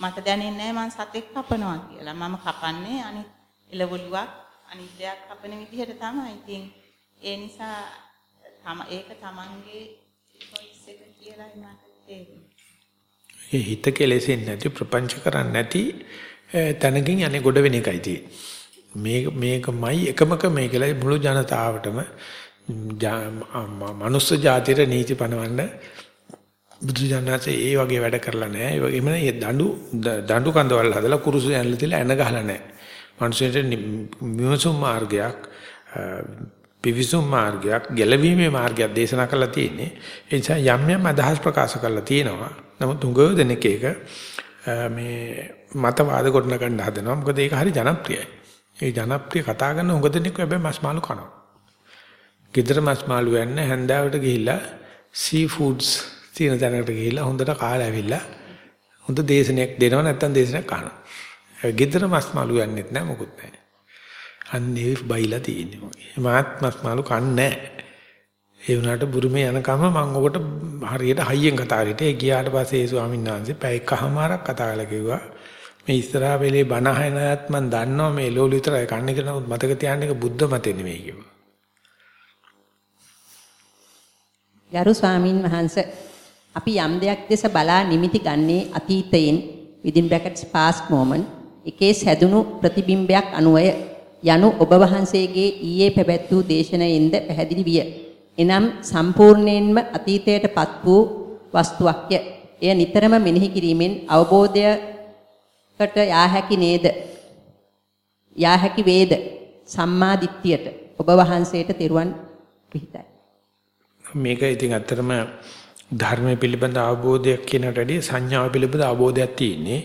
මට දැනෙන්නේ නැහැ මං සතෙක් කපනවා කියලා. මම කපන්නේ අනිත් එළවලුවක් අනිත් දෙයක් කපන විදිහට තමයි. ඉතින් ඒ නිසා තම ඒක තමන්ගේ choice එක කියලා මට තේරෙන්නේ. ඒ හිත කෙලෙසෙන්නේ නැති ප්‍රපංච කරන්නේ නැති තැනකින් යන්නේ ගොඩ වෙන එකයි තියෙන්නේ. මේක මේකමයි එකමක මේ කියලා මුළු ජනතාවටම මනුස්ස ජාතියට නීති පනවන්න බුදු ජානනාසේ ඒ වගේ වැඩ කරලා නැහැ. ඒ වගේම මේ දඬු දඬු කඳවල් හදලා කුරුසු ඇනලා තියලා එන ගහලා නැහැ. මිනිස්සුන්ට විමසුම් මාර්ගයක් පිවිසුම් මාර්ගයක් ගැලවීමේ මාර්ගයක් දේශනා කරලා තියෙන්නේ. ඒ නිසා යම් යම් අදහස් ප්‍රකාශ කරලා තියෙනවා. නමුත් උඟ දෙනෙක් ඒක මේ මතවාද ගොඩන ගන්න හදනවා. මොකද ඒක හරි ජනප්‍රියයි. ඒ ජනප්‍රිය කතා කරන උඟ දෙනෙක් හැබැයි මස් මාළු කනවා. ගෙදර මස් මාළු යන්නේ හැන්දාවට ගිහිල්ලා සී ෆුඩ්ස් තියෙන තැනකට ගිහිල්ලා හොඳට කාලා ඇවිල්ලා හොඳ දේශනයක් දෙනවා නැත්නම් දේශනයක් කනවා. ගෙදර මස් මාළු යන්නෙත් නැහැ මොකුත් නැහැ. අන්නේ බයිලා තියෙන්නේ මොකේ. මාත් මස් මාළු කන්නේ ඒ වුණාට බුරුමේ යනකම මම ඔකට හරියට හයියෙන් කතා කරේ. ඒ ගියාට පස්සේ ඒ ස්වාමීන් වහන්සේ පැය එකමාරක් කතා කරලා කිව්වා මේ ඉස්සරහා වෙලේ බණ අහන අයත් මම දන්නවා මේ ලෝලු විතරයි කන්නේ කියලා නමුත් මතක තියාගන්න එක බුද්ධ මතේ නෙමෙයි කිව්වා. ගරු ස්වාමින් වහන්සේ අපි යම් දෙයක් දෙස බලා නිමිති ගන්නේ අතීතයෙන් within brackets past moment එකේ සැදුණු ප්‍රතිබිම්බයක් අනුවය යනු ඔබ වහන්සේගේ ඊයේ පැවැත් වූ දේශනාවෙන්ද පැහැදිලි විය. එනම් සම්පූර්ණයෙන්ම අතීතයටපත් වූ වස්තුවක්ය. එය නිතරම මෙනෙහි කිරීමෙන් අවබෝධයකට යා හැකි නේද? යා හැකි වේද? සම්මා දිට්ඨියට ඔබ වහන්සේට තෙරුවන් පිහිටයි. මේක ඉතින් ඇත්තටම ධර්මයේ පිළිබඳ අවබෝධයක් කියනට වැඩිය සංඥාව පිළිබඳ අවබෝධයක් තියෙන්නේ.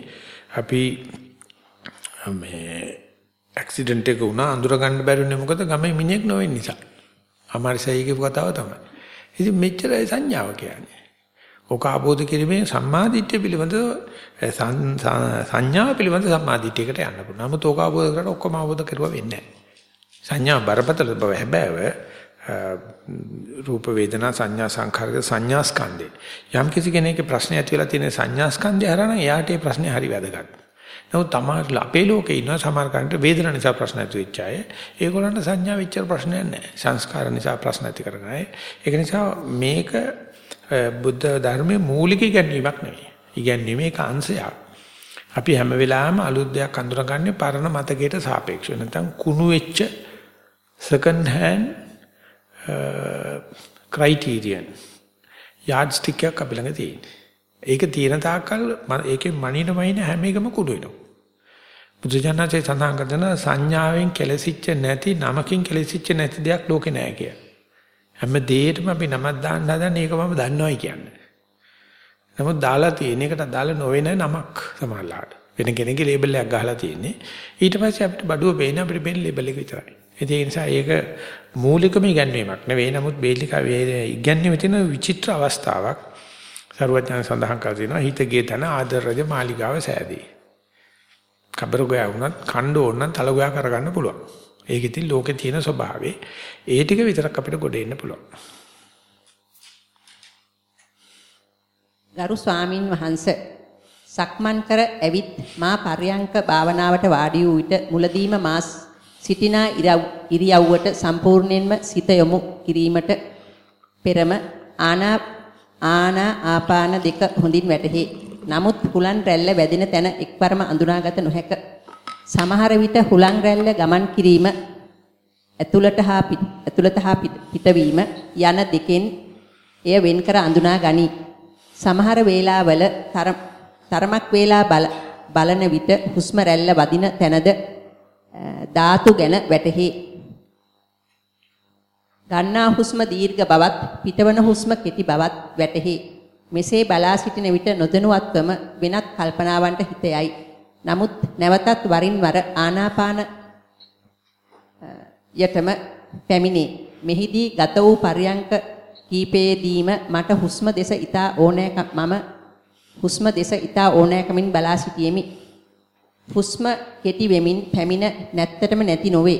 අපි මේ ඇක්සිඩන්ට් එක වුණා අඳුර ගන්න බැරිුනේ මොකද ගමේ මිනිහෙක් නොවෙන නිසා. අමාරුසයි කියපු කතාව තමයි. ඉතින් මෙච්චරයි සංඥාව කියන්නේ. ඔක ආબોධ කිරීමේ සම්මාදිට්ඨිය පිළිබඳ සංඥා පිළිබඳ සම්මාදිට්ඨියකට යන්න පුළුවන්. නමුත් ඕක ආબોධ කරලා ඔක්කොම ආબોධ කරුවා වෙන්නේ නැහැ. සංඥා බරපතල බව හැබෑව රූප වේදනා සංඥා සංඛාරක සංඥා ස්කන්ධේ. යම් කිසි කෙනෙක්ගේ ප්‍රශ්නේ ඇති වෙලා තියෙන සංඥා ස්කන්ධය හරහා නම් එයාට ඒ ප්‍රශ්නේ හරි වැදගත්. නමුත් තමයි අපේ ලෝකේ ඉන්න සමහර කන්ට වේදනා නිසා ප්‍රශ්න ඇති වෙච්ච අය. ඒගොල්ලන්ට සංඥා විචාර ප්‍රශ්නයක් නැහැ. සංස්කාර නිසා ප්‍රශ්න ඇති කරගෙන අය. ඒක නිසා මේක බුද්ධ ධර්මයේ මූලික ඉගැන්වීමක් නෙවෙයි. ඉගැන්වීමේ එක අංශයක්. අපි හැම වෙලාවෙම අලුත් දෙයක් අඳුරගන්නේ පරණ මතකයට සාපේක්ෂව. නැත්නම් කුණු වෙච්ච second hand ක්‍රයිටීරියන් යාඩ්ස්ටික් එකක් අපි ළඟ තියෙන්නේ. ඒක තියෙන තාක්කල් ඒකේ මනින මනින හැම එකම කුඩු වෙනවා. බුදුජානකසේ සඳහන් කරන සංඥාවෙන් කෙලසිච්ච නැති නමකින් කෙලසිච්ච නැති දෙයක් ලෝකේ නැහැ කිය. හැම දෙයකටම අපි නමක් දාන්න හදන එක මම දන්නවයි කියන්නේ. නමුත් දාලා තියෙන එකට දාලා නොවන නමක් සමහරලාට. වෙන කෙනෙක්ගේ ලේබල් එකක් ගහලා තියෙන්නේ. ඊට පස්සේ අපිට බඩුව පේන අපිට පේන ලේබල් එක විතරයි. ඒ නිසා ඒක මූලිකම ඉගැන්වීමක් නෙවෙයි. නමුත් බේලිකා ඉගැන්වීමේ තියෙන විචිත්‍ර අවස්ථාවක්. සරුවඥයන් සඳහන් කර තිනවා හිත ගේ තන ආදර රජ මාලිගාව සෑදී. කබර ගෝයා වුණත් කණ්ඩ ඕන නම් තල ගෝයා කරගන්න පුළුවන්. ඒක ඉතින් ලෝකේ තියෙන ස්වභාවය. ඒ ටික විතරක් අපිට ගොඩ එන්න පුළුවන්. ගරු ස්වාමින් වහන්සේ සක්මන් කර ඇවිත් මා පර්යංක භාවනාවට වාඩි වූ විට මුලදීම මා සිටිනා ඉරියව්වට සම්පූර්ණයෙන්ම සිත යොමු කිරීමට පෙරම ආනා ආනා ආපාන දෙක හොඳින් වැටහි. නමුත් හුලන් රැල්ල වැදින තැන එක්වරම අඳුනාගත නොහැක. සමහර විට හුලන් රැල්ල ගමන් කිරීම ඇතුළට හා ඇතුළත හා පිටවීම යන දෙකෙන් එය වෙන්කර අඳුනා ගනී. සමහර වේලාවල තරමක් වේලා බලන විට හුස්ම රැල්ල වදින තැනද ධාතු ගැන වැටහි. ගන්නා හුස්ම දීර්ඝ බවත් පිටවන හුස්ම කෙටි බවත් වැටහි. මෙසේ බලා සිටින විට නොදැනුවත්වම වෙනත් කල්පනාවන්ට හිත යයි. නමුත් නැවතත් වරින් වර ආනාපාන යටම පැමිණේ. මෙහිදී ගත වූ පරියංක කීපයේදීම මට හුස්ම දෙස ඊතා ඕනෑක මම හුස්ම දෙස ඊතා ඕනෑකමින් බලා සිටියෙමි. හුස්ම කෙටි වෙමින් පැමිණ නැත්තටම නැති නොවේ.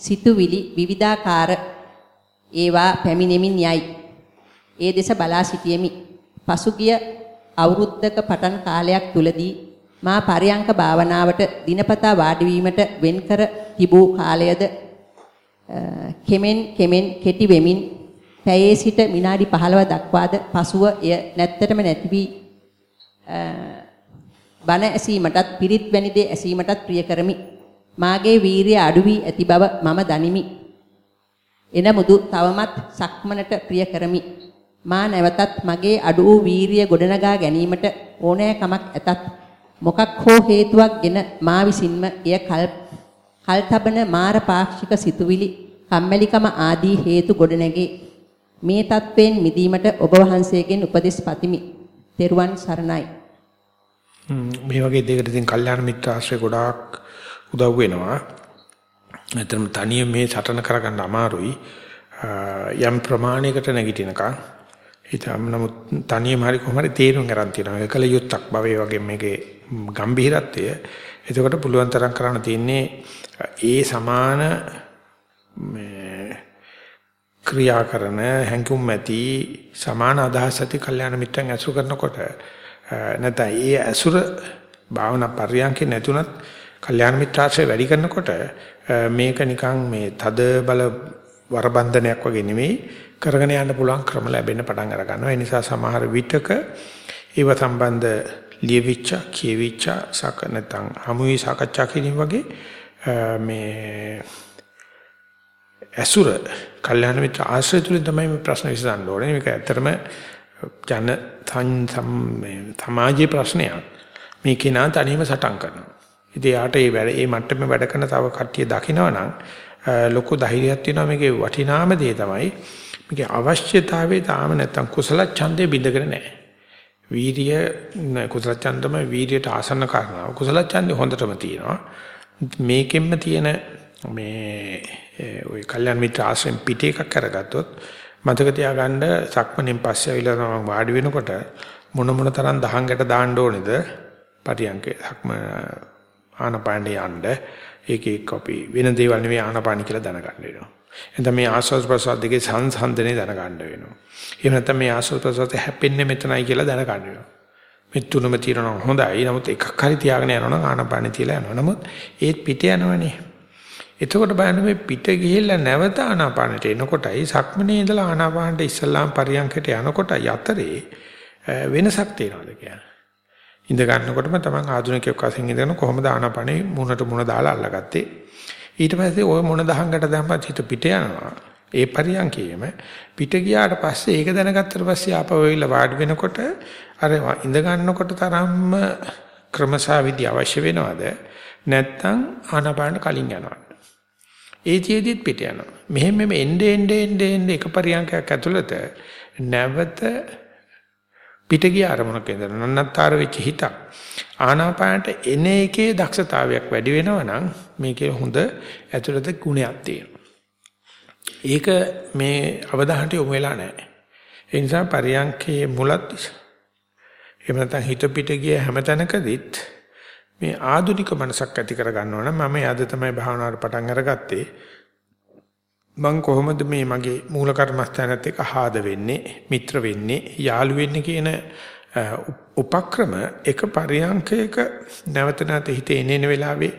සිතුවිලි විවිධාකාර ඒවා පැමිණෙමින් යයි. ඒ දෙස බලා සිටියෙමි. පසුගිය අවුරුද්දක පටන් කාලයක් තුලදී මා පරියංක භාවනාවට දිනපතා වාඩි වීමට වෙන්කර තිබූ කාලයද කෙමෙන් කෙමෙන් කෙටි වෙමින් පැයේ සිට විනාඩි 15 දක්වාද පසුව එය නැත්තටම නැති වී බණ ඇසීමටත් පිරිත් වැනි දේ ඇසීමටත් ප්‍රිය කරමි. මාගේ වීරිය අඩු වී ඇති බව මම දනිමි. එනමුදු තවමත් සක්මනට ප්‍රිය කරමි. මා නැවතත් මගේ අඩු වූ වීරිය ගොඩනගා ගැනීමට ඕනෑකමක් ඇතත් මොකක් හෝ හේතුවක්ගෙන මා විසින්ම එය කල් කල්තබන මාර පාක්ෂික සිතුවිලි කම්මැලිකම ආදී හේතු ගොඩනැගේ මේ තත්වයෙන් මිදීමට ඔබ වහන්සේගෙන් උපදෙස් පතිමි. තෙරුවන් සරණයි. මේ වගේ දෙයකට ඉතින් කල්යාණ මිත්‍ර ආශ්‍රය ගොඩාක් උදව් වෙනවා. නැත්නම් තනියම මේ සටන කරගන්න අමාරුයි. යම් ප්‍රමාණයකට නැගිටිනකම් හිතම් නමුත් තනියම හරි කොහොම හරි තේරුම් ගන්න තියෙනවා. ඒකල යුත්තක් බවේ වගේ මේකේ ගැඹිරත්වය. එතකොට පුළුවන් තරම් කරන්න තියෙන්නේ ඒ සමාන මේ ක්‍රියා කරන හැඟුම් ඇති සමාන අදහස් ඇති කල්යාණ මිත්‍රන් ඇසුර කරනකොට නැත්නම් ඒ ඇසුර භාවනා පරියන්කේ නැතුණත් කල්යාණ මිත්‍රාශ්‍රය වැඩි කරනකොට මේක නිකන් මේ තද බල වරබන්ධනයක් වගේ නෙමෙයි කරගෙන යන්න පුළුවන් ක්‍රම ලැබෙන්න පටන් අර ගන්නවා. ඒ නිසා සමහර විටක ඒව සම්බන්ධ ලියවිච්ච, කියවිච්ච සක නැත්නම් හමුවේ සාකච්ඡා කිරීම වගේ මේ ඇසුර කල්යාණ මිත්‍ර ආශ්‍රය තුලින් තමයි මේ ප්‍රශ්න විසඳන්න ඕනේ. මේක ඇත්තටම ජන සමාජයේ ප්‍රශ්නයක්. මේ කෙනා තනියම සටන් කරනවා. ඉතින් යාට මේ වැඩ මේ මට්ටමේ වැඩ කරන තව කට්ටිය දකිනවනම් ලොකු ධෛර්යයක් තියෙනවා මේකේ වටිනාම දේ තමයි මේකේ අවශ්‍යතාවය තාම නැත්තම් කුසල ඡන්දේ බිඳගෙන නැහැ. වීරිය කුසල ඡන්දම වීරියට ආසන්න කරනවා. කුසල ඡන්දේ හොඳටම තියෙනවා. මේකෙන්ම තියෙන මේ ওই කල්යන මිත්‍ර ආශ්‍රයෙන් පිට එකක් කරගත්තොත් මතක තියාගන්න සක්මණෙන් පස්සේ ඇවිල්ලා තමයි වාඩි වෙනකොට මොන මොන තරම් දහංගට දාන්න ඕනේද පරියන්කේ සක්ම ආනපාණ්ඩේ යන්න. ඒකේ කොපි වෙන දේවල් නෙවෙයි ආනපාණි කියලා දැනගන්න වෙනවා. එතන මේ ආස්වාද ප්‍රසවාස දෙකේ සංසන්දනේ දැනගන්න වෙනවා. එහෙම නැත්නම් මේ ආස්වාද ප්‍රසවාස හැපෙන්නේ මෙතනයි කියලා දැනගන්න වෙනවා. මේ තුනම තියෙනවා හොඳයි. නමුත් එකක් හරි තියාගෙන යනවනම් ආනපාණි තියලා යනවා. නමුත් ඒත් පිට යනවනේ. එතකොට බලන්න මේ පිට ගිහිල්ලා නැවත ආනාපානට එනකොටයි සක්මනේ ඉඳලා ආනාපානට ඉස්සල්ලාම් පරියන්කට යනකොටයි අතරේ වෙනසක් තියෙනවද කියන්නේ. ඉඳ ගන්නකොටම තමන් ආධුනිකයෙක් වශයෙන් ඉඳගෙන කොහොමද ආනාපානේ මුණට මුණ දාලා අල්ලගත්තේ. ඊට පස්සේ ওই මුණ දහංගට දැම්මත් හිත පිට යනවා. ඒ පරියන්කේම පිට ගියාට පස්සේ ඒක දැනගත්තට පස්සේ ආපහු වෙයිලා වාඩි වෙනකොට අර ඉඳ ගන්නකොට තරම්ම ක්‍රමසාවිදි අවශ්‍ය වෙනවද? නැත්නම් ආනාපානට කලින් යනවා. ඒතියෙදිත් පිට යනවා. මෙහෙම මෙහෙම එnde ende ende ende එක පරියන්කයක් ඇතුළත නැවත පිට ගිය අරමුණක ඉඳලා නන්නත්තර වෙච්ච හිතක් ආනාපානට එන එකේ දක්ෂතාවයක් වැඩි වෙනවා නම් මේකේ හොඳ ඇතුළත ගුණයක් තියෙනවා. ඒක මේ අවධානයට යොමු වෙලා නැහැ. ඒ නිසා පරියන්කේ මුලත් එහෙම නැත්නම් හිත පිට ගිය හැමතැනකදීත් මේ ආධුනික මනසක් ඇති කර ගන්නවා නම් මම අද තමයි භාවනාවට පටන් අරගත්තේ මං කොහොමද මේ මගේ මූල කර්මස්ථානත් එක්ක ආහද වෙන්නේ මිත්‍ර වෙන්නේ යාළු වෙන්නේ කියන උපක්‍රම එක පරියන්කයක නැවත නැවත හිතේ එනේන වෙලාවේ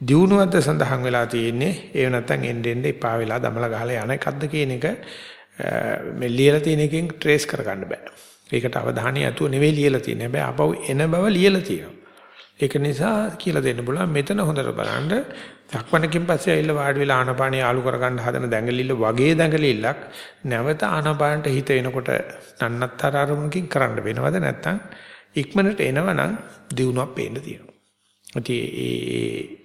දියුණුවද්ද සඳහන් වෙලා තියෙන්නේ ඒව නැත්තම් එන්න එන්න එපා වෙලා දමලා ගහලා යන එකක්ද කියන එක මේ ලියලා තියෙන එකෙන් ට්‍රේස් කරගන්න බෑ. ඒකට අවධානය යතුව නෙවෙයි ලියලා තියෙන්නේ. හැබැයි අපව එන බව ලියලා තියෙනවා. ඒක නිසා කියලා දෙන්න බුණා මෙතන හොඳට බලන්න ධක්මනකින් පස්සේ ඇවිල්ලා වාඩි වෙලා ආනපානිය ආලු කරගන්න හදන දැඟලිල්ල වගේ දැඟලිල්ලක් නැවත ආනපානට හිත එනකොට නන්නත්තර අරමුණකින් කරන්න වෙනවද නැත්නම් ඉක්මනට එනවනම් දිනුවක් පේන්න තියෙනවා. ඒ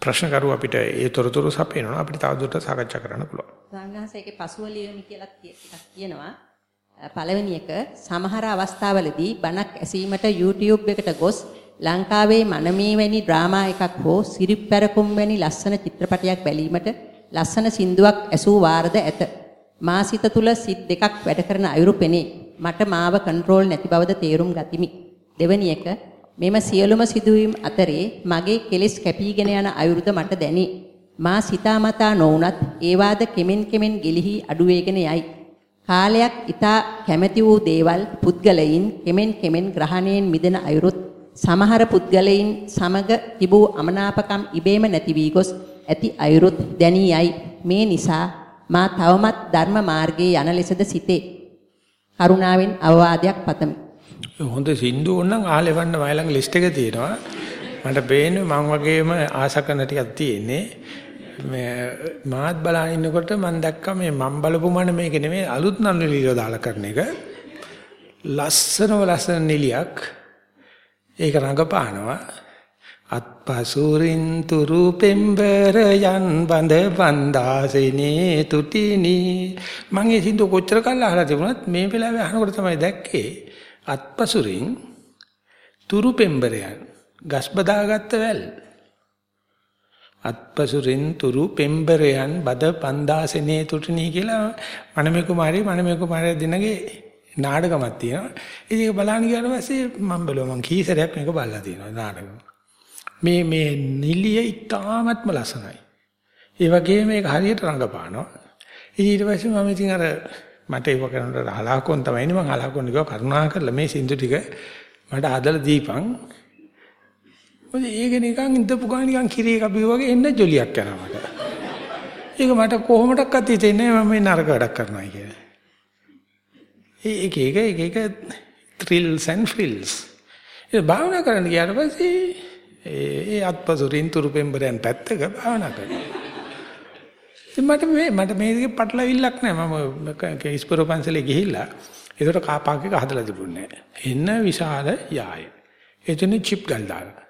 ප්‍රශ්න කරු අපිට ඒ තොරතුරු සපේනවා අපිට තවදුරටත් සාකච්ඡා කරන්න පුළුවන්. සංඝාසයේ පසුව ලියමි කියලා කියනවා. පළවෙනි එක සමහර අවස්ථාවලදී බණක් ඇසීමට YouTube එකට ගොස් ලංකාවේ මනමේ වැනි ඩ්‍රාමා එකක් හෝ සිරිප්පැරකුම් වැනි ලස්සන චිත්‍රපටයක් බැලීමට ලස්සන සින්දුවක් ඇසූ වාරද ඇත. මා සිත තුල සිත් දෙකක් වැඩ කරන අයුරු පෙනේ. මට මාව කන්ට්‍රෝල් නැති බවද තේරුම් ගතිමි. දෙවැනි එක මෙම සියලුම සිදුවීම් අතරේ මගේ කෙලෙස් කැපීගෙන යන අයුරුද මට දැනේ. මා සිතාමතා නොවුනත් ඒවාද කෙමෙන් කෙමෙන් ගිලිහි අඩු වේගෙන යයි. කාලයක් ඊතා කැමැති වූ දේවල් පුද්ගලයින් කෙමෙන් කෙමෙන් ග්‍රහණයෙන් මිදෙන අයුරුත් සමහර පුද්ගලයින් සමග තිබූ අමනාපකම් ඉබේම නැති වී ගොස් ඇති අයුරුත් දැනී යයි. මේ නිසා මා තවමත් ධර්ම මාර්ගයේ යන ලෙසද සිටේ කරුණාවෙන් අවවාදයක් පතමි. හොඳ සින්දු ඕනනම් ආලෙවන්න මයි ළඟ ලිස්ට් එක තියෙනවා. මට පේන්නේ මං වගේම ආසකන ටිකක් තියෙන්නේ. මේ මාත් බලන ඉන්නකොට මම දැක්කා මේ මම බලපු මන මේක නෙමෙයි අලුත් නළුලිය දාලා කරන එක. ලස්සනම ලස්සන නිලියක්. ඒක රඟපානවා. අත්පසුරින් තුරු පෙම්බර යන් බඳ බන්දාසිනේ තුටිනි මම ඒ සින්දු කොච්චර කල් අහලා තිබුණත් මේ වෙලාවේ අහනකොට තමයි දැක්කේ අත්පසුරින් තුරු පෙම්බරයන් ගස් බදාගත්ත වැල් අත්පසුරින් තුරු පෙම්බරයන් බද පන්දාසනේ තුටිනී කියලා මනමේ කුමාරී මනමේ කුමාරය දිනගේ නාටකමක් තියෙනවා. ඉතින් ඒක බලන්න ගියාට පස්සේ මම බැලුවා මං කීසරයක් මේක බලලා තියෙනවා නාටකම. මේ මේ නිලිය ඉතාමත්ම ලස්සනයි. ඒ වගේම මේක හරියට රඟපානවා. ඊට පස්සේ මම ඉතින් අර මට ඒක කරනකොට හලාකොන් තමයි නේ මං හලාකොන් කිව්වා කරුණා කරලා මේ සින්දු ටික මට හදලා දීපන් මොකද ඒක නිකන් ඉඳපු ගා නිකන් කිරි එකක් බිව වගේ එන්න ජොලියක් යනවා මට. ඒක මට කොහොමඩක්වත් හිතෙන්නේ මම මේ නරක වැඩක් කරනවා කියලා. ඒක ඒක ඒක ඒක thrills and frills. ඒ භාවනා කරන්න ගියාට පස්සේ ඒ අත්පසුරින් තුරුපෙම්බරයන් පැත්තක භාවනා කරනවා. ඉතින් මට මේ මට මේකේ පටලවිල්ලක් නැහැ. මම ඉස්පරෝ පන්සලේ ගිහිල්ලා ඒකට කාපාක් එක හදලා තිබුණේ නැහැ. එන්න විශාල යාය. එතන චිප් ගල් දාලා.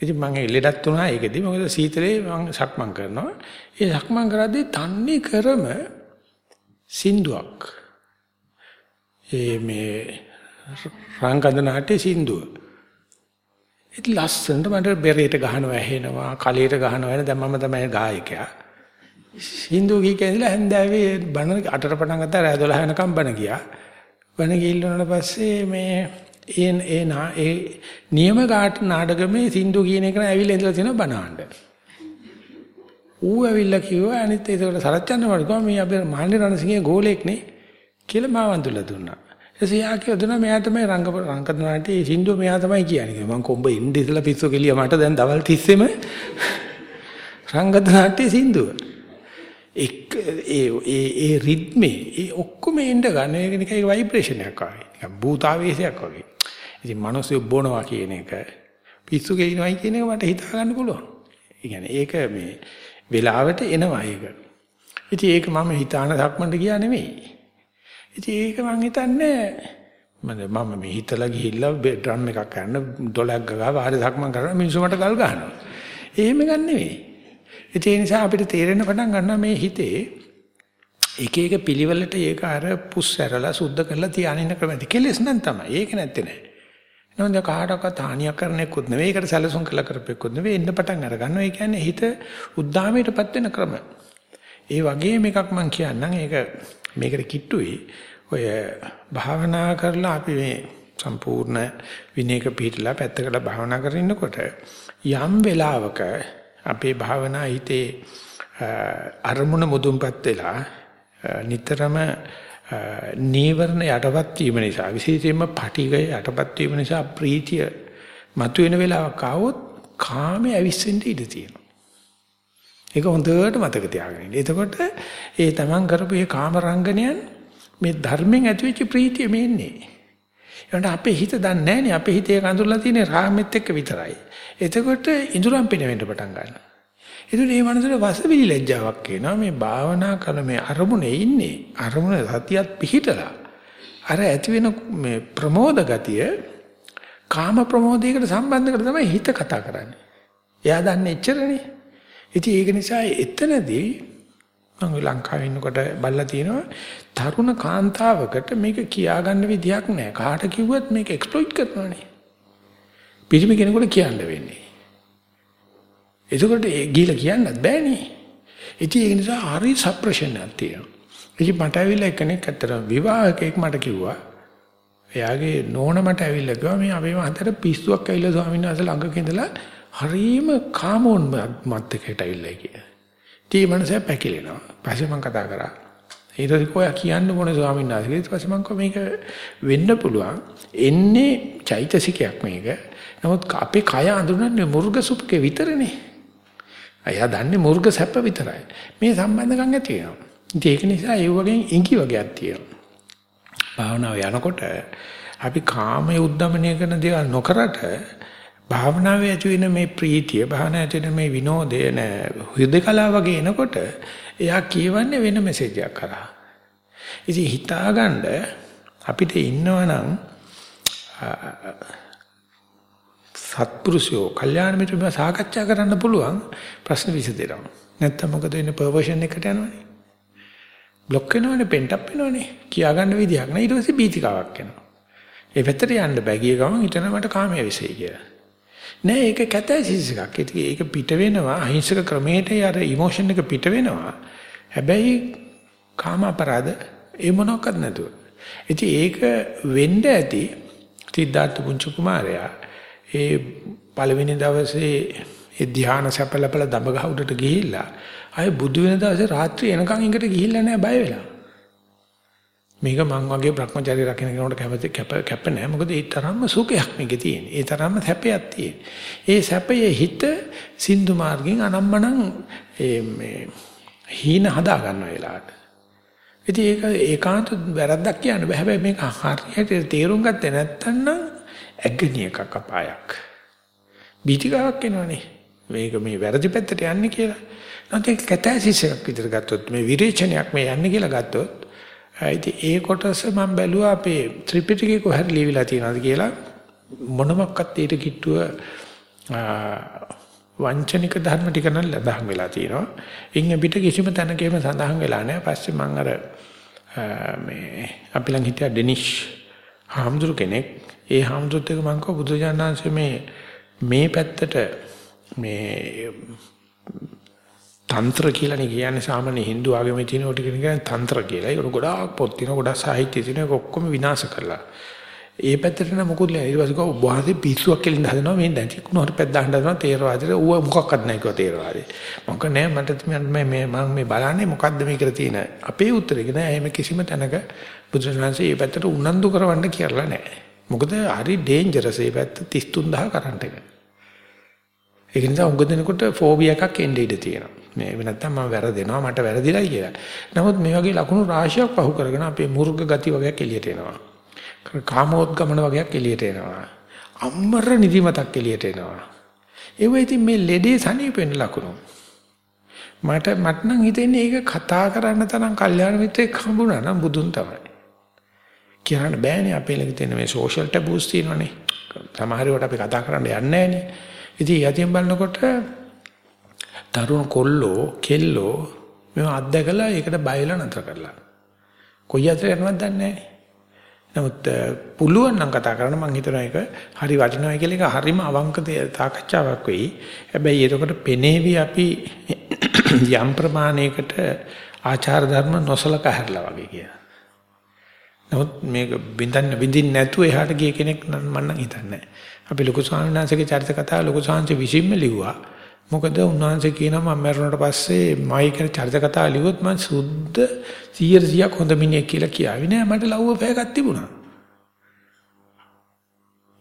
ඉතින් මම ලෙඩක් වුණා ඒකෙදි මොකද සීතලේ මම සක්මන් කරනවා. ඒ සක්මන් කරද්දී තන්නේ කරම සින්දුවක්. ඒ මේ රංගන නාට්‍ය සින්දුව. ඉතින් ලස්සනට මට බෙරේට ගහනවා ඇහෙනවා, කලයට ගහනවා එන දැන් මම තමයි ගායකයා. සින්දුව කී කියලා හැන්දෑවේ බණ අටට පටන් ගත්තා රෑ 12 වෙනකම් බණ ගියා. බණ ගිහිල්ලා පස්සේ මේ ඒ ඒ නා ඒ නියම ගාට නාටකමේ සින්දු කියන එක ඇවිල්ලා ඉඳලා තියෙනවා බණාණ්ඩ. ඌ ඇවිල්ලා කිව්වා අනිත් ඒකට සරච්චන්න මට කිව්වා මේ අපේ මහන්නේ රණසිංහේ ගෝලෙක් නේ කියලා මාව අඳුල්ලා දුන්නා. එසේ යා කියලා දුන්නා මෙයා තමයි රංග රංගනාටි සින්දු මෙයා තමයි කියන්නේ. මම කොඹ ඉන්න ඉඳලා පිස්සු කෙලිය මට දැන් දවල් 30ෙම රංගනාටි සින්දුව. එක් ඒ ඒ ඒ රිද්මේ ඒ ඔක්කොම එන්න ගන්න එක නිකන් ভাইබ්‍රේෂන් එකක් වගේ. නිකන් භූතාවේශයක් වගේ. ඉතින් මිනිස්සු බොනවා කියන එක පිස්සු ගෙනිනවයි කියන එක මට හිතා ගන්න පුළුවන්. ඒ කියන්නේ ඒක මේ වෙලාවට එනවා ඒක. ඉතින් ඒක මම හිතාන ධක්මන්ට ගියා නෙමෙයි. ඉතින් ඒක මං හිතන්නේ මම මම මේ හිතලා ගිහිල්ලා ඩ්‍රම් එකක් ගන්න ඩොලක් ගගා වාරේ ධක්මන් කරලා මිනිස්සු මට ගල් ගහනවා. එහෙම ගන්න නෙමෙයි. ඒ නිසා අපිට තේරෙන පටන් ගන්නවා මේ හිතේ එක එක පිළිවෙලට ඒක අර පුස් ඇරලා සුද්ධ කරලා තියානින්න ක්‍රමද කෙලස් නම් තමයි. ඒක නැත්තේ නෑ. නෝන්ද කාටවත් හානියක් කරන්නෙකුත් නෙවෙයි. ඒකට සැලසුම් කළ කරපෙකුත් නෙවෙයි. එන්න පටන් අර ගන්නවා. ඒ කියන්නේ හිත උද්දාමයටපත් වෙන ක්‍රම. ඒ වගේ මේකක් මම කියන්නම්. ඒක මේකට කිට්ටුයි. ඔය භාවනා කරලා අපි මේ සම්පූර්ණ විනයක පිළිලා පැත්තකට භාවනා කරගෙන ඉන්නකොට යම් වෙලාවක අපේ භාවනා හිතේ අරමුණ මුදුන්පත් වෙලා නිතරම නීවරණ යටපත් වීම නිසා විශේෂයෙන්ම පටිගය යටපත් වීම නිසා ප්‍රීතිය මතුවෙන වෙලාවක ආවොත් කාමයේ ඇවිස්සෙන්න ඉඩ තියෙනවා. ඒක හොඳට මතක තියාගන්න ඉන්න. එතකොට ඒ තමන් කරපු මේ කාම රංගනයන් මේ ධර්මයෙන් ඇතිවෙච්ච ප්‍රීතිය මෙන්නේ. ඒකට අපේ හිත දන්නේ නැහනේ අපේ හිතේ කඳුල්ලා තියෙන රාමෙත් එක්ක විතරයි. එතකොට ඉඳුරම් පිනවෙන්න පටන් ගන්නවා. ඒතුළු මේ මනසට වසවිලි ලැජ්ජාවක් එනවා මේ භාවනා කරන මේ අරමුණේ ඉන්නේ අරමුණ සතියත් පිහිටලා අර ඇති වෙන මේ ප්‍රමෝද ගතිය කාම ප්‍රමෝදයකට සම්බන්ධ කරලා තමයි හිත කතා කරන්නේ. එයා දන්නේ එච්චරනේ. ඉතින් ඒක නිසා එතනදී මම ලංකාවේ ඉන්නකොට බල්ලා තියෙනවා තරුණ කාන්තාවකට මේක කියාගන්න විදියක් නැහැ. කාට කිව්වත් මේක එක්ස්ප්ලොයිට් කරනවානේ. පිරිමි කෙනෙකුට කියන්න වෙන්නේ. එතකොට ඒ ගිහිලා කියන්නත් බෑනේ. ඉතින් ඒ නිසා හරි සප්‍රෙෂන් එකක් තියෙනවා. ඉතින් මට ඇවිල්ලා කෙනෙක් අතර විවාහකෙක් මට කිව්වා. එයාගේ නෝන මට ඇවිල්ලා කිව්වා මේ අපේ මහතර පිස්සුවක් ඇවිල්ලා ස්වාමීන් වහන්සේ ළඟක ඉඳලා හරීම කාමෝන් මත් එකට ඇවිල්ලා කියලා. ඉතින් මනස පැකිලෙනවා. පස්සේ මම කතා කරා. ඊට පස්සේ කොයා කියන්න ඕනේ ස්වාමීන් වහන්සේ. ඊට පස්සේ මම කිව්වා මේක වෙන්න පුළුවන්. එන්නේ චෛතසිකයක් මේක. නමුත් අපේ කය අඳුරන්නේ මුර්ග සුප්කේ විතරනේ. අයියා දන්නේ මුර්ග සැප විතරයි. මේ සම්බන්ධකම් ඇති වෙනවා. ඒක නිසා ඒ වගේ ඉඟි වගේක් තියෙනවා. භාවනාව යනකොට අපි කාමයේ උද්දමනය කරන දේවල් නොකරට භාවනාවේ ඇති වෙන මේ ප්‍රීතිය භාවනාවේ ඇති වෙන මේ විනෝදය නෑ හෘදකලා වගේ එනකොට එයා කියවන්නේ වෙන මෙසේජ් එකක් කරා. ඉතින් හිතාගන්න අපිට ඉන්නවනම් සත්පුරුෂයෝ කල්යාණ මිත්‍රව සාකච්ඡා කරන්න පුළුවන් ප්‍රශ්න විසඳෙනවා. නැත්තම් මොකද වෙන්නේ පර්වර්ෂන් එකට යනවනේ. બ્લોක් වෙනවනේ පෙන්ට් අප් වෙනවනේ. කියාගන්න විදියක් නෑ ඊට පස්සේ බීතිකාවක් එනවා. ඒ පැත්තට යන්න බෑ ගිය ගමන් හිතන මට කාමයේ විශ්ේ කියලා. නෑ ඒක කැතැසිස් එකක්. ඒක පිට වෙනවා අහිංසක ක්‍රමයට අර ඉමෝෂන් එක පිට වෙනවා. හැබැයි කාම අපරාධ ඒ මොනක්වත් නැතුව. ඉතින් ඒක වෙන්න ඇති සිද්ධාර්ථ පුංචි කුමාරයා ඒ පළවෙනි දවසේ ඒ ධ්‍යාන සැපලපල දඹගහ උඩට ගිහිල්ලා ආයේ බුදු වෙන දවසේ රාත්‍රිය එනකන් ඉඟට ගිහිල්ලා නැහැ බය වෙලා. මේක මං වගේ Brahmacharya රකින්න කෙනෙකුට කැමති කැප කැප නැහැ. මොකද ඒ තරම්ම සුඛයක් මේකේ තියෙන. ඒ තරම්ම සැපයක් තියෙන. ඒ සැපයේ හිත සින්දු මාර්ගෙන් අනම්මනම් ඒ මේ හීන හදා ගන්න වෙලාවට. ඉතින් ඒක ඒකාන්ත වැරද්දක් කියන්න බෑ. හැබැයි මේක හරියට තේරුම් ගත්තේ නැත්නම් ඇග්ගණි එකක් අපායක්. බීතිකාවක් එනවනේ. මේක මේ වැරදි පැත්තට යන්නේ කියලා. නැත්නම් ඒක කැතැසිස් එකක් විතර ගත්තොත් මේ විරේචනයක් මේ යන්නේ කියලා ගත්තොත් ඉතින් ඒ කොටස මම බැලුවා අපේ ත්‍රිපිටකේ කොහරි ලියවිලා තියෙනවද කියලා මොනමක්වත් ඊට කිට්ටුව වංචනික ධර්ම ටික නම් ලදහන් වෙලා තියෙනවා. ඉන් පිට කිසිම තැනකම සඳහන් වෙලා නැහැ. පස්සේ මම අර මේ අපි ළඟ හිටියා ඩෙනිෂ් හාමුදුරු කෙනෙක්. ඒ හාමුදුරුත් එක්ක මම කිව්වා බුදුජානනාංශ මේ මේ පැත්තට මේ තන්ත්‍ර කියලානේ කියන්නේ සාමාන්‍ය Hindu ආගමේ තියෙන ටික කියන්නේ තන්ත්‍ර කියලා. ඒක ගොඩාක් පොත් තියෙනවා, ගොඩාක් සාහිත්‍ය තියෙනවා. ඒක ඔක්කොම විනාශ කරලා. ඒ පැත්තට නම් මොකුත් නෑ. ඊට පස්සේ ගෝ වහන්සේ පිස්සුවක් කෙලින්න හදනවා. මේ දැන් තිකුණු හරි පැත්ත දාන්න හදනවා තේරවාදයට. ඌව මොකක්වත් නැහැ කිව්වා තේරවාදේ. මම කිව්වා නෑ මට මේ මේ මම මේ බලන්නේ මොකද්ද මේකට තියෙන. අපේ උත්තරේ නෑ එහෙම කිසිම තැනක බුදුරජාණන්සේ මේ පැත්තට උනන්දු කරවන්න කියලා නෑ. මොකද හරි ඩේන්ජරස් මේ පැත්ත 33000 කරන්ට් එක. ඒක නිසා උඟ දෙනකොට ෆෝබියා එකක් එන්න ඉඩ තියෙනවා. මේ නැත්තම් මම වැරදෙනවා මට වැරදිලයි කියලා. නමුත් මේ වගේ ලකුණු රාශියක් පහු කරගෙන අපේ මුර්ග ගති වගේක් එළියට එනවා. කාමෝද්ගමන වගේක් එළියට එනවා. අම්මර නිදිමතක් එළියට එනවා. ඒ වෙයි ඉතින් මේ ලෙඩේ සනීප වෙන ලකුණු. මට මට නම් හිතෙන්නේ ඒක කතා කරන්න තරම් කල්යාණ මිත්‍රෙක් හම්බුණා නම් බුදුන් තමයි. කියන්න බෑනේ අපේ ළඟ තියෙන මේ සෝෂල් ටැබූස් තියෙනවනේ. සමහර වෙලාවට අපි කතා කරන්න යන්නේ නැහනේ. ඉතින් යතියෙන් බලනකොට තරුණ කොල්ලෝ කෙල්ලෝ මේව අත්දැකලා ඒකට බයලා නතර කරලා. කොයි අතර යනවද දන්නේ නැහැ. නමුත් පුළුවන් නම් කතා කරන්න මම හිතනවා ඒක හරි වටිනවා කියලා එක හරිම අවංක සාකච්ඡාවක් වෙයි. හැබැයි එතකොට පෙනේවි අපි යම් ප්‍රමාණයකට ආචාර ධර්ම නොසලක හැරලා වගේ කියලා. නමුත් මේක බින්දන්න බින්දින් නැතුව එහාට ගිය කෙනෙක් නම් මම නම් හිතන්නේ නැහැ. අපි ලොකු ස්වාමීන් වහන්සේගේ චරිත කතාව ලොකු ස්වාමීන් විසින්ම ලිව්වා. මොකද උන්වහන්සේ කියනවා මම මරුණට පස්සේ මයි කියන චරිත කතාව ලිව්වොත් මම සුද්ධ 100ක් හොඳ මිනිහෙක් කියලා කියාවි නෑ මට ලව්ව පැයකක් තිබුණා.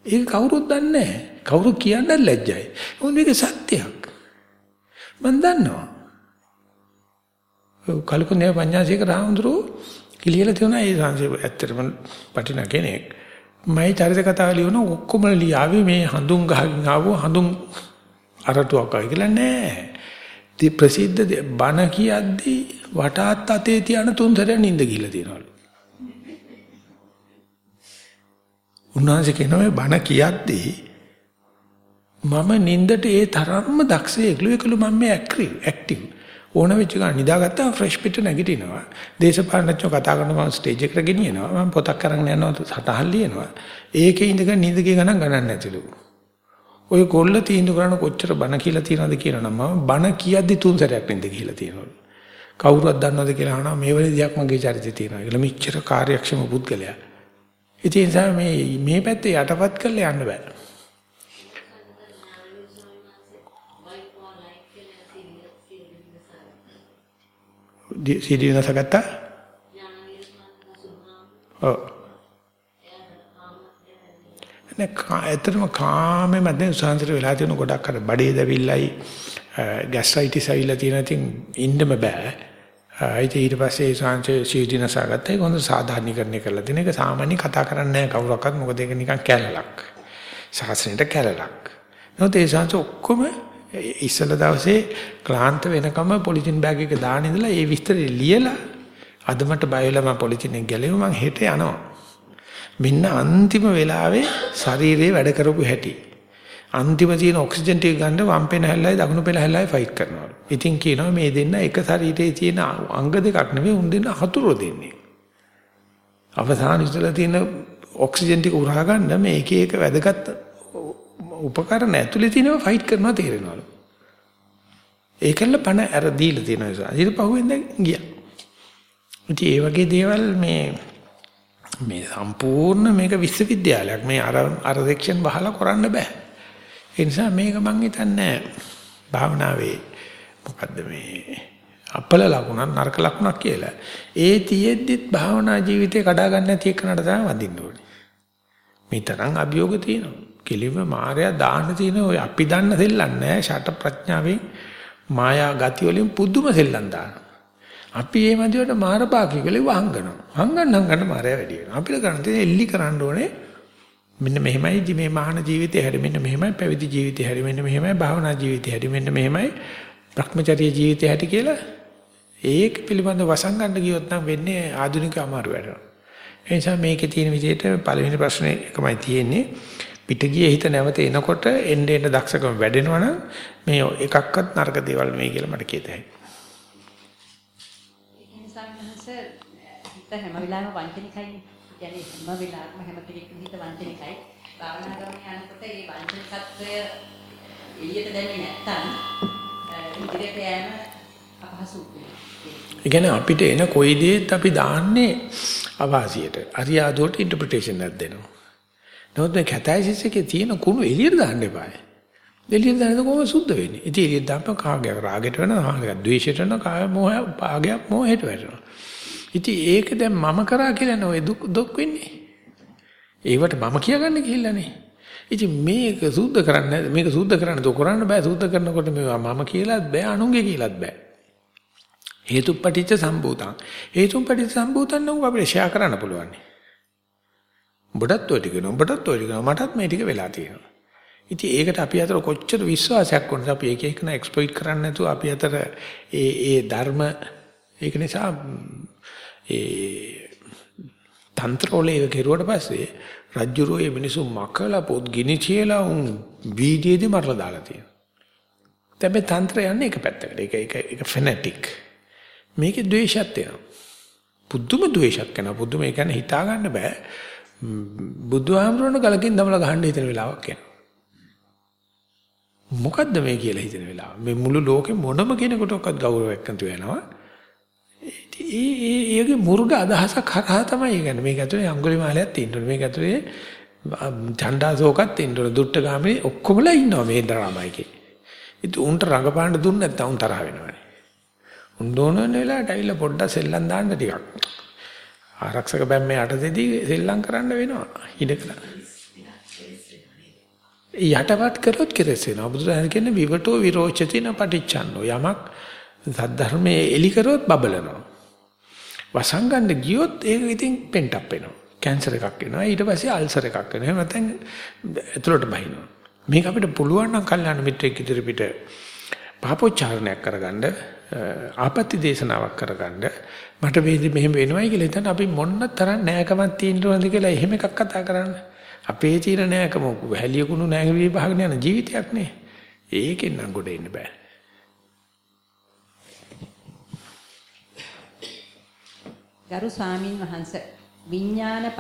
ඒක කවුරුත් දන්නේ නැහැ. කවුරු කියන්නත් ලැජ්ජයි. මොකද මේක සත්‍යයක්. මම දන්නවා. කලකුණේ පඤ්ඤාසික රාහුඳුරෝ කිලියලා තියෙනවා ඒ සංසේ ඇත්තටම පටින කෙනෙක්. මයි චරිත කතාව ලියන ඔක්කොම ලියාවේ මේ හඳුන් ගහකින් ආව හඳුන් අරටුවක් ආයි කියලා නෑ. ති ප්‍රසිද්ධ බණ කියද්දී වටාත් අතේ තියන තුන් සැරයක් නිින්ද ගිහලා තියෙනවලු. උන්වහන්සේ කියනවා මේ බණ කියද්දී මම නිින්දට ඒ තරම්ම දක්ෂයෙක්ලු ඒකලු මම මේ ඇක්ටිව් ඕන වෙච්ච ගමන් නිදාගත්තා ෆ්‍රෙෂ් පිට නැගිටිනවා. දේශපාලනඥයෝ කතා කරනවා මම ස්ටේජ් එකට ගෙනියනවා. මම පොතක් අරගෙන යනවා සටහන් ලියනවා. ඒකේ ඉඳගෙන නිින්ද ගිය ගණන් ගණන් නැතිලු. ඔය කොල්ල තීන්දුව කරන කොච්චර බණ කියලා තියනවද කියනනම් මම බණ කියද්දි තුන් සැරයක් නින්ද කියලා තියෙනවලු. කවුරුවත් දන්නවද කියලා අහනවා මේ වගේ දෙයක් මගේ චරිතේ තියෙනවා. ඒකල මෙච්චර කාර්යක්ෂම පුද්ගලයා. ඉතින් මේ මේ පැත්තේ යටපත් කරලා යන්න බෑ. සීඩී නැසගත්තා? ඔව්. නේ ඇත්තටම කාමේ මැදෙන් සංසාර වෙලා තියෙන ගොඩක් අර බඩේ දැවිල්ලයි ગેස්ට්‍රයිටිස් ඇවිල්ලා තියෙන ඉතින් ඉන්නම බෑ. ආයිත් ඊට පස්සේ ඒ සංසාර සීදීනසගත්ත ඒක හොඳ සාධාරණීකරණය කරලා තියෙන එක සාමාන්‍ය කතා කරන්නේ නැහැ කවුරක්වත් මොකද ඒක නිකන් කැලලක්. සාසනෙට කැලලක්. නමුත් ඒ සංසාර ඔක්කොම ඉස්සල දවසේ ක්ලාන්ත වෙනකම පොලිතින් බෑග් එක දාන ඉඳලා ඒ විස්තරය ලියලා අද මට බය වෙලා මම පොලිතින් එක ගැලෙමු මං හෙට යනවා. මෙන්න අන්තිම වෙලාවේ ශරීරේ වැඩ කරපු හැටි. අන්තිම තියෙන ඔක්සිජන් ටික ගන්න වම් පෙන හැල්ලයි දකුණු පෙන හැල්ලයි ෆයිට් කරනවා. ඉතින් කියනවා මේ දෙන්න එක ශරීරයේ තියෙන අංග දෙකක් නෙවෙයි උන් දෙන්න හතුරු දෙන්නේ. අවසාන ඉස්සලා තියෙන ඔක්සිජන් ටික උරා ගන්න මේ එක එක වැදගත් උපකරණ ඇතුලේ තියෙනවා ෆයිට් කරනවා තේරෙනවලු. ඒකල්ල පණ අර දීලා තියෙන නිසා. ඊට පහුවෙන් දැන් ගියා. ඉතින් ඒ වගේ දේවල් මේ මේ සම්පූර්ණ මේක විශ්වවිද්‍යාලයක්. මේ අර අර සෙක්ෂන් වහලා කරන්න බෑ. ඒ නිසා මේක මං හිතන්නේ භාවනාවේ මොකද්ද මේ අපල ලකුණක් නරක ලකුණක් කියලා. ඒ තියෙද්දිත් භාවනා ජීවිතේ කඩා ගන්න නැති එකනට තමයි වදින්න ඕනේ. මේ තරම් අභියෝග තියෙනවා. කෙලිම මායя දාන්න තියෙන ඔය අපි දන්න සෙල්ලම් නෑ ෂට ප්‍රඥාවෙන් මායා ගති වලින් පුදුම සෙල්ලම් දානවා. අපි මේ මදිවට මාරපාකි කියලා වහංගනවා. හංගන්න හංගන්න මාරය වැඩි වෙනවා. අපිට කරන්න තියෙන්නේ එල්ලි කරන්න ඕනේ. මෙන්න මෙහෙමයි මේ මහාන ජීවිතය හැරි මෙන්න මෙහෙමයි පැවිදි ජීවිතය හැරි මෙන්න මෙහෙමයි භාවනා ජීවිතය හැරි මෙන්න මෙහෙමයි භ්‍රමචර්ය ජීවිතය හැටි කියලා ඒක පිළිබඳව වසංගන්න ගියොත් නම් වෙන්නේ ආධුනික අමාරු වැඩක්. ඒ නිසා මේකේ තියෙන විදිහට පළවෙනි ප්‍රශ්නේ එකමයි තියෙන්නේ. පිට ගියේ හිත නැවත එනකොට එන්න එන්න දක්ෂකම වැඩෙනවනම් මේ එකක්වත් නරක දේවල් මේ කියලා මට කියතයි. හිත හැම වෙලාවෙම වංචනිකයිනේ. කියන්නේ හැම වෙලාවෙම හැම කෙනෙක්ගේ හිත වංචනිකයි. භාවනා කරන යනකොට මේ වංචනිකත්වය එළියට දැනෙන්නේ නැත්තම් ඉදිරියට යෑම අපහසු වෙනවා. ඒ කියන්නේ අපිට එන කොයි දේත් අපි දාන්නේ අවාසියට. අරියාදුවට ඉන්ටර්ප්‍රිටේෂන් එකක් දෙනවා. නමුත් මේ කැතයිසිස් එකේ තියෙන කුණු එළියට දාන්න එපායි. එළියට දානකොට කොහොමද සුද්ධ වෙන්නේ? ඉතින් එළියට දාපම කාගයක් රාගයට වෙනවා, කාගයක් ද්වේෂයට වෙනවා, කාගයක් මොහය, පාගයක් මොහයට වෙනවා. ඉතින් ඒක දැන් මම කරා කියලා නෝ දුක් දුක් වෙන්නේ. ඒවට මම කියාගන්න ගිහිල්ලානේ. ඉතින් මේක සුද්ධ කරන්න මේක සුද්ධ කරන්න දෝ කරන්න බෑ සුද්ධ කරනකොට මේවා මම කියලාත් බෑ අනුන්ගේ කියලාත් බෑ. හේතුපටිච්ච සම්භූතං. හේතුපටිච්ච සම්භූතං නම් අපිට ෂෙයා කරන්න පුළුවන්. ඔබටත් ඔය ටික නෝ ඔබටත් ඔය ටික මටත් මේ ටික වෙලා තියෙනවා. ඉතින් ඒකට අපි අතර කොච්චර විශ්වාසයක් වුණත් අපි එක එකන එක්ස්ප්ලොයිට් කරන්නේ නැතුව අපි අතර ඒ ඒ ධර්ම ඒක නිසා ඒ තන්ත්‍රෝලේ කෙරුවට පස්සේ රජ්ජුරෝ මේ මිනිස්සු මකලා පොත් ගිනි කියලා උන් වීඩියෝදී මරලා දාලා තියෙනවා. දැන් මේ තන්ත්‍රය යන්නේ එක පැත්තකට. ඒක ඒක ඒක ෆැනටික්. මේකේ ද්වේෂයක් තියෙනවා. පුදුම ද්වේෂයක් කරනවා. පුදුම ඒ කියන්නේ හිතා ගන්න බෑ. බුදුහාමරණ ගලකින් දමලා ගහන්න හිතන වෙලාවක් එනවා. මොකද්ද මේ කියලා හිතන වෙලාව. මේ මුළු ලෝකෙ මොනම කෙනෙකුටවත් ගෞරවයක් නැතු වෙනවා. ඒ ඒ ඒගේ මුර්ග අදහසක් හරහා තමයි කියන්නේ. මේක ඇතුලේ අඟුලිමාලයක් තියෙනවා. මේක ඇතුලේ ඡණ්ඩාසෝකක් තියෙනවා. දුට්ටගාමී ඔක්කොමලා ඉන්නවා මේ ඩ්‍රාමා එකේ. ඉතින් උන්ට රඟපාන්න දුන්නේ නැත්නම් උන් තරහ වෙනවනේ. උන් දෝන වෙලාවට ඇවිල්ලා පොඩ්ඩක් සෙල්ලම් දාන්න ටිකක්. ආරක්ෂක බැම්මේ යටතේදී සෙල්ලම් කරන්න වෙනවා. ඉඩකලා. යටපත් කරොත් කෙරෙස් වෙනවා. බුදුරජාණන් කියන්නේ විවටෝ විරෝචතින පටිච්චන්නෝ. යමක් සද්ධර්මයේ එලි කරොත් බබලනවා. වසංගන්න ගියොත් ඒක ඉතින් පෙන්ට් අප් වෙනවා. කැන්සර් එකක් වෙනවා. ඊට පස්සේ අල්සර් එකක් වෙනවා. එහෙම නැත්නම් ඇතුළට බහිනවා. මේක අපිට පුළුවන් නම් කල්යාණ මිත්‍රෙක් ඉදිරිපිට පාපෝච්චාරණයක් කරගන්න ආපත්‍ය දේශනාවක් කරගන්න මට වේදි මෙහෙම වෙනවයි කියලා හිතන අපි මොන්න තරම් නෑකමක් තියෙනවද කියලා එහෙම එකක් කතා කරන්න. අපේ තියෙන නෑකම හැලියකුණු නෑ විභාගන යන ජීවිතයක් නේ. ඒකෙන් නම් ගොඩ එන්න බෑ. ගරු ස්වාමින් වහන්සේ විඥානපත්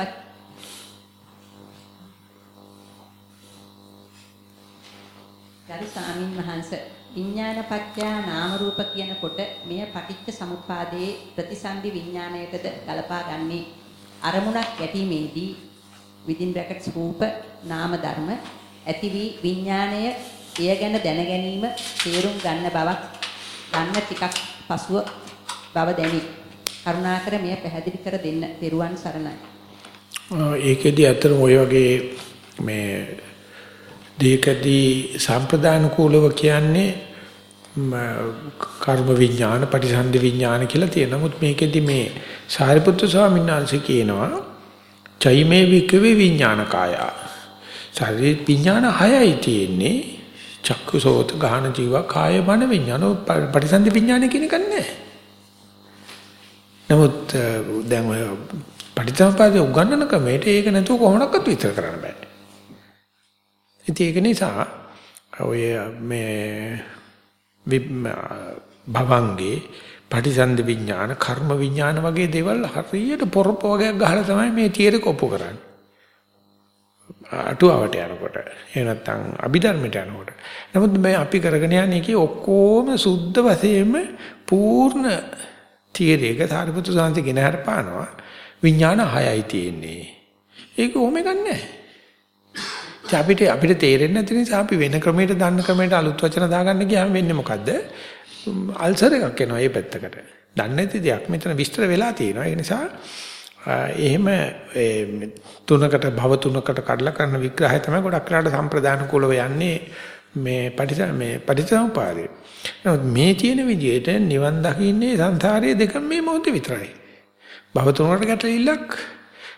ගරු ස්වාමින් වහන්සේ විඥානපත්‍යා නාම රූප කියනකොට මෙය පටිච්ච සමුප්පාදයේ ප්‍රතිසන්දි විඥාණයටද ගලපා ගන්නේ. අරමුණක් ගැටීමේදී within brackets රූප නාම ධර්ම ඇති වී විඥාණය එය ගැන දැන ගැනීම තේරුම් ගන්න බවක් ගන්න ටිකක් පසුව බව දැනේ. කරුණාකර මෙය පැහැදිලි කර දෙන්න. පෙරුවන් සරණයි. ඒකෙදි අතර ඔය වගේ මේ දෙකදී සම්ප්‍රදාන කූලව කියන්නේ කර්ම විඥාන පටිසන්ධි විඥාන කියලා තියෙනවා. නමුත් මේකෙදි මේ සාරිපුත්තු ස්වාමීන් වහන්සේ කියනවා චෛමේ විකවේ විඥානකාය. ශරීර විඥාන හයයි තියෙන්නේ. චක්කුසෝත ගාහන ජීව කාය මන විඥාන පටිසන්ධි විඥාන කියන එක නැහැ. නමුත් දැන් ඔය පටිච්චසමුප්පාදේ උගන්වන ක්‍රමයට ඒක නැතුව කොහොමඩක්වත් විතර කරන්න බෑ. ඉතින් ඒක නිසා ඔය මේ භවංගේ පටිසන්ධ විඥාන කර්ම විඥාන වගේ දේවල් හරියට පොරොප්ප වගේක් ගහලා තමයි මේ තියර කොප්පු කරන්නේ. අටුවාවට යනකොට එහෙ නැත්නම් අභිධර්මයට යනකොට. නමුත් මේ අපි කරගෙන යන්නේ කී ඔක්කොම සුද්ධ වශයෙන්ම පූර්ණ තීරයක සාරිපුත්‍ර සාන්ති ගෙන හරපානවා විඥාන හයයි තියෙන්නේ. ඒක ඕම ගන්නෑ. අපිට අපිට තේරෙන්නේ නැති නිසා අපි වෙන ක්‍රමයකට දාන්න ක්‍රමයකට අලුත් වචන දාගන්න ගියාම වෙන්නේ මොකද්ද? අල්සර් එකක් එනවා මේ පැත්තකට. දන්නේ නැති දෙයක් මෙතන විස්තර වෙලා තියෙනවා. ඒ නිසා එහෙම තුනකට භව තුනකට කඩලා කරන විග්‍රහය තමයි ගොඩක් වෙලාට සම්ප්‍රදාන කුලව යන්නේ මේ පටිස මේ පටිච්චසමුපාදේ. නමුත් මේ තියෙන විදිහට නිවන් දකින්නේ සංසාරයේ දෙක මේ මොහොතේ විතරයි. භව තුනකට ගැටලිල්ලක්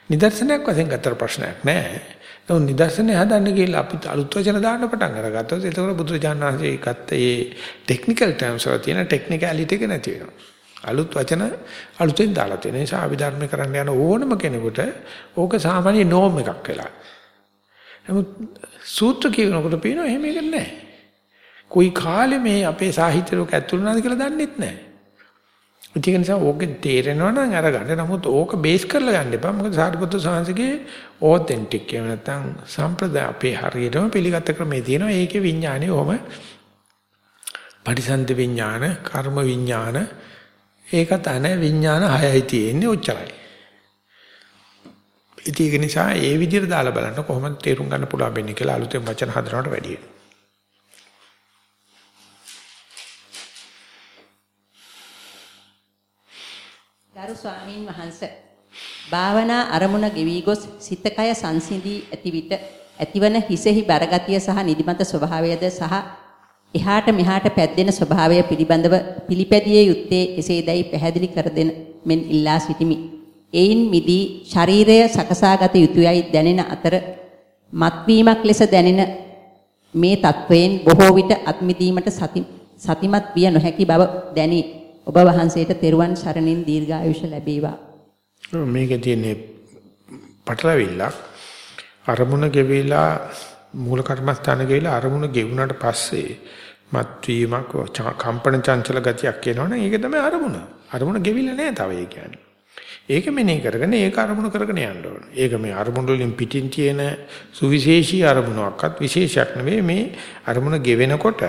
නිදර්ශනයක් වශයෙන් ගත්තට ප්‍රශ්නයක් නැහැ. නමුත් නිදර්ශනේ හදන්න කියලා අපි අලුත් වචන දාන්න පටන් අරගත්තොත් ඒතකොට බුදුරජාණන් වහන්සේ ගත්ත ඒ ටෙක්නිකල් ටර්ම්ස් වල තියෙන ටෙක්නිකැලිටි එක නැති වෙනවා. අලුත් වචන අලුතෙන් දාලා තියෙන නිසා අභිධර්ම කරන්න යන ඕනම කෙනෙකුට ඕක සාමාන්‍ය නෝම් එකක් වෙලා. නමුත් සූත්‍ර කියනකොට පේනවා එහෙම එකක් නැහැ. કોઈ කාලෙ මේ අපේ සාහිත්‍ය ලෝක ඇතුළු නැද කියලා දන්නෙත් නැහැ. ඒක නිසා ඕකෙන් තේරෙනවා නම් අරගන්න. නමුත් ඕක බේස් කරලා ගන්න එපා. මොකද සාරිපුත්‍ර සාංශගේ ඔතෙන්ටික් එහෙම නැත්නම් සම්ප්‍රදාය අපේ හරියටම පිළිගත් ක්‍රමේ තියෙනවා. ඒකේ විඥානේ ඔහම පටිසන්ධ විඥාන, කර්ම විඥාන, ඒකත් අන විඥාන හයයි තියෙන්නේ ඔච්චරයි. ඉතින් ඒක නිසා ඒ විදිහට දාලා බලන්න කොහොමද තේරුම් ගන්න පුළුවන් වෙන්නේ කියලා අලුතෙන් වචන හදනවට වැඩියි. ගරු ස්වාමීන් වහන්ස භාවනා අරමුණ ගෙවි ගොස් සිත කය සංසිඳී ඇති විට ඇතිවන හිසෙහි බරගතිය සහ නිදිමත ස්වභාවයද සහ එහාට මෙහාට පැද්දෙන ස්වභාවය පිළිබඳව පිළිපැදිය යුත්තේ එසේදයි පැහැදිලි කර දෙන මෙන් ඉල්ලා සිටිමි. එයින් මිදී ශරීරය සකසාගත යුතුයයි දැනෙන අතර මත්වීමක් ලෙස දැනෙන මේ තත්වයෙන් බොහෝ විට අත්මිදීමට සතිමත් විය නොහැකි බව දැනී ඔබ වහන්සේට තෙරුවන් සරණින් දීර්ඝායුෂ ලැබේවා. මේකේ තියෙන්නේ පටලවිල්ලක් අරමුණ ගෙවිලා මූල කර්මස්ථාන ගෙවිලා අරමුණ ගෙවුනට පස්සේ මත්වීමක් කම්පන චංචල ගතියක් එනවනේ ඒක තමයි අරමුණ. අරමුණ ගෙවිලා නැහැ තව ඒ කියන්නේ. ඒක මෙනේ කරගෙන ඒක අරමුණු කරගෙන යන්න ඕනේ. ඒක මේ අරමුණු වලින් පිටින් තියෙන සුවිශේෂී අරමුණක්වත් විශේෂයක් නෙවෙයි මේ අරමුණ ගෙවෙනකොට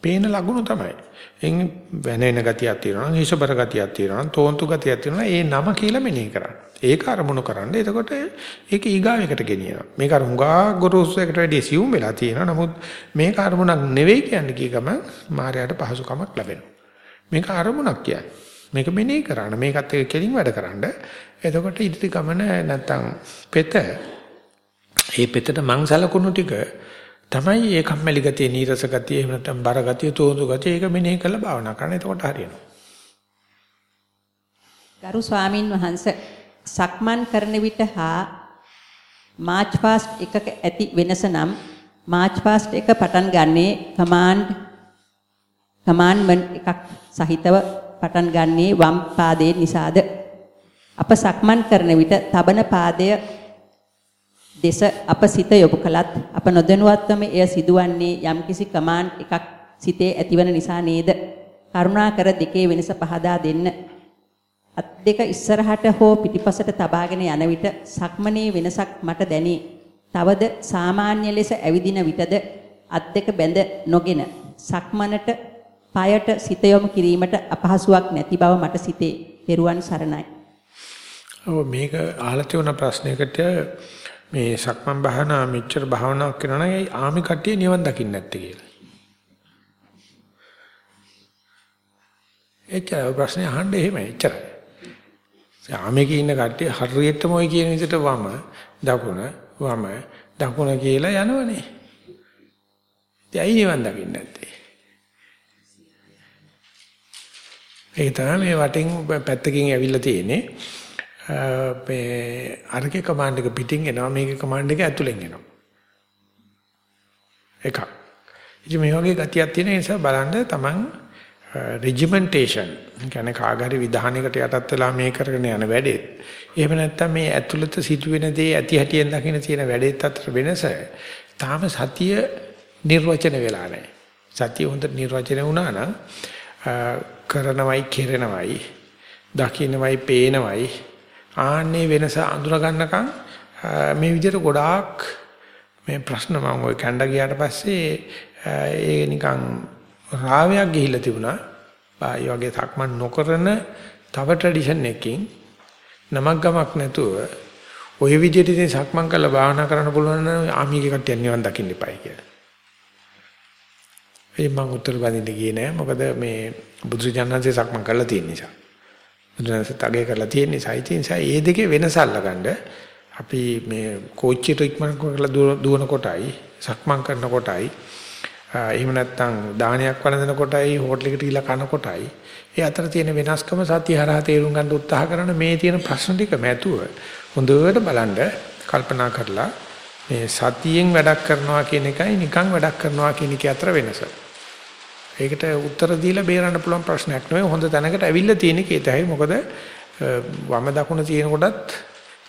පේන ලකුණු තමයි. එන් වෙනෙන ගතියක් තියෙනවා, හිසබර ගතියක් තියෙනවා, තෝන්තු ගතියක් තියෙනවා. ඒ නම කියලා මෙනේ කරන්න. ඒක අරමුණු කරන්න. එතකොට ඒක ඊගාවෙකට ගෙනියනවා. මේක අර හුඟා ගොරෝසු එකට වැඩි සියුම් වෙලා තියෙනවා. නමුත් මේක අරමුණක් නෙවෙයි කියන්නේ කී ගමන් මායයට පහසුකමක් ලැබෙනවා. මේක අරමුණක් කියන්නේ. මේක මෙනෙහි කරන්න මේකත් එක්ක කෙලින් වැඩ කරන්න එතකොට ඉදිරි ගමන නැත්තම් පෙත ඒ පෙතට මං සලකුණු ටික තමයි ඒ කම්මැලි ගතිය නීරස ගතිය එහෙම නැත්නම් බර ගතිය තෝඳු ගතිය ඒක මෙනෙහි කරලා භාවනා කරන්න. එතකොට හරියනවා. ගරු ස්වාමින් වහන්සේ සක්මන් කරන විට හා මාච් ෆාස්ට් එකක ඇති වෙනස නම් මාච් ෆාස්ට් එක පටන් ගන්නේ කමාන්ඩ් කමාන්ඩ්මන්ට් එකක් සහිතව පටන් ගන්නේ වම් පාදයේ නිසාද? අප සක්මන් කරන විට තබන පාදය දෙස අප සිත යොමු කළත් අප නොදැනුවත්වම එය සිදුවන්නේ යම්කිසි කමාන්ඩ් එකක් සිතේ ඇතිවන නිසා නේද කරුණාකර දෙකේ වෙනස පහදා දෙන්න අත් දෙක ඉස්සරහට හෝ පිටිපසට තබාගෙන යන විට සක්මනේ වෙනසක් මට දැනේ තවද සාමාන්‍ය ලෙස ඇවිදින විටද අත් දෙක බැඳ නොගෙන සක්මනට পায়ට සිත යොමු කිරීමට අපහසුාවක් නැති බව මට සිතේ. පෙරුවන් සරණයි. ඔව් මේක අහලා තියෙන ප්‍රශ්නයකට මේ සක්මන් භාවනා මෙච්චර භාවනාවක් කරනවා නම් ඒ ආමි කට්ටිය නිවන් දකින්න නැත්තේ කියලා. එච්චර ප්‍රශ්නේ අහන්න එහෙම එච්චරයි. ආමේක ඉන්න කට්ටිය හරියටම ওই කියන විදිහට වම දකුණ වම දකුණ කියලා යනවනේ. ඉතින් ඇයි නිවන් දකින්න නැත්තේ? ඒක තමයි මේ වටෙන් පැත්තකින් ඇවිල්ලා තියෙන්නේ. මේ අරකේ කමාන්ඩ් එක පිටින් එනවා මේකේ කමාන්ඩ් එක ඇතුලෙන් එනවා. එකක්. ඉතින් මේ වගේ ගතියක් තියෙන නිසා බලන්න තමන් රෙජිමෙන්ටේෂන් කියන්නේ කාගරි විධානයකට යටත් වෙලා මේ කරගෙන යන වැඩේ. එහෙම නැත්නම් මේ ඇතුළත සිදුවෙන දේ ඇති හැටියෙන් දකින්න තියෙන වැඩේත් අතර වෙනස තාම සතිය නිර්වචන වෙලා නැහැ. සතිය හොඳට නිර්වචනය වුණා නම් කරනවයි කෙරෙනවයි දකින්නවයි පේනවයි ආන්නේ වෙනස අඳුර ගන්නකම් මේ විදිහට ගොඩාක් මේ ප්‍රශ්න මම ඔය කැඳ ගියාට පස්සේ ඒ නිකන් රාවයක් ගිහිල්ලා තිබුණා. ආයි වගේ සක්මන් නොකරන තව ට්‍රැඩිෂන් එකකින් නමක් ගමක් නැතුව ඔය විදිහට ඉතින් සක්මන් කරලා භාවනා කරන්න පුළුවන් නම් ආමිගේ කට්ටිය නිවන් දකින්න එපායි කියලා. ඒ මම උත්තර බඳින්න ගියේ නෑ මොකද මේ බුදුරජාණන්සේ සක්මන් කරලා තියෙන නිසා. බුදුරජාණන්සේ තගේ කරලා තියෙන නිසා ඉතින් ඒ දෙකේ වෙනස අල්ලගන්න අපි මේ කෝච්චියට ඉක්මන කරලා දුවන කොටයි සක්මන් කරන කොටයි එහෙම නැත්නම් දානයක් වළඳන කොටයි හෝටලෙකට ගිහලා කන කොටයි ඒ අතර තියෙන වෙනස්කම සත්‍ය හරහා තේරුම් ගන්න උත්සාහ කරන මේ තියෙන ප්‍රශ්න ටික මැතුව හොඳට බලන්න කල්පනා කරලා මේ සතියෙන් වැඩක් කරනවා කියන එකයි නිකන් වැඩක් කරනවා කියන එක අතර වෙනස. ඒකට උත්තර දීලා බේරන්න පුළුවන් ප්‍රශ්නයක් නෙවෙයි හොඳ තැනකට ඇවිල්ලා තියෙන කේතයි මොකද වම දකුණ තියෙන කොටත්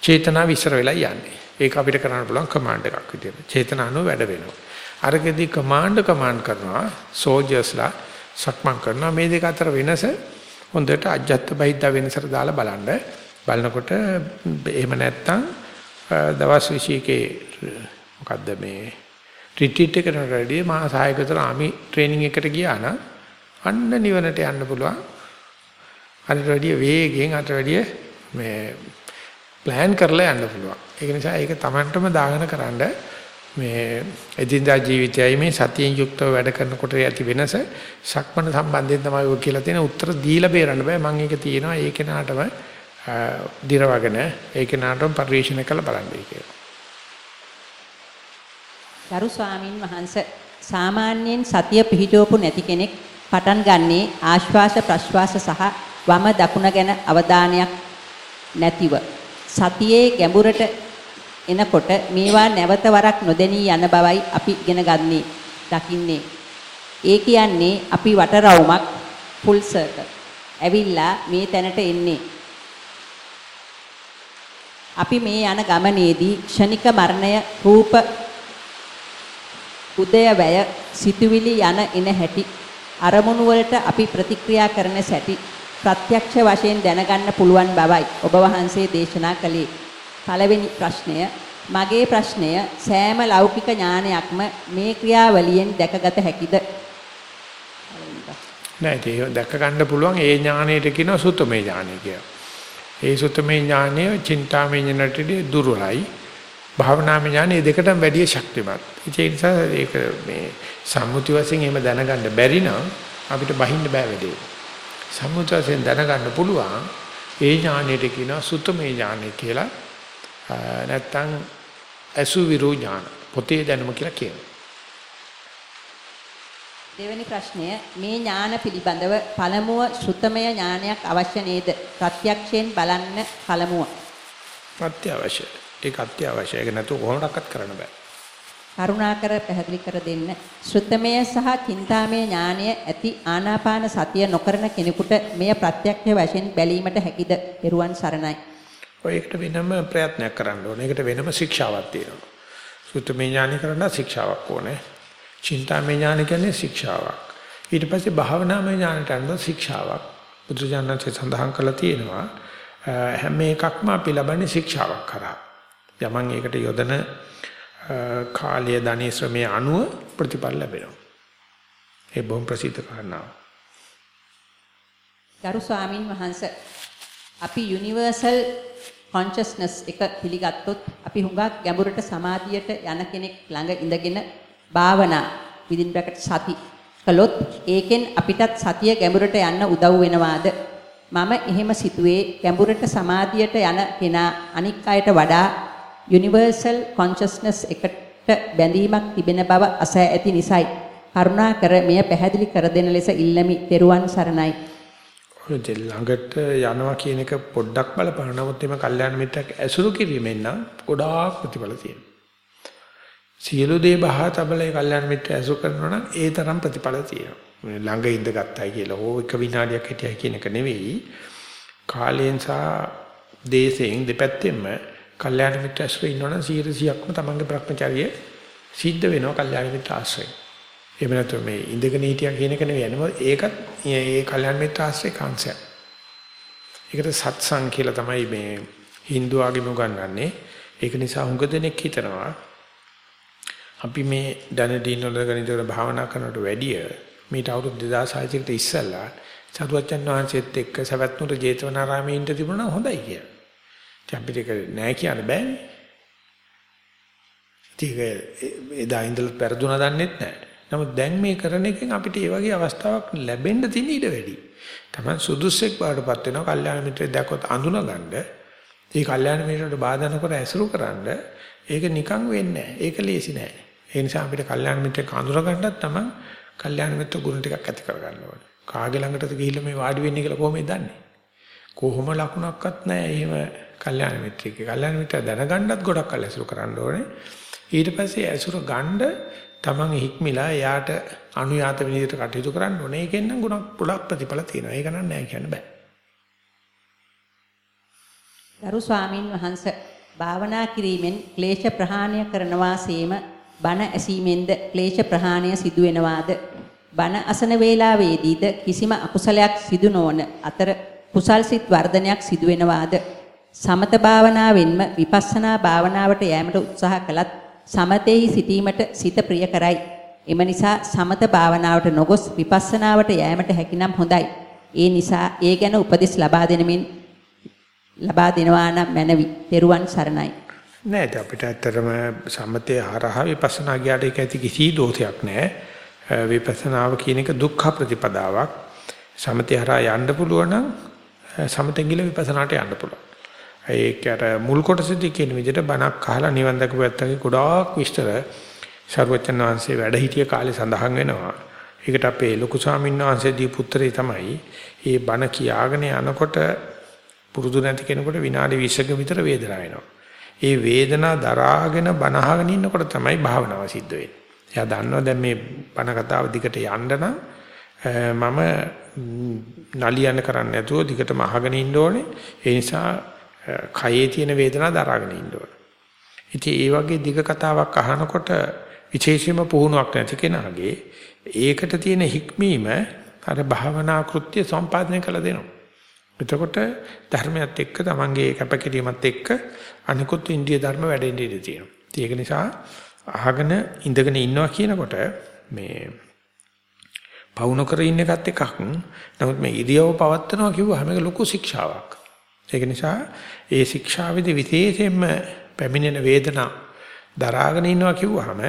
චේතනාව විශ්ර වෙලා යන්නේ. ඒක අපිට කරන්න පුළුවන් කමාන්ඩ් එකක් විදියට. චේතනානුව වැඩ වෙනවා. අරකෙදි කමාන්ඩ් කමාන්ඩ් කරනවා සෝල්ජර්ස්ලා සක්මන් කරනවා මේ දෙක අතර වෙනස හොඳට අජත්ත බහිද්දා වෙනසට දාලා බලන්න. බලනකොට එහෙම නැත්තම් දවස් 21 මොකද්ද මේ රිට්‍රීට් එකට රෙඩි මා සහායකතර ආමි ට්‍රේනින් එකට ගියා නම් අන්න නිවනට යන්න පුළුවන්. අර වැඩිය වේගෙන් අර වැඩිය මේ plan කරලා යන්න පුළුවන්. ඒක නිසා ඒක Tamanටම දාගෙන කරන්න මේ එදිනදා ජීවිතයයි මේ සතියෙන් යුක්තව වැඩ කරනකොට ඇති වෙනස සක්මන සම්බන්ධයෙන් තමයි ඔය කියලා තියෙන උත්තර දීලා බේරන්න බෑ. මම ඒක තියෙනවා ඒ කෙනාටම දිරවගෙන ඒ කෙනාටම පරිශීලනය කරලා බලන්නයි කියලා. ගරු ස්වාමින් වහන්සේ සාමාන්‍යයෙන් සතිය පිහිටවපු නැති කෙනෙක් පටන් ගන්නේ ආශ්වාස ප්‍රශ්වාස සහ වම දකුණ ගැන අවධානයක් නැතිව. සතියේ ගැඹුරට එනකොට මේවා නැවත වරක් නොදෙනී යන බවයි අපි ඉගෙන ගන්නේ දකින්නේ. ඒ කියන්නේ අපි වටරවුමක් ෆුල් සර්කල් ඇවිල්ලා මේ තැනට එන්නේ. අපි මේ යන ගමනේදී ක්ෂණික මරණය රූප උදය වැය සිතුවිලි යන එන හැටි අරමුණු වලට අපි ප්‍රතික්‍රියා කරන සැටි ප්‍රත්‍යක්ෂ වශයෙන් දැනගන්න පුළුවන් බවයි ඔබ වහන්සේ දේශනා කළේ. පළවෙනි ප්‍රශ්නය මගේ ප්‍රශ්නය සෑම ලෞකික ඥානයක්ම මේ ක්‍රියාවලියෙන් දැකගත හැකිද? නෑ ඒක දැක ගන්න පුළුවන් ඒ ඥානයට කියනවා සුතමේ ඥානය කියලා. ඒ සුතමේ ඥානය චින්තාමේ ඥානටදී දුර්වලයි. භාවනාමය ඥානය දෙකටම වැඩිය ශක්තිමත්. ඒ නිසා ඒක මේ සම්මුති වශයෙන් එහෙම දැනගන්න බැරි නම් අපිට බහින්න බෑ වැඩේ. සම්මුති වශයෙන් දැනගන්න පුළුවන් ඒ ඥානයට කියනවා සුතමේ ඥානය කියලා. නැත්තම් අසුවිරු ඥාන පොතේ දැනුම කියලා කියනවා. දෙවෙනි ප්‍රශ්නය මේ ඥාන පිළිබඳව පළමුව ශ්‍රුතමය ඥානයක් අවශ්‍ය නේද? ප්‍රත්‍යක්ෂයෙන් බලන්න පළමුව. අත්‍යවශ්‍යයි. ඒක අත්‍යවශ්‍යයි. ඒක නැතුව කොහොමඩක්වත් කරන්න බෑ. කරුණාකර පැහැදිලි කර දෙන්න. ශ්‍රුතමය සහ චින්තාමය ඥානය ඇති ආනාපාන සතිය නොකරන කෙනෙකුට මෙය ප්‍රත්‍යක්ෂ වශයෙන් බැලීමට හැකිද? පෙරුවන් සරණයි. ඔයකට වෙනම ප්‍රයත්නයක් කරන්න ඕනේ. ඒකට වෙනම ශික්ෂාවක් තියෙනවා. ශ්‍රුතමය ඥානය කරන්න ශික්ෂාවක් ඕනේ. චින්තාමය ඥාන කියන්නේ ශික්ෂාවක්. ඊට පස්සේ භාවනාමය ඥානට අනුව ශික්ෂාවක්. බුදුජානකසේ සඳහන් කළා තියෙනවා. හැම එකක්ම අපි ලබන්නේ ශික්ෂාවක් කරා. යමන් ඒකට යොදන කාලය ධනේ ශ්‍රමයේ අනුව ප්‍රතිඵල ලැබෙනවා. ඒ බොහොම ප්‍රසිද්ධ කාරණාවක්. ගරු ස්වාමින් වහන්සේ අපි යුනිවර්සල් කොන්ෂස්නස් එක පිළිගත්තොත් අපි හුඟක් ගැඹුරට සමාධියට යන කෙනෙක් ළඟ ඉඳගෙන භාවනා විදින් බ්‍රැකට් සති කළොත් ඒකෙන් අපිටත් සතිය ගැඹුරට යන්න උදව් වෙනවාද මම එහෙම සිතුවේ ගැඹුරට සමාධියට යන කෙනා අනික් අයට වඩා යුනිවර්සල් කොන්ෂස්නස් එකට බැඳීමක් තිබෙන බව අසෑ ඇති නිසායි. කරුණාකර මෙය පැහැදිලි කර දෙන ලෙස ඉල්ලමි. ත්වන් සරණයි. ඔය ළඟට යනවා කියන එක පොඩ්ඩක් බලපන්න. නමුත් එimhe කල්යාණ මිත්‍රක් ඇසුරු කිරීමෙන් නම් ගොඩාක් ප්‍රතිඵල තියෙනවා. සියලු දේ බහා තබලේ කල්යාණ මිත්‍ර ඇසුරු කරනවා නම් ඒ තරම් ප්‍රතිඵල තියෙනවා. ළඟ ඉඳගත්තයි කියලා හෝ එක විනාඩියක් හිටියයි කියන එක නෙවෙයි. කාලයෙන් සහ දේශයෙන් දෙපැත්තෙම කල්යාණ මිත්‍ර ආශ්‍රය ඉන්නවනම් 100%ක්ම තමන්ගේ භ්‍රමචාරිය සිද්ධ වෙනවා කල්යාණ මිත්‍ර ආශ්‍රය. එහෙම නැත්නම් මේ ඉඳගෙන හිටියා කියන එක නෙවෙයි නේද? ඒකත් ඒ කල්යාණ මිත්‍ර ආශ්‍රය කාංශයක්. ඒකට සත්සං කියලා තමයි මේ Hindu ආගම උගන්වන්නේ. ඒක නිසා හුඟ දෙනෙක් හිතනවා අපි මේ ධන දින වල ගණිතවල භාවනා කරනට වැඩිය මේට අවුරුදු 2600 කට ඉස්සෙල්ලා සරුවච්චන් වහන්සේත් එක්ක සවැත් නුර ජේතවනාරාමේ ඉඳ තිබුණා හොඳයි කියලා. ඉතින් අපිට ඒක නෑ කියන්න බෑනේ. ඉතින් එදා ඉඳලා පෙරදුනා දන්නෙත් නෑ. නමුත් දැන් මේ කරන එකෙන් අපිට ඒ වගේ අවස්ථාවක් ලැබෙන්න තියෙන ඉඩ වැඩි. Taman සුදුස්සෙක් බාටපත් වෙනවා කල්යාණ මිත්‍රයෙක් දැක්කොත් අඳුනගන්න. ඒ කල්යාණ මිත්‍රයට බාධා නොකර ඇසුරු කරන්න ඒක නිකන් වෙන්නේ නෑ. ඒක ලේසි නෑ. ඒ නිසා අපිට කල්යාණ මිත්‍රෙක් අඳුර ගන්නත් තමයි කල්යාණ මිත්‍ර ගුණ ටිකක් ඇති කරගන්න ඕනේ. කාගේ ළඟටද ගිහිල්ලා මේ වාඩි වෙන්නේ කියලා කොහොමද දන්නේ? කොහොම ලකුණක්වත් නැහැ එහෙම කල්යාණ මිත්‍රෙක්. කල්යාණ මිත්‍ර දැනගන්නත් ගොඩක් කල් ඇසුරු කරන්න ඕනේ. ඊට පස්සේ ඇසුර ගන්න තමන් හික්මිලා එයාට අනුයාත විදිහට කටයුතු කරන්න ඕනේ. ඒකෙන් නම් ගුණ ගොඩක් ප්‍රතිඵල තියෙනවා. ඒක නම් නෑ කියන්න බෑ. ගරු ස්වාමින් වහන්සේ භාවනා කිරීමෙන් ක්ලේශ ප්‍රහාණය කරනවා සේම බණ ඇසීමෙන්ද ක්ලේශ ප්‍රහාණය සිදු වෙනවාද බණ අසන වේලාවේදීද කිසිම අකුසලයක් සිදු නොවන අතර කුසල් සිත් වර්ධනයක් සිදු වෙනවාද සමත භාවනාවෙන්ම විපස්සනා භාවනාවට යෑමට උත්සාහ කළත් සමතෙහි සිටීමට සිත ප්‍රිය කරයි එම නිසා සමත භාවනාවට නොගොස් විපස්සනාවට යෑමට හැකිනම් හොඳයි ඒ නිසා ඒ ගැන උපදෙස් ලබා දෙනමින් ලබා දෙනවා නම් මැනවි. තෙරුවන් සරණයි. නෑ අපිට ඇත්තටම සම්මතයේ හරහා විපස්සනා ගියාට ඒක ඇති කිසි දෝෂයක් නෑ. විපස්සනාව කියන එක දුක්ඛ ප්‍රතිපදාවක්. සමතේ හරහා යන්න පුළුවන් නම් සමතෙන් ගිල විපස්සනාට යන්න පුළුවන්. ඒක අර මුල් කොටසදී කියන විදිහට බණක් අහලා නිවන් දක්ව පැත්තගේ ගොඩාක් විස්තර සර්වචන් වහන්සේ වැඩ හිටිය කාලේ සඳහන් වෙනවා. ඒකට අපේ ලොකු ස්වාමීන් වහන්සේ දීපු උත්තරේ තමයි මේ බණ කියාගෙන යනකොට පුරුදු නැති කෙනෙකුට විනාඩි 20ක විතර වේදනාව එනවා. ඒ වේදනාව දරාගෙන බනහගෙන ඉන්නකොට තමයි භාවනාව සිද්ධ වෙන්නේ. එයා දන්නවා දැන් මේ බන කතාව දිගට යන්න නම් මම නලියන්න කරන්නේ නැතුව දිගටම අහගෙන ඉන්න ඕනේ. ඒ නිසා කයේ තියෙන වේදනාව දරාගෙන ඉන්න ඕනේ. ඉතින් ඒ වගේ දිග කතාවක් අහනකොට විශේෂයෙන්ම පුහුණුවක් නැති කෙනාගේ ඒකට තියෙන හික්මීම අර භාවනා කෘත්‍ය සම්පාදනය කළ දෙනවා. එතකොට ධර්මයත් එක්ක තමන්ගේ කැපකිරීමත් එක්ක අනිකුත් ඉන්දිය ධර්ම වැඩෙන්න ඉඩ තියෙනවා. ඒක නිසා අහගෙන ඉඳගෙන ඉන්නවා කියනකොට මේ පවුන කර ඉන්න එකත් එකක්. නමුත් මේ ඉරියව පවත්නවා කිව්වහම ඒක ලොකු ශික්ෂාවක්. ඒක නිසා ඒ ශික්ෂාවේදී විශේෂයෙන්ම පැමිණෙන වේදනා දරාගෙන ඉන්නවා කිව්වහම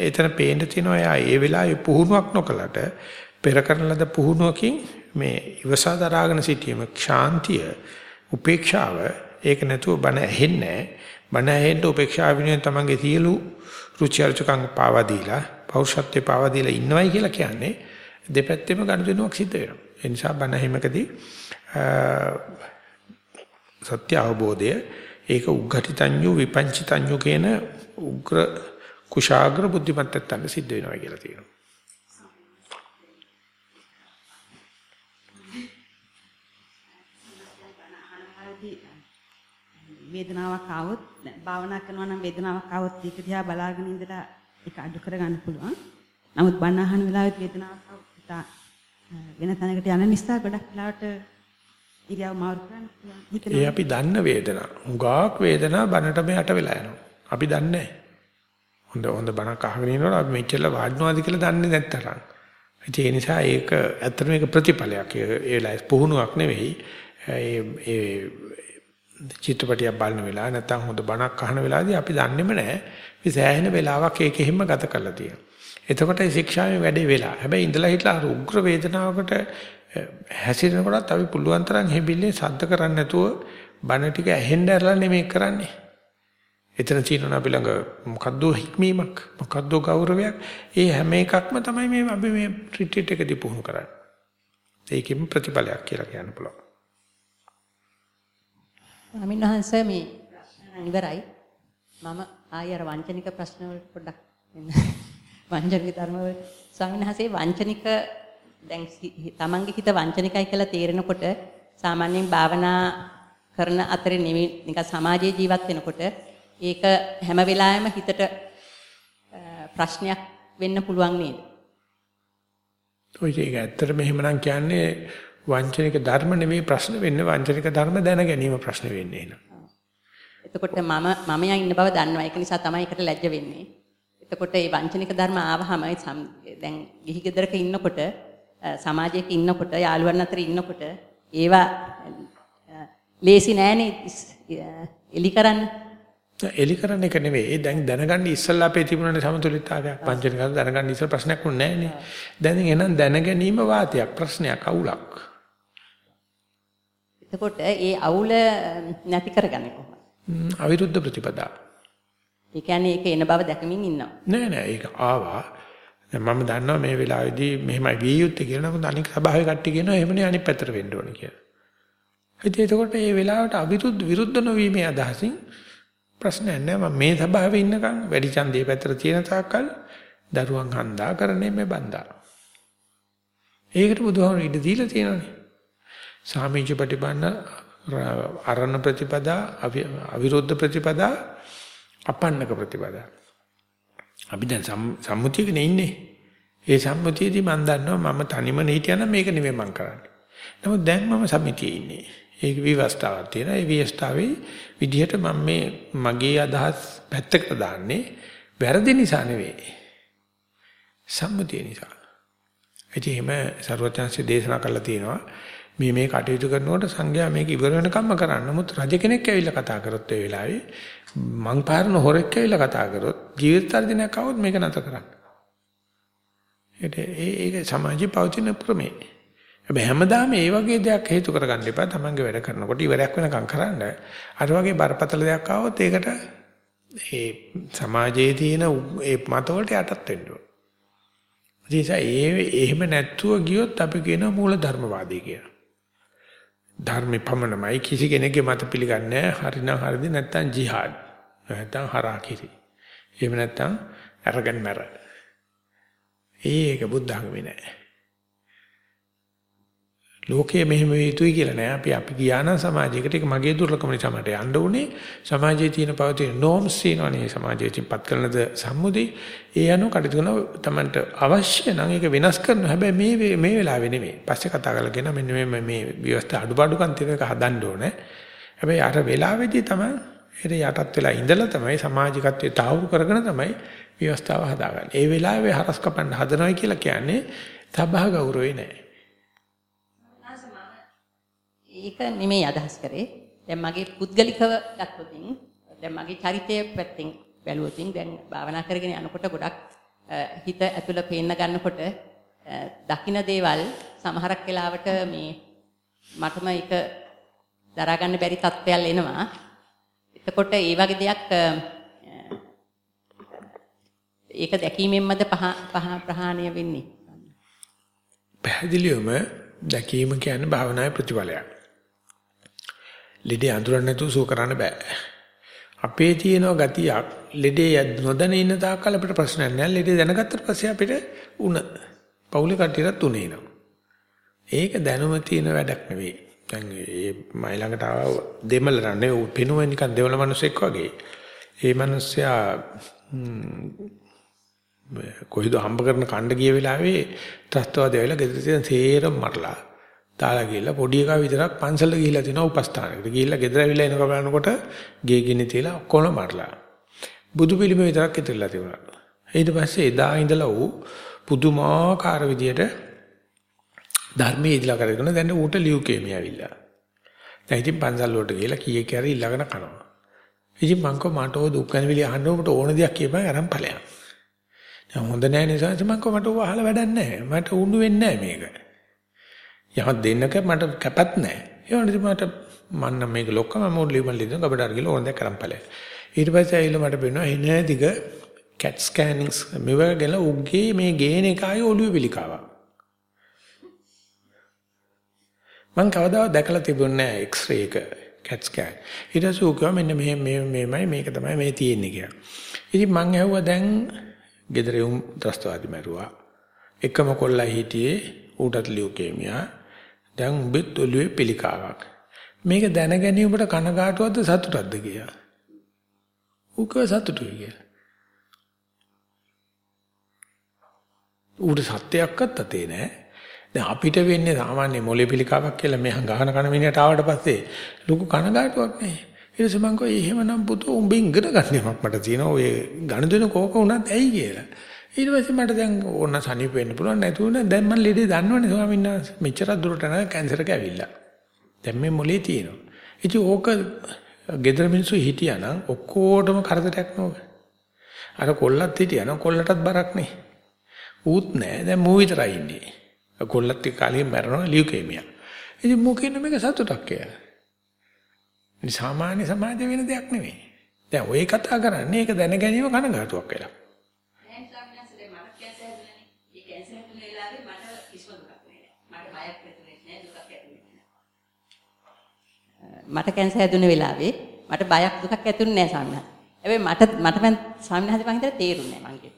එතන පේන්න තියෙනවා එයා ඒ වෙලාවේ පුහුණුවක් නොකලට පෙර කරන ලද පුහුණුවකින් මේ ඉවසා දරාගෙන සිටීම ශාන්තිය උපේක්ෂාව ඒක නැතුව බණ ඇහෙන්නේ බණ ඇහෙන්න උපේක්ෂාව වෙනුවෙන් තමන්ගේ සියලු රුචි අරුචිකම් පාවා දීලා පෞරුෂත්වේ පාවා දීලා ඉන්නවයි කියලා කියන්නේ දෙපැත්තෙම ගනුදෙනුවක් සිද්ධ වෙනවා. ඒ නිසා බණ ඇහිමකදී සත්‍ය අවබෝධය ඒක උග්ඝටිතඤ්ඤු විපංචිතඤ්ඤු කියන උග්‍ර කුශාග්‍ර බුද්ධිමත්තයන් සිද්ධ වෙනවා කියලා තියෙනවා වේදනාවක් ආවොත් භාවනා කරනවා නම් වේදනාවක් ආවොත් ඒක දිහා බලාගෙන ඉඳලා ඒක අඩු කරගන්න පුළුවන්. නමුත් බණ අහන වෙලාවෙත් වේදනාවක් ආවොත් වෙන තැනකට යන නිසා ගොඩක් වෙලාවට ඉරියව් මාරු කරන්න පුළුවන්. ඒ අපි දන්න වේදනා. හුඟක් වේදනා බනට මෙයට වෙලා යනවා. අපි දන්නේ හොඳ හොඳ බණක් අහගෙන ඉනකොට අපි මෙච්චර වාඩිනවාද කියලා දන්නේ නැත්තරම්. ඒ නිසා ඒක ඇත්තටම ඒක ප්‍රතිඵලයක්. ඒ වෙලාවේ පුහුණුවක් නෙවෙයි. ඒ ඒ චිත්‍රපටියක් බලන වෙලාව නැත්නම් හොඳ බණක් අහන වෙලාවදී අපි දන්නේම නැහැ. මේ සෑහෙන වෙලාවක් ඒකෙහිම ගත කරලා තියෙනවා. එතකොට ඒ ශික්ෂාවේ වැඩේ වෙලා. හැබැයි ඉඳලා හිටලා අර උග්‍ර වේදනාවකට හැසිරෙනකොටත් අපි පුළුවන් තරම් හැබිල්ලේ සද්ද කරන්නේ නැතුව බණ ටික ඇහෙන්න ඇරලා නෙමෙයි කරන්නේ. එතන තියෙනවා අපි ළඟ මොකද්ද හික්මීමක් මොකද්ද ගෞරවයක් ඒ හැම එකක්ම තමයි මේ අපි මේ රිට්‍රීට් එකදී පුහුණු කරන්නේ. ඒකෙම ප්‍රතිඵලයක් කියලා කියන්න පුළුවන්. ස්වාමීන් වහන්සේ මේ ඉවරයි. මම ආයෙ අර වංචනික ප්‍රශ්න වලට පොඩ්ඩක් වංචනික ධර්ම වල ස්වාමීන් වහන්සේ වංචනික දැන් තමන්ගේ හිත වංචනිකයි කියලා තේරෙනකොට සාමාන්‍යයෙන් භාවනා කරන අතරේ නෙමෙයි නිකන් සමාජයේ ජීවත් වෙනකොට ඒක හැම වෙලාවෙම හිතට ප්‍රශ්නයක් වෙන්න පුළුවන් නේද? ඔය ඒක ඇත්තටම එහෙමනම් කියන්නේ වංචනික ධර්ම නෙවෙයි ප්‍රශ්න වෙන්නේ වංචනික ධර්ම දැන ගැනීම ප්‍රශ්න වෙන්නේ එහෙනම්. එතකොට මම මමයා ඉන්න බව දන්නවා. ඒක නිසා තමයි ඒකට ලැජ්ජ වෙන්නේ. එතකොට මේ වංචනික ධර්ම ආවහම දැන් ගිහි ගෙදරක ඉන්නකොට සමාජයක ඉන්නකොට යාළුවන් අතර ඉන්නකොට ඒවා ලේසි නෑනේ එලි කරන්න. එලි කරන එක නෙවෙයි. දැන් දැනගන්න ඉස්සල්ලා අපේ තිබුණනේ සමතුලිතතාවයක්. පංචනික දැනගන්න ඉස්සල් ප්‍රශ්නයක් වුණේ නෑනේ. දැන් එහෙනම් දැන ගැනීම වාතයක් ප්‍රශ්නයක් අවුලක්. එතකොට ඒ අවුල නැති කරගන්නේ කොහොමද? අවිරුද්ධ ප්‍රතිපදා. ඒ කියන්නේ ඒක එන බව දැකමින් ඉන්නවා. නෑ නෑ ඒක ආවා. දැන් මම දන්නවා මේ වෙලාවේදී මෙහෙමයි විය යුත්තේ කියලා. නමුත් අනික සභාවේ කට්ටිය කියනවා එහෙමනේ අනිත් පැත්තට වෙන්න ඕනේ කියලා. ඉතින් එතකොට මේ වෙලාවට අවිරුද්ධ විරුද්ධ නොවීමේ අදහසින් ප්‍රශ්නයක් නෑ මම මේ සභාවේ ඉන්නකම් වැඩි ඡන්දේ පැත්තට තියෙන තාක්කල් දරුවන් හන්දා කරන්නේ මේ බන්දා. ඒකට බුදුහාමුදුරු ඉඩ දීලා තියෙනවානේ. සාමීච ප්‍රතිපන්න අරණ ප්‍රතිපදා අවිරුද්ධ ප්‍රතිපදා අපන්නක ප්‍රතිපදා. අපි දැන් සම්මුතියකනේ ඉන්නේ. ඒ සම්මුතියේදී මම දන්නවා මම තනියම හිටියනම් මේක නෙවෙයි මම කරන්නේ. නමුත් දැන් මම සමිතියේ ඉන්නේ. ඒක විවස්ථාවක් තියෙනවා. ඒ විවස්ථාවේ විදිහට මම මේ මගේ අදහස් පැත්තකට දාන්නේ වැරදි නිසා නෙවෙයි. සම්මුතිය නිසා. ඉතින් එහෙම ਸਰවඥාන්සේ දේශනා කළා තියෙනවා. මේ මේ කටයුතු කරනකොට සංඝයා මේක ඉවර වෙනකම්ම කරන්න. නමුත් රජ කෙනෙක් ඇවිල්ලා කතා කරොත් ඒ වෙලාවේ මං පාරන හොරෙක් කියලා කතා කරොත් ජීවිත තර්ජනයක් આવොත් මේක නැත කරන්න. ඒට ඒක සමාජයේ පවතින ප්‍රමේ. හැබැයි හැමදාම මේ වගේ දෙයක් හේතු කරගන්න එපා. Tamange වැඩ කරනකොට ඉවරයක් වෙනකම් කරන්න. අර වගේ බරපතල දෙයක් આવොත් ඒකට ඒ සමාජයේ තියෙන ඒ මතවලට යටත් වෙන්න ඕන. ඒ එහෙම නැත්තුව ගියොත් අපි කියන මූල ධර්මවාදී කියලා. ධර්මෙ පමණමයි කිසි කෙනෙක්ගේ මත පිළිගන්නේ නැහැ. හරිනම් හරිද නැත්නම් ජිහාඩ්. නැත්නම් හරාකිරි. එහෙම නැත්නම් අරගෙන මර. ඒක බුද්ධ ධර්මේ නෑ. ලෝකයේ මෙහෙම වෙ යුතුයි කියලා නෑ. අපි අපි ගියා නම් සමාජයකට ඒක මගේ දුර්ලභම නිසා මට යන්න උනේ. සමාජයේ තියෙන පවතින norms තියෙනවනේ සමාජයේ තියපත් කරනද සම්මුති. ඒ අනුව කටයුතු කරන තමන්ට අවශ්‍ය නම් ඒක වෙනස් කරනවා. හැබැයි මේ මේ වෙලාවේ නෙමෙයි. පස්සේ කතා කරලා කියන මෙන්න මේ මේ ව්‍යවස්ථා අඩුපාඩුකම් තියෙන එක හදන්න ඕනේ. හැබැයි අර වෙලාවේදී තමයි ඒට යටත් වෙලා ඉඳලා තමයි සමාජිකත්වයේ තාවු කරගෙන තමයි ව්‍යවස්ථාව හදාගන්නේ. ඒ වෙලාවේ හරස් කපන්න හදනවා කියලා කියන්නේ තබහ ගෞරවේ නෑ. ඒක නෙමෙයි අදහස් කරේ. දැන් මගේ පුද්ගලිකව ගත්තොතින් දැන් මගේ චරිතය පැත්තෙන් බැලුවොතින් දැන් භාවනා කරගෙන යනකොට ගොඩක් හිත ඇතුළ පේන්න ගන්නකොට දකින්න දේවල් සමහරක් වෙලාවට මේ මටම ඒක දරා ගන්න බැරි තත්ත්වයල් එනවා. එතකොට ඒ වගේ දෙයක් ඒක දැකීමෙන්මද පහ ප්‍රහාණය වෙන්නේ. පැහැදිලිවම දැකීම කියන්නේ භාවනාවේ ප්‍රතිඵලයක්. ලෙඩේ අඳුරන්න නැතුව සුව කරන්න බෑ. අපේ තියෙන ගතියක් ලෙඩේ නොදැන ඉන්න තාක්කල් අපිට ප්‍රශ්නයක් නෑ. ලෙඩේ දැනගත්තට පස්සේ අපිට උණ පෞලි කට්ටියට තුනේනවා. ඒක දැනුම තියෙන වැඩක් නෙවෙයි. දැන් මේ මයි ළඟට ආව දෙමළ රන්නේ ඌ පෙනුම නිකන් දෙවල මිනිස්සෙක් වගේ. ඒ මිනිස්සයා කොයිද හම්බ කරන කණ්ඩ ගිය වෙලාවේ ත්‍ස්තවාදය වෙලා ගෙදර තියෙන සේරම මරලා තාලා ගිහලා පොඩි එකා විතරක් පන්සලට ගිහිලා තිනවා උපස්ථානකට. ගිහිල්ලා ගෙදර ඇවිල්ලා එනකොට බලනකොට ගේ ගිනි තියලා ඔක්කොම මරලා. බුදු පිළිම විතරක් ඉතිරිලා තිබුණා. ඊට පස්සේ එදා ඉඳලා ඌ පුදුමාකාර විදියට ධර්මයේ ඉදලා කරගෙන දැන් ඌට ලියුකේමිය ඇවිල්ලා. දැන් ඉතින් පන්සල් වලට ගිහලා කීයේ කැරි ඊළඟන කනවා. ඉතින් මං කෝ මට ඕ දුක් ගැන විලි අහන්න ඔබට ඕන දෙයක් කියපන් අරන් ඵලයක්. දැන් හොඳ නැහැ නිසා මං කෝ මට ඕව අහලා වැඩක් නැහැ. මට උණු වෙන්නේ නැහැ මේක. යමක් දෙන්නක මට කැපත් නැහැ. ඒ වුණාට මට මන්න මේක ලොක්කම මම ලියමන් ලියන ගබඩාර ගිහලා ඕන දෙයක් කරන් ඵලයි. ඊට පස්සේ ඇවිල්ලා මට පේනවා එන දිග කැට් ස්කෑනින්ග්ස් මෙවගෙන උගේ මේ ගේන එකයි ඔළුවේ පිළිකාවක්. මම කවදාවත් දැකලා තිබුණේ නැහැ එක්ස්රේ එක කැට් ස්කෑන්. ඊට පස්සේ උගා මෙන්න මෙහෙම මෙහෙමයි මේක තමයි මේ තියෙන්නේ කියලා. ඉතින් මං ඇහුවා දැන් ගෙදර උම් ත්‍රස්තවාදී මරුවා. එකම කොල්ලයි හිටියේ ඌටත් ලියුකේමියා දැන් උඹෙත් ඔළුවේ පිළිකාවක්. මේක දැන ගැනීමට කනගාටුවක්ද සතුටක්ද කියලා. උක සතුටුයි කියලා. ඌට සත්‍යයක්වත් අතේ නෑ. දැන් අපිට වෙන්නේ සාමාන්‍ය මොලේ පිළිකාවක් කියලා මෙහන් ගහන කන මිනිහට ආවට පස්සේ ලොකු කනගාටුවක් නෑ. ඊට පස්සේ මං කිව්වා එහෙමනම් පුතෝ උඹෙන් ඉගෙන ගන්නවක් මට තියෙනවා. ඔය ගණදෙන කෝක උනත් ඇයි කියලා. ඊට පස්සේ මට දැන් ඕන සනීප වෙන්න පුළුවන් නැතුව නෑ දැන් මම ලෙඩේ දන්නවනේ ස්වාමීන් වහන්සේ. මෙච්චර දුරට නෑ කැන්සර් එක ඇවිල්ලා. දැන් මේ මොලේ තියෙනවා. ඉතින් ඕක ගෙදර මිනිස්සු හිටියානම් ඔක්කොටම කරදරයක් නෝක. අර කොල්ලත් හිටියානම් කොල්ලටත් බරක් නේ. ඌත් නෑ. දැන් මූ විතරයි ඉන්නේ. කොල්ලත් එක්ක කාලේ මැරෙනවා ලියුකේමියා ඉතින් මොකෙන්න මේක සතුටක් කියලා ඉතින් සාමාන්‍ය සමාජයේ වෙන දෙයක් නෙවෙයි දැන් ඔය කතා කරන්නේ ඒක දැන ගැනීම කනගාටුවක් වෙලා. මට කැන්සර් හැදුණ වෙලාවේ මට කිසිම දුකක් නෑ. මට බයක් දුකක් ඇතුනේ නෑ. මට කැන්සර් හැදුණ වෙලාවේ මට බයක් දුකක් ඇතුනේ නෑ ස්වාමීන් වහන්සේ. හැබැයි මට මට මං වහන්සේ මං හිතලා තේරුන්නේ නෑ මං කියන්නේ.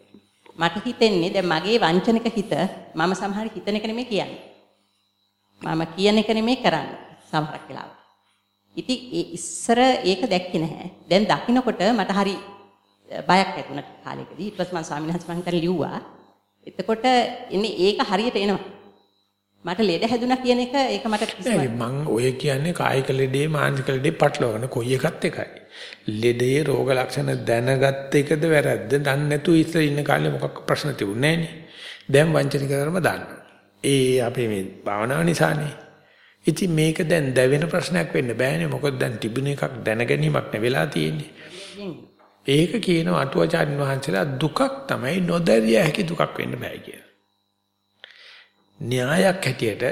මට හිතෙන්නේ දැන් මගේ වංචනික හිත මම සමහර හිතන එක නෙමෙයි කියන්නේ. මම කියන එක නෙමෙයි කරන්නේ සමහරක් වෙලාවට. ඉතින් ඒ ඉස්සර ඒක දැක්කේ නැහැ. දැන් දකින්නකොට මට හරි බයක් ඇති වුණා කාලෙකදී. ඊට පස්සේ මම ස්වාමීන් වහන්සේ මං හිතලා ලිව්වා. එතකොට එන්නේ ඒක හරියට එනවා. මට ලෙඩ හැදුනා කියන එක ඒක මට කිසිම මම ඔය කියන්නේ කායික ලෙඩේ මානසික ලෙඩේ පටලවගෙන කොයි එකත් එකයි. ලෙඩේ රෝග ලක්ෂණ දැනගත් එකද වැරද්ද? දන්නේ නැතුව ඉස්සර ඉන්න කාලේ මොකක් ප්‍රශ්න තිබුණේ නැහනේ. දැන් වංචනික ධර්ම දාන්න. ඒ අපේ මේ භාවනාව නිසානේ. ඉතින් මේක දැන් දැවෙන ප්‍රශ්නයක් වෙන්න බෑනේ. මොකද දැන් තිබුණ එකක් දැනගැනීමක් නෙවෙලා තියෙන්නේ. ඒක කියන අටුවාචාර්ය වහන්සේලා දුකක් තමයි නොදැරිය හැකි දුකක් වෙන්න බෑ කියලා. න්‍යායක් හැටියට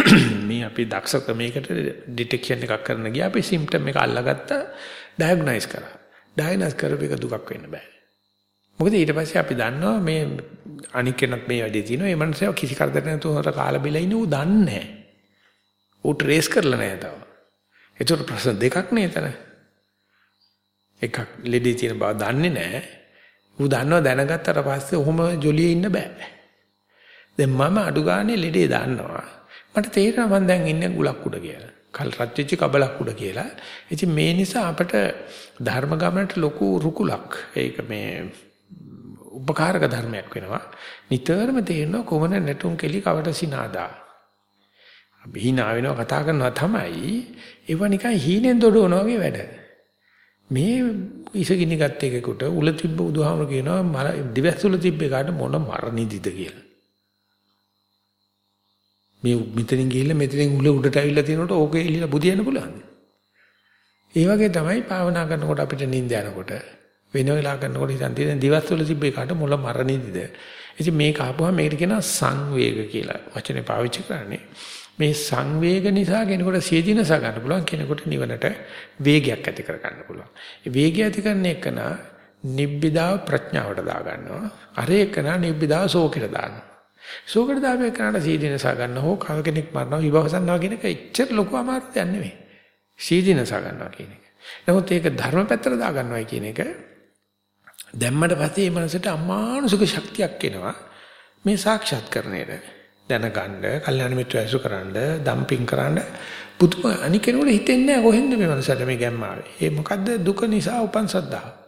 මේ අපි දක්ෂ ක්‍රමයකට ඩිටෙක්ෂන් එකක් කරන්න ගියා අපි සිම්ප්ටම් එක අල්ලගත්තා ඩයග්නයිස් කරා. ඩයග්නයිස් කරපු එක දුකක් වෙන්න බෑ. මොකද ඊට පස්සේ අපි දන්නවා මේ අනික් කෙනෙක් මේ වැඩේ තියෙනවා. ඒ මනුස්සයා කිසි කරදරයක් නැතුව හොර කාලා බිලා ඉන්නේ ඌ දන්නේ නැහැ. ඌ ට්‍රේස් කරලා නැහැ තාම. ඒතර ප්‍රශ්න දෙකක් නේ එතන. එකක් ලෙඩේ තියෙන බව දන්නේ නැහැ. ඌ දන්නව දැනගත්තට පස්සේ ඔහොම ජොලියේ ඉන්න බෑ. දැන් මම අඩු ගානේ ලෙඩේ දන්නවා. මට තේරෙනවා මම දැන් ඉන්නේ ගුලක් උඩ කියලා. කල් රත්විච්ච කබලක් උඩ කියලා. ඉතින් මේ නිසා අපට ධර්ම ගමනට ලොකු රුකුලක්. ඒක මේ උපකාරක ධර්මයක් වෙනවා. නිතරම තේරෙනවා කොමන නැටුම් කෙලි කවට සිනාදා. අපි hina වෙනවා කතා කරනවා තමයි. ඒව නිකන් හීනෙන් දොඩවනවා වගේ වැඩ. මේ ඉසගිනි ගත්ත එකෙකුට උල තිබ්බ උදුහාමර කියනවා දිවස් උල තිබ්බ එකට මොන මරණිදිද කියලා. මේ මෙතනින් ගිහිල්ලා මෙතනින් උල උඩට ඇවිල්ලා තියෙනකොට ඕක එළියලා බුදියන්න පුළුවන්ද? ඒ වගේ තමයි භාවනා කරනකොට අපිට නිින්ද යනකොට වෙන වෙලා කරනකොට හිතන් තියෙන දිවස් වල තිබ්බ එකට මොළ මරණින්ද. ඉතින් මේක ආපුවම මේකට කියනවා සංවේග කියලා වචනේ පාවිච්චි කරන්නේ. මේ සංවේග නිසා කෙනෙකුට සියදිනස ගන්න පුළුවන් කෙනෙකුට නිවනට වේගයක් ඇති කර ගන්න පුළුවන්. ඒ වේගය ඇති කරන එකන නිබ්බිදාව ප්‍රඥාවට දා ගන්නවා. අර එකන නිබ්බිදාව සෝකෙට දානවා. ශෝකට දාපේ කරාට සීදීනස ගන්න හෝ කව කෙනෙක් මරනවා විභවසන්නවා කියන එක එච්චර ලොකු අමාරුයක් නෙවෙයි. සීදීනස ගන්නවා කියන එක. නමුත් ඒක ධර්ම පැත්තට දා ගන්නවයි කියන එක දැම්මට පස්සේ මේ මනසට අමානුෂික ශක්තියක් එනවා. මේ සාක්ෂාත් කරන්නේද දැනගන්න, කල්යාණ මිත්‍ර ඇසු කරන්න, ඩම්පින් කරන්න පුදුම අනිකේනොට හිතෙන්නේ නැහැ කොහෙන්ද මේ මනසට මේ ගැම්ම ආවේ. ඒ මොකද්ද දුක නිසා උපන් සද්දා.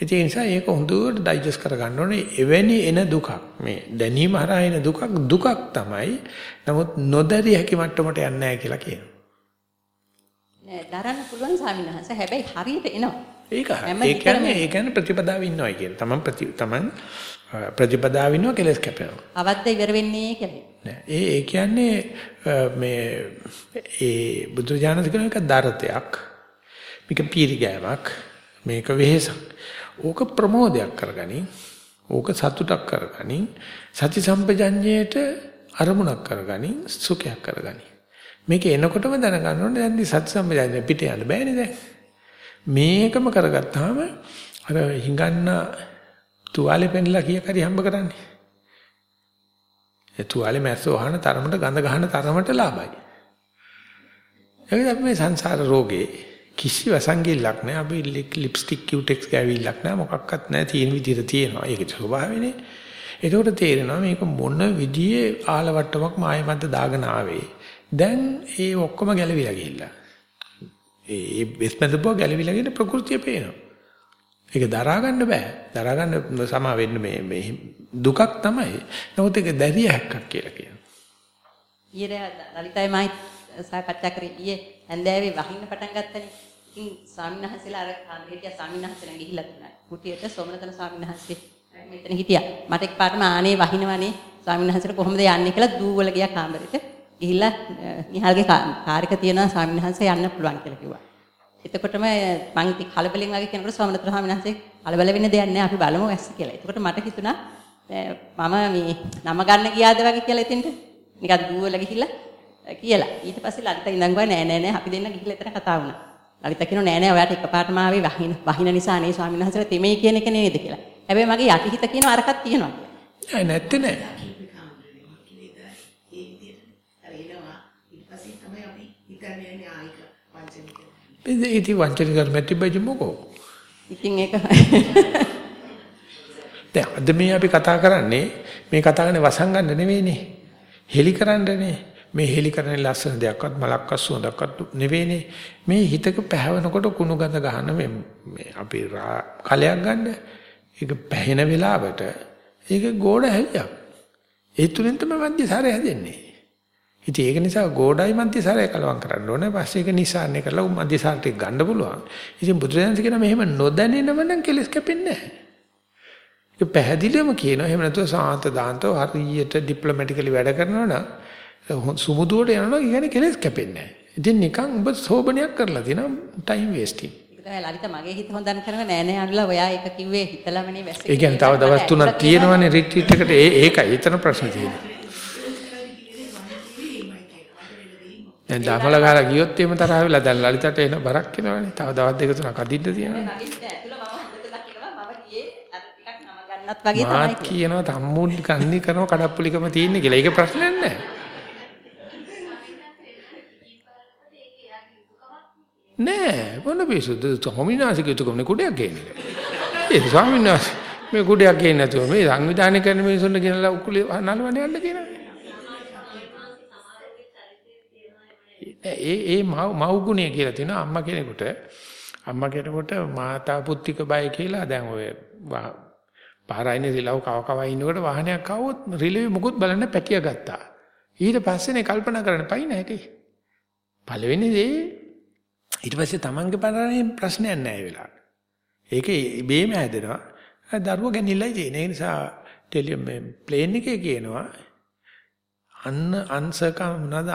ඒ නිසා ඒක හොඳට ඩයිජස්ට් කරගන්න ඕනේ. එවැනි එන දුකක් මේ දැනීම හරහා එන දුකක් දුකක් තමයි. නමුත් නොදැරිය හැකි මට්ටමට යන්නේ නැහැ කියලා කියනවා. නෑ දරන්න පුළුවන් ස්වාමීන් වහන්සේ. හැබැයි හරියට එනවා. ඒක ඒ කියන්නේ ඒ කියන්නේ ප්‍රතිපදාව ඉන්නවයි කියන. තමන් ප්‍රති තමන් ප්‍රතිපදාව ඉන්නවා කෙලස් කැපෙනවා. අවද්ද ඉවර වෙන්නේ කියලා. නෑ ඒ ඒ කියන්නේ මේ ඒ බුදුජානක කියන එක දරතයක්. මේක පීරිගෑමක්. මේක වෙහසක්. ඕක ප්‍රමෝදයක් කරගනි. ඕක සතුටක් කරගනි. සති සම්පජඤ්ඤයට අරමුණක් කරගනි. සුඛයක් කරගනි. මේක එනකොටම දැනගන්න ඕනේ දැන් සති සම්පජඤ්ඤය පිට යන්න බෑනේ දැන්. මේකම කරගත්තාම අර හිඟන්න තුවාලේ පෙන්ලා කීයක් හරි හම්බ කරන්නේ. ඒ තුවාලේ මැස්ස වහන තරමට ගඳ ගහන තරමට ලාභයි. ඒක අපි මේ සංසාර රෝගේ කිසි වසංගිල්ලක් නැහැ. අපි ලිප්ස්ටික් කියුටෙක්ස් ගෑවිල්ලක් නැහැ. මොකක්වත් නැහැ. තියෙන විදිහට තියෙනවා. ඒකේ ස්වභාවයනේ. ඒකෝට තේරෙනවා මේක මොන විදිහේ ආලවට්ටමක් මායමද්ද දාගෙන ආවේ. දැන් ඒ ඔක්කොම ගැලවිලා ගිහිල්ලා. ඒ බෙස්මෙදපුව ගැලවිලා ගිහින් ප්‍රകൃතිය පේනවා. ඒක දරා ගන්න බෑ. දරා ගන්න සමා වෙන්න මේ මේ දුකක් තමයි. නමුත් ඒක දැරිය හැක්කක් කියලා කියනවා. ඊයේ ලලිතයි මයි සාකච්ඡා කරේ ඊයේ ඇන්දෑවේ වහින්න පටන් ගත්තනේ. ඉතින් ස්වාමීන් වහන්සේලා අර කාන්දේටිය ස්වාමීන් වහන්සේලා ගිහිල්ලා තුනයි. කුටියට සොමනතන ස්වාමීන් වහන්සේ මෙතන හිටියා. මට එක්පාරටම ආනේ වහිනවනේ ස්වාමීන් වහන්සේට කොහොමද යන්නේ කියලා දූවල ගියා කාමරෙට. ගිහිල්ලා නිහල්ගේ කාර් එක තියෙනවා ස්වාමීන් වහන්සේ යන්න පුළුවන් කියලා කිව්වා. එතකොටම මං ඉතින් කලබලෙන් වගේ කෙනෙකුට ස්වාමීන් වහන්සේ කලබල වෙන්න දෙයක් නැහැ අපි බලමු ඇස්ස කියලා. එතකොට මට හිතුණා මම මේ නම ගන්න ගියාද වගේ කියලා ඉතින්ට නිකන් දුවලා ගිහිල්ලා කියලා. ඊට පස්සේ ලලිත ඉඳන් ගියා නෑ නෑ නෑ අපි දෙන්න ගිහිල්ලා එතන කතා වුණා. ලලිත කියනවා නෑ නෑ ඔයාට එකපාරටම ආවේ වහින වහින නිසා නේ ස්වාමීන් වහන්සේලා තෙමේ කියන එක නේද කියලා. හැබැයි මගේ යටිහිත කියනවා අරකට තියෙනවා. නෑ නැත්තේ නෑ. ඉතින් වංචනික කර්මයක් තිබ්බයි මොකෝ. ඉතින් ඒක දැන් අද මේ අපි කතා කරන්නේ මේ කතා කරන්නේ වසංගන්න නෙවෙයිනේ. හෙලි කරන්නනේ. මේ හෙලි කරන්නේ ලස්සන දෙයක්වත් මලක්වත් සුවඳක්වත් නෙවෙයිනේ. මේ හිතක පැහැවෙනකොට කුණු ගඳ ගන්න මේ මේ අපි කලයක් ගන්න. ඒක පැහෙන වෙලාවට ඒක ගෝඩ හැලියක්. ඒ තුලින් තමයි මන්දිසාරය හැදෙන්නේ. ඉතින් ඒක නිසා ගෝඩයි මන්දිසාරය කලවම් කරන්න ඕනේ. පස්සේ ඒක නිසාන්නේ කරලා මන්දිසාරට ගන්න පුළුවන්. ඉතින් බුදුරජාණන් කියන මෙහෙම නොදැනෙනව නම් කෙලස් කැපෙන්නේ නැහැ. ඒක පැහැදිලිවම කියනවා. එහෙම නැතුව සාන්ත දාන්තව හරියට ඩිප්ලොමැටිකලි වැඩ කරනවා නම් සුමුදුවට යනවා කියන්නේ කෙලස් කැපෙන්නේ නැහැ. ඉතින් නිකන් ඔබ සෝබනයක් කරලා තියෙනවා ටයිම් වේස්ටිං. ඒක තමයි ලලිත මගේ හිත හොඳන් කරනවා නෑ නෑ අනුලා ඔයා ඒක කිව්වේ හිතලමනේ වැස්සේ. ඒ කියන්නේ තව දවස් තුනක් තියෙනවනේ රිට්‍රීට් එකට ඒ ඒකයි එතන ප්‍රශ්න තියෙන්නේ. දැන් දමල ගාලා ගියොත් එහෙම තරහ වෙලා දැන් ලලිතට එන බරක් එනවනේ. තව දවස් දෙක තුනක් අදින්න තියෙනවා. තමයි කියනවා තම්මුල් කන්නි කරන කඩප්පුලිකම තියෙන්නේ කියලා. ඒක ප්‍රශ්නයක් නෑ. නෑ මොන පිසුද ස්වාමිනාසික යුතුයකමනේ කුඩයක් ගේන්නේ. ඒ ස්වාමිනාස මේ කුඩයක් ගේන්නේ නැතුව මේ සංවිධානය කරන මිනිසුන්ට ගෙනලා උකුලේ නලවන්නේ යන්න කියනවා. ඒ ඒ මව් මව් ගුණය කියලා තියෙනවා අම්මා කෙනෙකුට අම්මා කෙනෙකුට මාතා පුත්තික බය කියලා දැන් ඔය පාරයිනේ රිලව් කව කව ඉන්නකොට වාහනයක් ආවොත් රිලෙවි මුකුත් බලන්න පැකිය ගත්තා. ඊට පස්සේනේ කල්පනා කරන්න පයින් හැටි. පළවෙනි දේ ඊට පස්සේ Tamange පරණේ ප්‍රශ්නයක් නැහැ වෙලාවට. ඒක ඉබේම හැදෙනවා. දරුවා ගැනිල්ලයි තියෙන. ඒ නිසා ටෙලි මේ ප්ලේන් එකේ කියනවා අන් අන්සකම් මොනවාද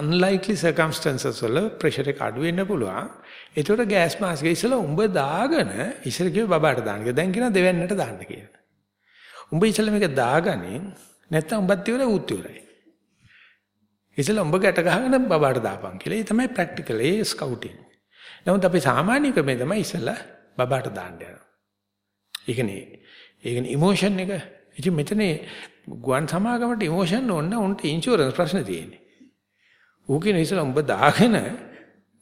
unlikely circumstances වල ප්‍රෙෂර් එක අඩු වෙන්න පුළුවන්. ඒතකොට ගෑස් මාස්ක් එක ඉස්සලා උඹ දාගෙන ඉස්සර කිව්ව බබාට දාන්න කියලා. දැන් කියනවා දෙවන්නට දාන්න කියලා. උඹ ඉස්සලා මේක දාගනින් නැත්තම් උඹත් ඉවරයි ඌත් ඉවරයි. ඉස්සලා උඹ ගැට ගහගෙන බබාට දාපන් කියලා. ඒ තමයි ප්‍රැක්ටිකල් ඒ ස්කවුටින්. නමුත් අපි සාමාන්‍ය ක්‍රමේ තමයි ඉස්සලා බබාට දාන්න යනවා. ඒකනේ ඒකනේ ඉමෝෂන් එක. ඉතින් මෙතනේ ගුවන් සමාගමට ඉමෝෂන් ඕන උන්ට ඉන්ෂුරන්ස් ප්‍රශ්න තියෙන්නේ. ඌ කියන ඉස්සලා උඹ දාගෙන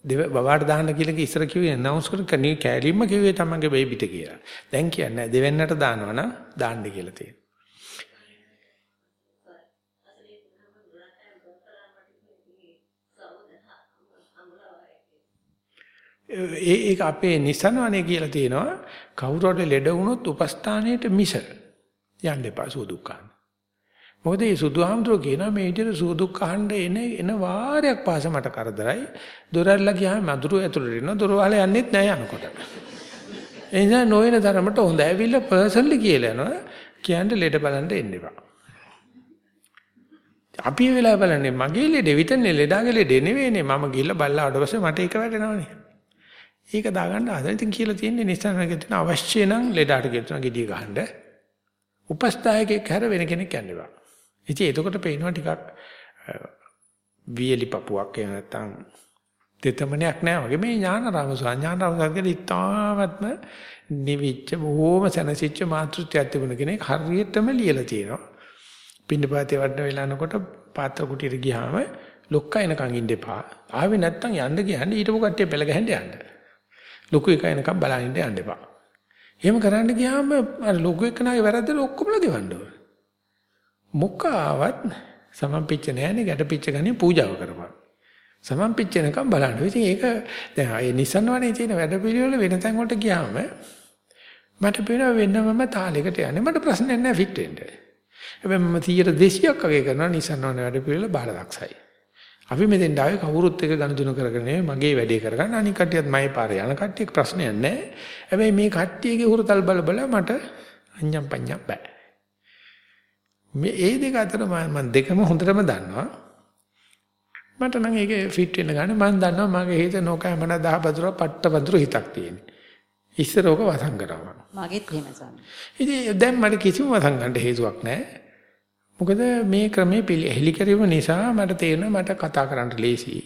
දෙව බබාට දාන්න කියලා කි ඉස්සර කිව්වේ අනවුන්ස් කරන කණේ කැලින්ම කිව්වේ තමන්ගේ බේබිට කියලා. දැන් කියන්නේ දෙවෙන්නට දානවා නම් දාන්න කියලා තියෙනවා. ඒ ඒක අපේ නිසනවනේ කියලා තියෙනවා කවුරුහට ලෙඩ වුණොත් උපස්ථානයේට මිස යන්න එපා සුදුක්ඛාන. මොකද මේ සුදුහාමුදුර කියනවා මේ විදිහට සුදුක්ඛාන්න එන එන වාරයක් පාස මට කරදරයි. දොරල්ලා ගියාම මදුරු ඇතුළට එනවා දොර වහලා යන්නෙත් නෑ යනකොට. ඒ නිසා නොවන තරමට හොඳ ඇවිල්ලා පර්සනලි කියලා යනවා කියන්න ලෙඩ බලන්න එන්න එපා. අපි ඒ වෙලාව බලන්නේ මගේ ලෙඩ විතරනේ ලෙඩාගේ ලෙඩ නෙවෙයිනේ මම ගිහිල්ලා බල්ලා ආවට පස්සේ මට ඒක වැටෙනවනේ. ඒක දාගන්න ආදෙන් ඉතින් කියලා තියෙන්නේ නිස්සාරණක තියෙන අවශ්‍ය නම් ලෙඩාට ගෙතන gediy ගහන්න. උපස්ථායකෙක් හැර වෙන කෙනෙක් යන්න එපා. ඉතින් එතකොට පේනවා ටිකක් වියලි පපුවක් එහෙම නැත්නම් දෙතමනයක් නෑ වගේ මේ ඥානරාම සංඥානරාම සංකේත ඉතාමත්ම නිවිච්ච බොහෝම සනසිච්ච මාතෘත්වයක් තිබුණ කෙනෙක් හරියටම ලියලා තියෙනවා. පින්නපාතේ වඩන වෙලානකොට පාත්‍ර කුටියට ගියාම ලොක්ක එනකන් ඉන්න එපා. ආවේ නැත්තම් යන්න කියන්නේ ඊටපො කට්ටිය පෙළ ගහන්න යන්න. ලොකු එක එනකම් බලන් ඉන්න යන්න එපා. එහෙම කරන්න ගියාම අර ලොකු එකනාගේ වැරද්දට ඔක්කොමලා ගෙවන්න ඕන. මොකාවත් සමන් පිච්ච නෑනේ ගැට පිච්ච ගන්නේ පූජාව කරපන්. සමන් පිච්චෙනකම් බලන්න. ඉතින් ඒක දැන් ඒ නිසන්වනේ තියෙන වැඩ පිළිවෙල වෙන තැන් වලට ගියාම මට පේනවා වෙනමම තාලයකට යන්නේ. මට ප්‍රශ්නයක් නෑ ෆිට වෙන්න. හැබැයි මම 100 200ක් වගේ කරනවා නිසන්වනේ වැඩ පිළිවෙල බාල දක්ෂයි. අපි මෙතෙන් ආවේ කවුරුත් එක ගනුදෙනු කරගෙන මගේ වැඩේ කරගන්න අනික කට්ටියත් මගේ පාරේ යන කට්ටියක් ප්‍රශ්නයක් නැහැ. හැබැයි මේ කට්ටියගේ හුරතල් බල බල මට අඤ්ඤම් පඤ්ඤම් බෑ. මේ ඒ දෙක අතර මම දෙකම හොඳටම දන්නවා. මට නම් ඒක ෆිට වෙන්න ගන්න මම දන්නවා මගේ හිත නොකෑමන දහබදුර පට්ටබදුර හිතක් තියෙන. ඉස්සර ඕක වසන් කරනවා. මගෙත් එහෙම සම්. ඉතින් දැන් මට කිසිම වසන් ගන්න හේතුවක් නැහැ. මොකද මේ ක්‍රමේ හෙලි කිරීම නිසා මට තේරෙනවා මට කතා කරන්න ලේසි.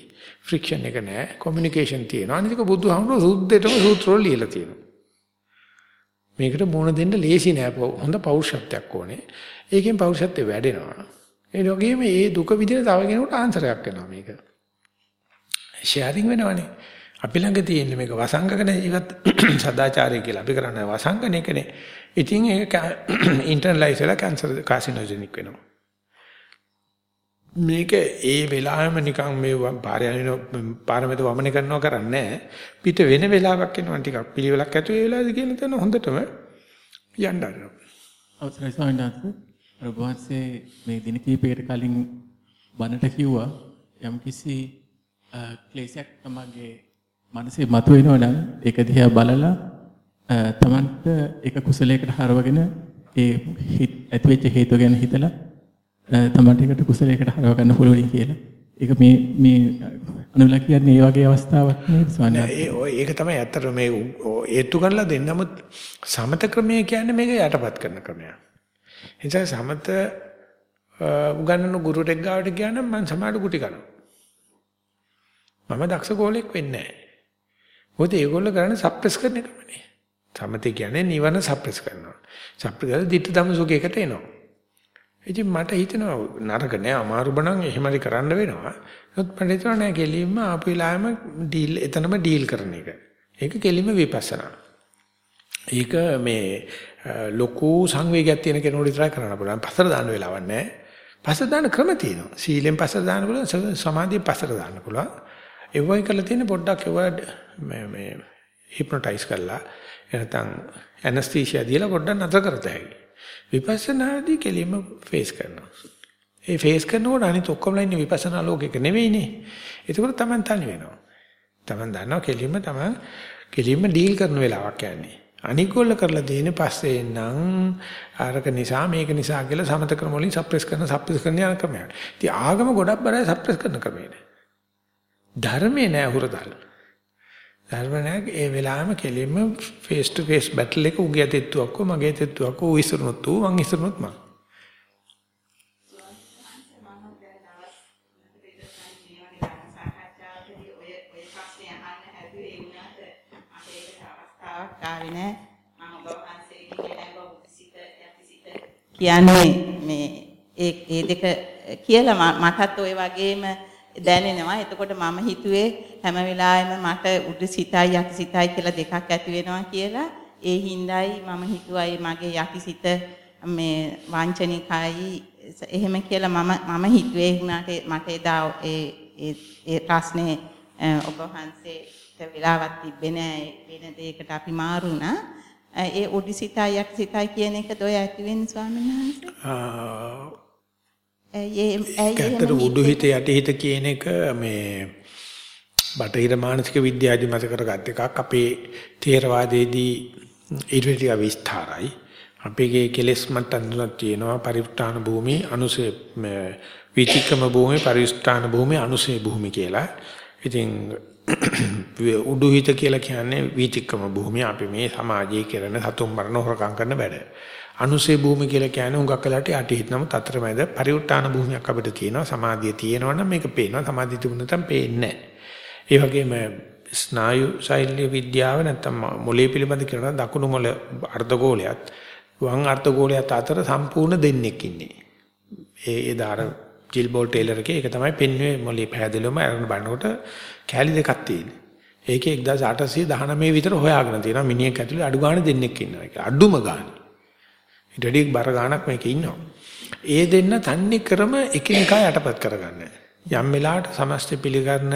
ෆ්‍රික්ෂන් එක නැහැ. කොමියුනිකේෂන් තියෙනවා. අනිතික බුදුහාමුදුරුවෝ සුද්ධෙටම සූත්‍රවල ලියලා තියෙනවා. මේකට මුණ දෙන්න ලේසි නෑ. හොඳ පෞරුෂත්වයක් ඕනේ. ඒකෙන් පෞරුෂත්වය වැඩෙනවා. ඒ වගේම මේ දුක විදිහට තව කෙනෙකුට ආන්සරයක් වෙනවා මේක. ෂෙයාරින් වෙනවනේ. අපි ළඟ තියෙන මේක වසංගකන ජීවත් සදාචාරය කියලා අපි කරන්නේ වසංගන එකනේ. ඉතින් ඒක ඉන්ටර්නලයිස් වෙලා කැන්සර් කාසිනෝජෙනික් වෙනවා. මේක ඒ වෙලාවෙම නිකන් මේ පාරයන් පාරමෙත වමන කරනවා කරන්නේ පිට වෙන වෙලාවක් එනවා ටිකක් පිළිවෙලක් ඇතු ඒ වෙලාවේදී කියන තැන හොඳටම යන්න ගන්නවා. අවසරයි ස්වාමීන් වහන්සේ. අර වහන්සේ මේ දින කිහිපයකට කලින් බණට කිව්වා යම්කිසි ක්ලේශයක් තමගේ මනසේ මතුවෙනවා නම් ඒක දිහා බලලා තමන්ට ඒක කුසලයකට හරවගෙන ඒ ඇතිවෙච්ච හේතුව ගැන හිතලා තමන්ට ඒකට කුසලයකට හරව ගන්න පුළුවන් කියලා. ඒක මේ මේ අනුලා කියන්නේ ඒ වගේ අවස්ථාවක් නේද ස්වාමීනි? ඒ ඒක තමයි ඇත්තට මේ ඒත්තු කරලා දෙන්න නමුත් සමත ක්‍රමය කියන්නේ මේක යටපත් කරන ක්‍රමයක්. එනිසා සමත උගන්වන ගුරුටෙක් ගාවට ගියා නම් මම සමාඩු කුටි කරනවා. මම දක්ෂ ගෝලෙක් වෙන්නේ නැහැ. මොකද ඒගොල්ලෝ කරන්නේ සප්‍රෙස් කරන එකමනේ. සමතේ කියන්නේ නිවන සප්‍රෙස් කරනවා. සප්‍රෙස් කරලා ditth ධම්ම සුඛයකට එනවා. ඉතින් මට හිතෙනවා නරක නෑ අමාරු බණන් එහෙමරි කරන්න වෙනවා. නමුත් මට හිතෙනවා නෑ කෙලින්ම ආපු වෙලාවෙම ඩීල් එතනම ඩීල් කරන එක. ඒක කෙලින්ම විපස්සනා. ඒක මේ ලොකු සංවේගයක් තියෙන කෙනෙකුට විතරයි කරන්න පුළුවන්. පස්සට දාන්න වෙලාවක් නෑ. පස්සට දාන්න ක්‍රම තියෙනවා. සීලෙන් පස්සට දාන්න පුළුවන්, සමාධියෙන් පස්සට දාන්න පුළුවන්. ඒ වගේ කරලා තියෙන පොඩ්ඩක් ඒවා මේ මේ හිප්නොටයිස් කරලා නැත්නම් ඇනස්තීසියා දීලා පොඩ්ඩක් නතර කරත හැකියි. විපස්සනාදී කෙලින්ම ෆේස් කරනවා. ඒ ෆේස් කරනකොට අනිත් ඔක්කොම ඉන්නේ විපස්සනා ලෝකෙක නෙවෙයිනේ. ඒකෝට තමයි තනි වෙනවා. Taman දන්නවා කෙලින්ම තමයි කෙලින්ම ඩීල් කරන වෙලාවක් යන්නේ. අනිගොල්ල කරලා දෙන්නේ පස්සේ නම් අරක නිසා මේක නිසා කියලා සමත ක්‍රම වලින් සප්‍රෙස් කරන සප්‍රෙස් කරන යන ක්‍රමයක්. ඉතින් ආගම ගොඩක් බරයි සප්‍රෙස් කරන ක්‍රමේ නෑ. ධර්මේ නෑ හුරතල්. ධර්ම නෑ ඒ වෙලාවෙම කෙලින්ම ෆේස් ටු ෆේස් බැටල් එක උගේ තෙත්තුවක් මගේ තෙත්තුවක් ඌ ඉස්සරනොත් ඌ මං ඉස්සරනොත් මං. ආවේ නෑ මම ඔබ වහන්සේගෙන් නෑ ඔබ සිත යටිසිත කියන්නේ මේ ඒ ඒ දෙක කියලා මටත් ওই වගේම දැනෙනවා. එතකොට මම හිතුවේ හැම වෙලාවෙම මට උඩු සිතයි යටි සිතයි කියලා දෙකක් ඇති වෙනවා කියලා. ඒ හිඳයි මම හිතුවා මගේ යටි සිත මේ වංචනිකයි එහෙම කියලා මම මම හිතුවේ වුණාට මට එදා ඒ ඒ ප්‍රශ්නේ ඔබ වහන්සේට වෙලාවක් තිබ්බේ නෑ වෙන දෙයකට අපි මාරු වුණා. ඒ උඩු සිතයි යටි සිතයි කියන එක දොය ඇති වෙන්නේ ස්වාමීන් වහන්සේ. ඇත්තට උඩු හිත යටි හිත කියන එක මේ බටහිර මානසික විද්‍යාවදී මත කරගත් එකක්. අපේ තේරවාදයේදී ඊටවිටික විස්තරයි. අපේ කෙලෙස් මට්ටම් තුනක් තියෙනවා. පරිඋත්තාන භූමි අනුසේ විචිකම භූමි පරිඋත්තාන භූමි අනුසේ භූමි කියලා. ඉතින් උඩු හිත කියලා කියන්නේ විචිකම භූමිය. අපි මේ සමාජයේ කරන සතුන් මරණ හොරකම් කරන වැඩ. අනුසේ භූමිය කියලා කියන්නේ හුඟක් වෙලාට යටි හිත නමුත් අතරමැද පරිඋත්තාන භූමියක් අපිට තියෙනවා සමාධිය තියෙනවා නම් මේක පේනවා සමාධිය තිබුණ නැත්නම් පේන්නේ නැහැ. ඒ වගේම ස්නායු ශෛල්‍ය විද්‍යාව නැත්නම් මොලේ පිළිබඳ කියන දකුණු මොළ අර්ධගෝලයත් වම් අර්ධගෝලයත් අතර සම්පූර්ණ දෙන්නෙක් ඉන්නේ. ඒ ඒ දාර ජිල් බෝල් ටේලර් එකේ ඒක තමයි පෙන්වන්නේ මොලේ පැහැදිලිවම අරන් බලනකොට කැලි දෙකක් තියෙනවා. ඒකේ 1819 විතර හොයාගෙන තියෙනවා මිනිහෙක් ඇතුලේ අඩු ගාණ දෙන්නෙක් ඉන්නවා. ඒක අඩුම ගාණ. ඊට වැඩි බර ගාණක් මේකේ ඉන්නවා. ඒ දෙන්න තන්නේ ක්‍රම එකිනෙකා යටපත් කරගන්න. යම් වෙලාවට සමස්ත පිළිගන්න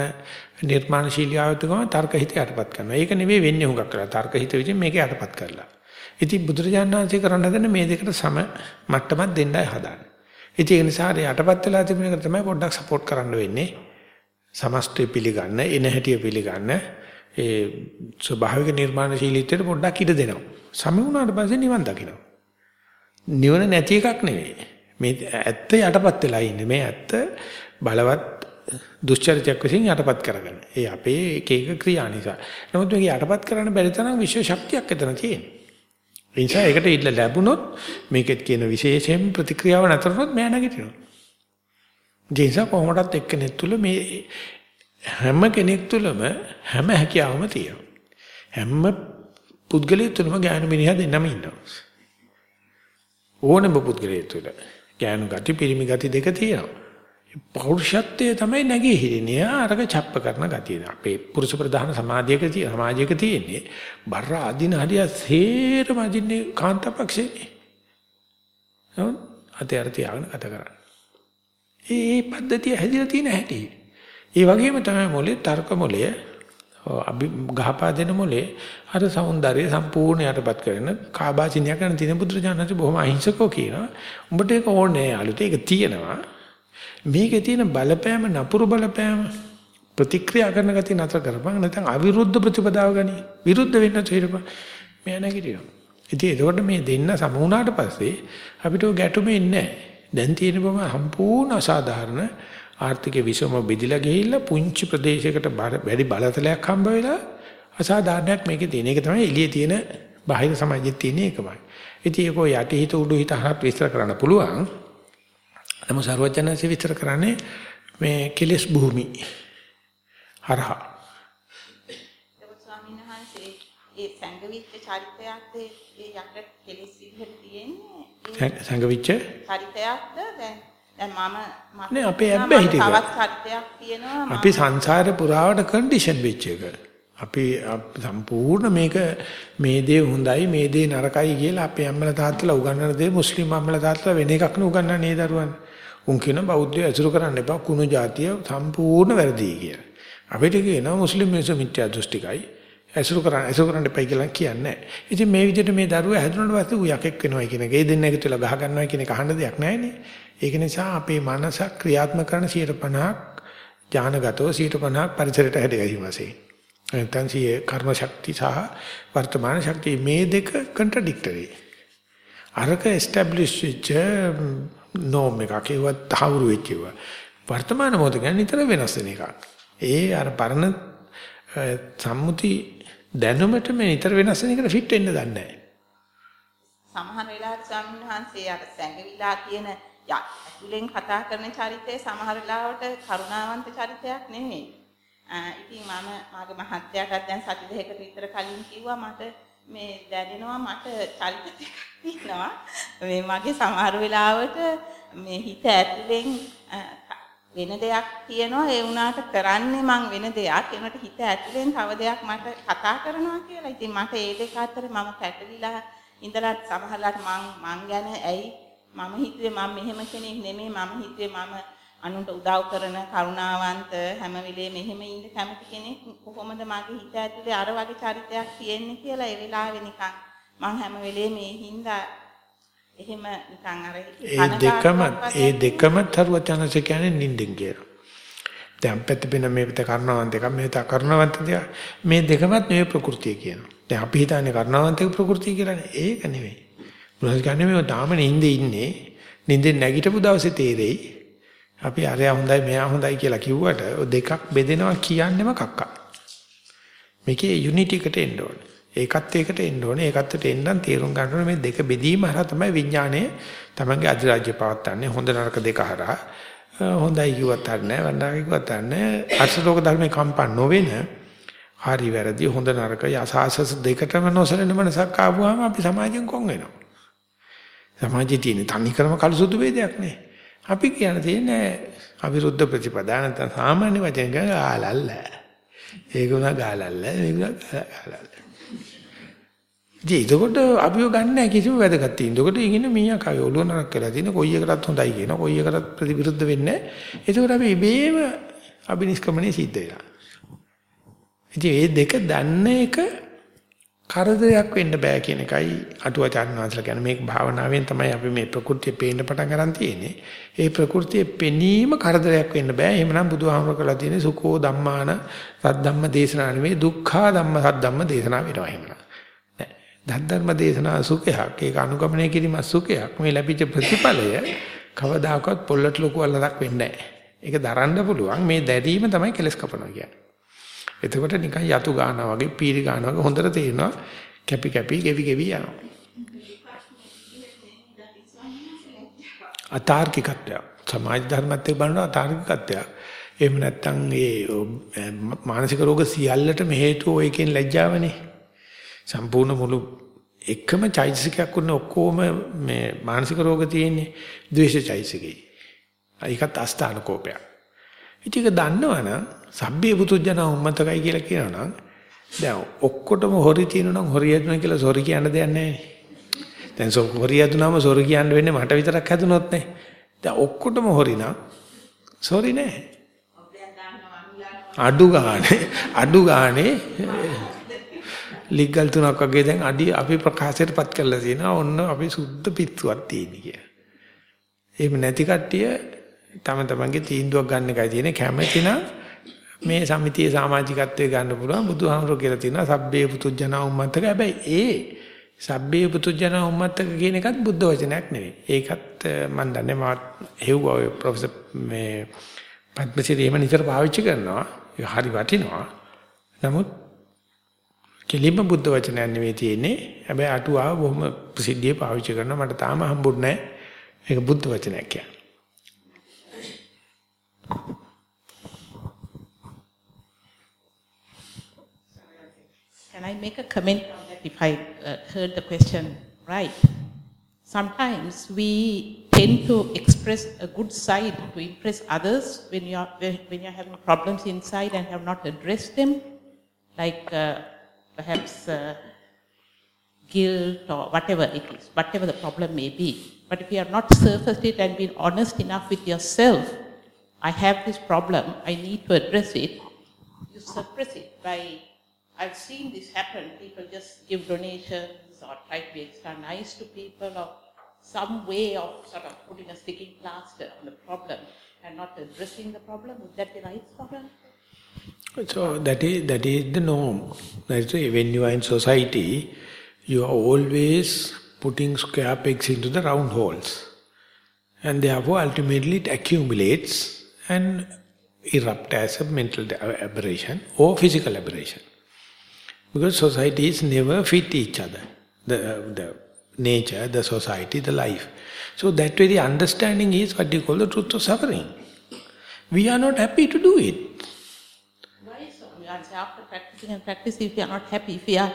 නිර්මාණශීලී ආයතනකම තර්ක හිත යටපත් කරනවා. ඒක නෙවෙයි වෙන්නේ හුඟක් කරලා. තර්ක හිත විදිහින් මේක යටපත් කරලා. ඉතින් බුදුරජාණන් වහන්සේ කරන්න හදන මේ දෙකට සම මට්ටමක් දෙන්නයි හදාන්නේ. ඉතින් ඒ නිසා යටපත් වෙලා තිබුණ එක තමයි පොඩ්ඩක් සපෝට් කරන්න වෙන්නේ. සමස්තය පිළිගන්න, එන හැටිය පිළිගන්න, ඒ ස්වභාවික නිර්මාණශීලීත්වයට පොඩ්ඩක් ඉඩ දෙනවා. සම වුණාට පස්සේ නිවන් දකිනවා. නිවන නැති එකක් නෙවෙයි. මේ ඇත්ත යටපත් වෙලා ඉන්නේ. මේ ඇත්ත බලවත් දුෂ්චරිතයක් විසින් යටපත් කරගන්න. ඒ අපේ එක එක ක්‍රියා නිසා. නමුත් මේක යටපත් කරන්න බැරි තරම් විශ්ව ශක්තියක් එතන තියෙනවා. ඒ නිසා ඒකට ඉල්ල ලැබුණොත් මේකෙත් කියන විශේෂයෙන් ප්‍රතික්‍රියාව නැතරනොත් මෑ නැගිටිනවා. ඒ නිසා කොහොමදත් එක්කෙනෙක් තුල මේ හැම කෙනෙක් තුලම හැම හැකියාවම තියෙනවා. හැම පුද්ගලයෙක් තුලම ඥාන මිනිහා දෙන්නම ඉන්නවා. ඕනම පුද්ගලයෙක් තුල ඥාන ගති පිරිමි ගති දෙක තියෙනවා. පෞරුෂත්වයේ තමයි නැගී හිටින්නේ. අරක ڇප්ප කරන ගතිය. අපේ පුරුෂ ප්‍රධාන සමාජයක තියෙන සමාජයක තියෙන්නේ බර අදින හරිය සේරම අදින්නේ කාන්තාපක්ෂේනේ. නෝ අතේ අර තියාගෙන ගත කරන්නේ. ඒ පද්ධතිය හැදිලා තියෙන හැටි. ඒ වගේම තමයි මොලේ තර්ක මොලේ අභි ගහපා දෙන මොලේ අර సౌందර්යය සම්පූර්ණ යටපත් කරන කාබාසිනිය කරන තින පුත්‍රජානක බොහොම අහිංසකෝ කියනවා. උඹට ඒක ඕනේ අලුත ඒක තියෙනවා. මේකේ තියෙන බලපෑම නපුරු බලපෑම ප්‍රතික්‍රියා කරන ගතිය නතර කරපන්. නැත්නම් අවිරුද්ධ ප්‍රතිපදාව ගනි. විරුද්ධ වෙන්න තීරපන්. මෙයා නැගිටිනවා. ඉතින් ඒකට මේ දෙන්න සම වුණාට පස්සේ අපිට ගැටුමේ ඉන්නේ දැන් තියෙන බව සම්පූර්ණ අසාධාරණ ආර්ථික විසම බෙදිලා ගිහිල්ලා පුංචි ප්‍රදේශයකට වැඩි බලතලයක් හම්බ වෙලා අසාධාරණයක් මේකේ තියෙන එක තමයි එළියේ තියෙන බාහිර සමාජයේ තියෙන එකමයි. ඉතින් ඒක යටිහිත උඩුහිත හරත් විස්තර කරන්න පුළුවන්. නමුත් සරුවචනන්සේ විතර කරන්නේ මේ කෙලෙස් භූමි හරහා. ඒක ස්වාමීන් වහන්සේ ඒ සංගවිච්ච චරිතයක්ද ඒ යට කෙලෙස් විදිහට තියෙන්නේ සංගවිච්ච චරිතයක්ද දැන් දැන් මම නේ අපේ ඇබ්බැහි ටික. තවත් චරිතයක් තියෙනවා අපි සංසාරේ පුරාවට කන්ඩිෂන් වෙච්ච එක. අපි සම්පූර්ණ මේක මේ දේ හොඳයි මේ දේ නරකයි කියලා අපේ අම්මලා තාත්තලා උගන්වන දේ මුස්ලිම් අම්මලා තාත්තලා වෙන එකක් නේ උගන්වන්නේ දරුවන්. උන් කියන බෞද්ධය ඇසුරු කරන්න එපා කුණු జాතිය සම්පූර්ණ වැරදි කියලා. අපිට කියනවා මුස්ලිම් මිනිස්සු මිත්‍යා දෘෂ්ටිකයි. ඇසුරු කරන්න ඇසුරු කරන්න එපා කියලා කියන්නේ. ඉතින් මේ විදිහට මේ දරුවා හැදුනට පස්සේ ඌ යකෙක් වෙනවා කියන එක. ඒ දෙන්න එකතුලා ගහ ගන්නවා කියන එක අහන්න දෙයක් නැහැනේ. ඒක නිසා අපේ මනස ක්‍රියාත්මක කරන 50ක් ඥානගතව 50ක් පරිසරයට හැදගැහිම වශයෙන්. නැත්නම් සිය කර්ම ශක්තිය සහ වර්තමාන ශක්තිය මේ දෙක කන්ට්‍රඩික්ටරි. අරක එස්ටැබ්ලිෂ් වෙච්ච නෝම් එකක් ඒවත් තහවුරු වෙච්ච ඒවා. වර්තමාන මොහොත ගැන නිතර වෙනස් වෙන එකක්. ඒ අර පරණ සම්මුති දැනුමට මේ නිතර වෙනස් වෙන එකට ෆිට වෙන්න දන්නේ නැහැ. සමහර වෙලාවට ස්වාමීන් වහන්සේ අර සැඟවිලා කියන ඇතුලෙන් කතා කරන චරිතය සමහර වෙලාවට කරුණාවන්ත චරිතයක් නෙමෙයි. ඉතින් මම මාගේ මහත්තයාටත් දැන් සති දෙකකට විතර කලින් කිව්වා මට මේ දැනෙනවා මට චරිත ටිකක් තියෙනවා. මේ මගේ සමහර වෙලාවට මේ හිත ඇතුලෙන් වෙන දෙයක් තියෙනවා ඒ වුණාට කරන්නේ මං වෙන දෙයක්. ඒනට හිත ඇතුලෙන් තව දෙයක් මට කතා කරනවා කියලා. ඉතින් මට ඒ දෙක අතර මම පැටලිලා ඉඳලා සමහරලාට මං මං ගැන ඇයි මම හිතුවේ මම මෙහෙම කෙනෙක් නෙමෙයි මම හිතුවේ මම අනුන්ට උදව් කරන කරුණාවන්ත හැම වෙලේම මෙහෙම ඉන්න කැමති කෙනෙක් කොහොමද මගේ හිත ඇතුලේ අර වගේ චරිතයක් තියෙන්නේ කියලා ඒ වෙලාවේ නිකන් මං හැම වෙලේම මේ හින්දා එහෙම නිකන් අර ඒ දෙකම ඒ දෙකම තරුවචනස කියන්නේ නිින්දෙන් කියලා. දැන් පැත්තපෙන මේ පිට කර්ණවන්ත එකක් මේ තා කර්ණවන්ත දෙයක් මේ දෙකමත් මේ ප්‍රകൃතිය කියනවා. දැන් අපි හිතන්නේ කර්ණවන්ත ප්‍රകൃතිය කියලානේ ඒක නෙවෙයි. මොනවද කියන්නේ මේ තාම නිින්දේ ඉන්නේ නිින්දෙන් නැගිටපු දවසේ තේරෙයි අපි අරයා හොඳයි මෙයා හොඳයි කියලා කිව්වට දෙකක් බෙදෙනවා කියන්නෙම කක්කා. මේකේ යුනිටි එකට එන්න ඕනේ. ඒකත් ඒකට එන්න ඕනේ. ඒකත් එන්න තේරුම් ගන්න ඕනේ මේ දෙක බෙදීම හරහා තමයි විඥානය තමන්ගේ අධිරාජ්‍ය පවත්න්නේ. හොඳ නරක දෙක හරහා. හොඳයි කිව්වත් හරිනේ, වන්දනා කිව්වත් හරිනේ. අර්ශලෝක ධර්මේ කම්පා නොවෙන හරි වැරදි හොඳ නරක යසාසස දෙකටම නොසලෙන මනසක් ආවම අපි සමාජයෙන් කොන් වෙනවා. සමාජයේ තියෙන තනි ක්‍රම කලසුදු වේදයක් නේ. අපි කියන තියෙන්නේ අවිරුද්ධ ප්‍රතිපදා නැත්නම් සාමාන්‍ය වචන ගාලල්ල. ඒක උනා ගාලල්ල මේක ගාලල්ල. ඒකකොට අපිව ගන්න නැහැ කිසිම වැදගත් තියෙන. ඒකට ඉගෙන මීයා කය ඔළුව නරක් කරලා තියෙන කොයි එකටත් හොඳයි කියන කොයි එකටත් ප්‍රතිවිරුද්ධ වෙන්නේ නැහැ. ඒකෝට අපි ඉබේම අබිනිෂ්ක්‍මණය සිද්ධ වෙනවා. ඉතින් මේ දෙක දන්න එක කරදරයක් වෙන්න බෑ කියන එකයි අටුවාචාර්ය වහන්සේලා කියන්නේ මේක භාවනාවෙන් තමයි අපි මේ ප්‍රകൃතිය පේන්න පටන් ගන්න තියෙන්නේ. ඒ ප්‍රകൃතිය පෙනීම කරදරයක් වෙන්න බෑ. එහෙමනම් බුදුහාමර කළා තියෙන්නේ සුකෝ ධම්මාන සද්ධම්ම දේශනා නෙවෙයි දුක්ඛා ධම්ම සද්ධම්ම දේශනා වෙනවා එහෙමනම්. ධර්ම දේශනා සුඛයක් ඒක අනුගමනය කිරීම සුඛයක් මේ ලැබිච්ච ප්‍රතිඵලය කවදාකවත් පොල්ලට ලොකු අල්ලක් වෙන්නේ නැහැ. ඒක දරන්න පුළුවන් මේ දැරීම තමයි කෙලස් කපනවා කියන්නේ. එතකොට නිකන් යතු ගන්නවා වගේ පීරි ගන්නවා වගේ හොඳට තේරෙනවා කැපි කැපි ගෙවි ගෙවි යනවා. අතාර්කිකත්වය සමාජ ධර්මත් එක්ක බලනවා අතාර්කිකත්වය. එහෙම නැත්නම් ඒ මානසික රෝග සියල්ලටම හේතුව ඒකෙන් ලැජ්ජාවනේ. සම්පූර්ණ මුළු එකම චෛතසිකයක් උන්නේ ඔක්කොම මේ මානසික රෝග තියෙන්නේ ද්වේෂ චෛතසිකේ. ඒකත් අස්ථාන කෝපයක්. ඉතින් ඒක දන්නවනම් සබ්බේ පුතුජන උම්මතකයි කියලා කියනවනම් දැන් ඔක්කොටම හොරි තියෙනවනම් හොරි හදුනා කියලා සොරි කියන්න දෙයක් නැහැ. දැන් හොරි හදුනාම සොරි කියන්න වෙන්නේ මට විතරක් හදුනොත් නේ. දැන් ඔක්කොටම හොරි නම් සොරි නෑ. අඩු ගානේ අඩු ගානේ ලිග්ගල් තුනක් වගේ දැන් අඩි අපි ප්‍රකාශයටපත් කරලා තියෙනවා ඔන්න අපි සුද්ධ පිස්සුවක් තියෙන කිය. එහෙම නැති කට්ටිය තම තමන්ගේ තීන්දුවක් ගන්න එකයි තියෙන්නේ කැමැති නම් මේ සමිතියේ සමාජිකත්වයේ ගන්න පුළුවන් බුදුහාමුදුරුවෝ කියලා තියෙනවා සබ්බේ පුතුජන උම්මත්තක හැබැයි ඒ සබ්බේ පුතුජන උම්මත්තක කියන එකත් බුද්ධ වචනයක් නෙවෙයි. ඒකත් මම දන්නේ මා හෙව්වා ඔය ප්‍රොෆෙසර් මේ පද්මසිරි එහෙම නිතර පාවිච්චි කරනවා. ඒක හරි වටිනවා. නමුත් කෙලින්ම බුද්ධ වචනයක් නෙවෙයි තියෙන්නේ. හැබැයි අටුවාව බොහොම ප්‍රසිද්ධියේ පාවිච්චි කරනවා. මට තාම හම්බුන්නේ නැහැ. ඒක බුද්ධ වචනයක් කියන්නේ. Can I make a comment if I uh, heard the question right? Sometimes we tend to express a good side to impress others when you're, when you're having problems inside and have not addressed them, like uh, perhaps uh, guilt or whatever it is, whatever the problem may be. But if you are not surfaced it and been honest enough with yourself, I have this problem, I need to address it, you suppress it by I've seen this happen. People just give donations or try to be extra nice to people or some way of sort of putting a sticking plaster on the problem and not addressing the problem. Would that be right, Swami? So that is, that is the norm. That's why when you are in society, you are always putting square pegs into the round holes. And therefore ultimately it accumulates and erupt as a mental aberration or physical aberration. Because societies never fit each other. The, the nature, the society, the life. So that way the understanding is what you call the truth of suffering. We are not happy to do it. Why so? After practicing and practicing, if we are not happy, if we are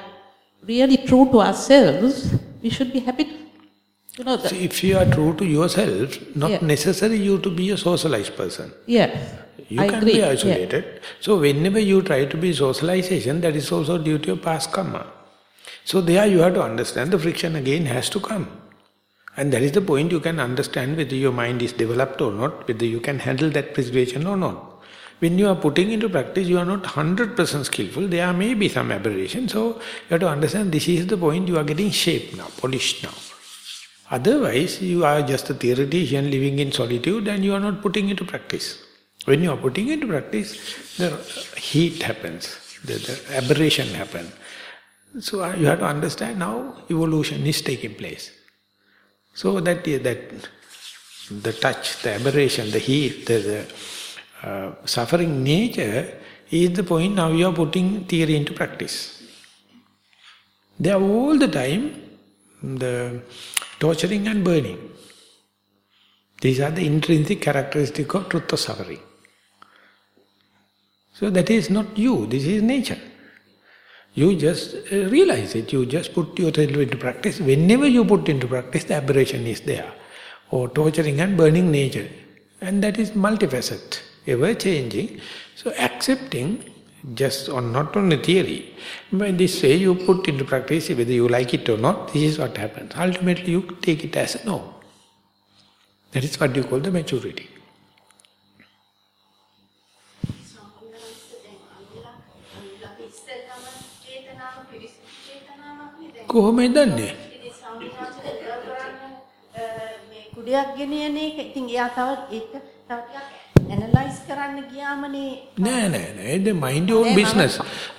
really true to ourselves, we should be happy to, you know. So if you are true to yourself, not yeah. necessary you to be a socialized person. Yes. You I can agree. be isolated. Yeah. So whenever you try to be socialization, that is also due to your past karma. So there you have to understand the friction again has to come. And that is the point you can understand whether your mind is developed or not, whether you can handle that situation or not. When you are putting into practice, you are not 100% skillful, there may be some aberration. So you have to understand this is the point you are getting shaped now, polished now. Otherwise, you are just a theoretician living in solitude and you are not putting into practice. When you are putting into practice, the heat happens, the, the aberration happens. So uh, you have to understand how evolution is taking place. So that that the touch, the aberration, the heat, the, the uh, suffering nature is the point now you are putting theory into practice. They are all the time the torturing and burning. These are the intrinsic characteristics of truth of suffering. So that is not you, this is nature. You just uh, realize it, you just put yourself into practice. Whenever you put into practice, the aberration is there. Or torturing and burning nature. And that is multifaceted, ever changing. So accepting just on not only theory, but this way you put into practice, whether you like it or not, this is what happens. Ultimately you take it as a no. That is what you call the maturity. කොහොමද දන්නේ? මේ කුඩයක් ගෙනියන එක. ඉතින් එයා තව ඒක තව ටිකක් ඇනලයිස් කරන්න ගියාමනේ. නෑ නෑ නෑ. the mind your own business.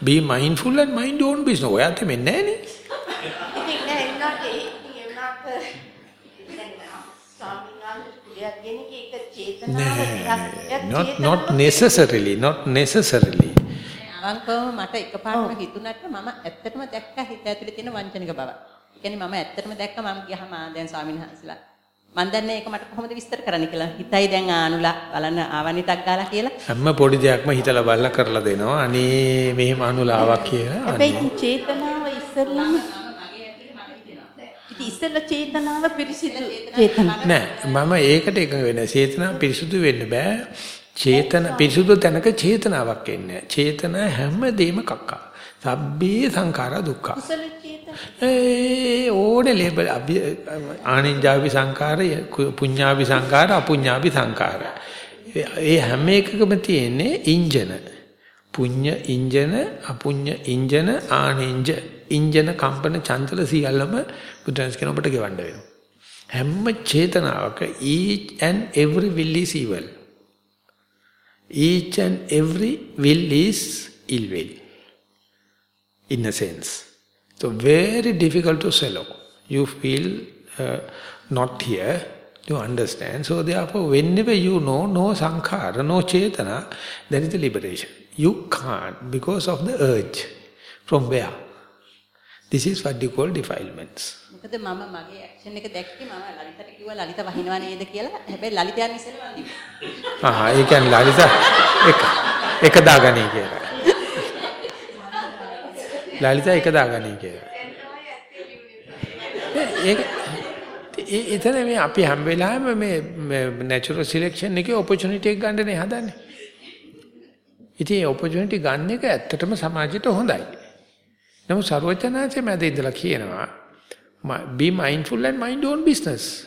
Be mindful and mind your own business. ඔයා තෙමෙන්නේ නෑනේ. ඉතින් නෑ එන්නට ඒ. ඉතින් ඒ වුණාට දැන් ස්වාමීන් වහන්සේ කුඩයක් ගෙන එක ඒක චේතනාව නෑ. not not necessarily not necessarily අවංකවම මට එකපාරටම හිතුණාට මම ඇත්තටම දැක්ක හිත ඇතුලේ තියෙන වංචනික බව. ඒ කියන්නේ මම ඇත්තටම දැක්ක මම ගියාම දැන් ස්වාමීන් වහන්සේලා මම දන්නේ ඒක මට කොහොමද විස්තර කරන්න කියලා. හිතයි දැන් ආනුලා බලන්න ආවනිතක් ගාලා කියලා. හැම පොඩි දෙයක්ම හිතලා බලලා කරලා දෙනවා. අනේ මෙහෙම අනුලාවක් කියලා. හැබැයි චේතනාව ඉස්සෙල්ලාම ඉතින් ඉස්සෙල්ලා චේතනාව පිරිසිදු චේතනාව නෑ මම ඒකට එකඟ වෙන්නේ. චේතනාව පිරිසුදු වෙන්න බෑ. චේතන පිරිසුදු තැනක චේතනාවක් එන්නේ. චේතන හැමදේම කක්කා. සබ්බේ සංඛාරා දුක්ඛ. කුසල චේතන ඒ ඕනේ ලේබල් ආනින්ජාවි සංඛාරය පුඤ්ඤාවි සංඛාර අපුඤ්ඤාවි සංඛාර. ඒ හැම එකකම තියෙන්නේ ඉන්ජන. පුඤ්ඤ ඉන්ජන අපුඤ්ඤ ඉන්ජන ආනින්ජ ඉන්ජන කම්පන චංචල සියල්ලම බුදුන්ස් කියන ඔබට ගෙවන්න වෙනවා. හැම චේතනාවක each and every will is evil. Each and every will is ill will. In a sense. So very difficult to swallow. You feel uh, not here, you understand. So therefore, whenever you know no sankhara, no chetana, there is the liberation. You can't because of the urge. From where? This is what you call defilements. මොකද මම මගේ action එක දැක්කේ මම ලලිතට කිව්වා ලලිත වහිනවා නේද කියලා. හැබැයි ලලිත යන ඉස්සෙල්ලා මම දිව්වා. ආ ඒ කියන්නේ ලලිත එක එක දාගනී කියලා. ලලිත එක දාගනී කියලා. ඒක ඒ එතන මේ අපි හැම වෙලාවෙම මේ නැචරල් සිලෙක්ෂන් එකේ ඔපචුනිටි එක ගන්නනේ හදන්නේ. ඉතින් ඒ ඔපචුනිටි ගන්න එක ඇත්තටම සමාජයට හොඳයි. නමුත් ਸਰවඥාන්සේ මැද ඉඳලා කියනවා be mindful and mind your own business.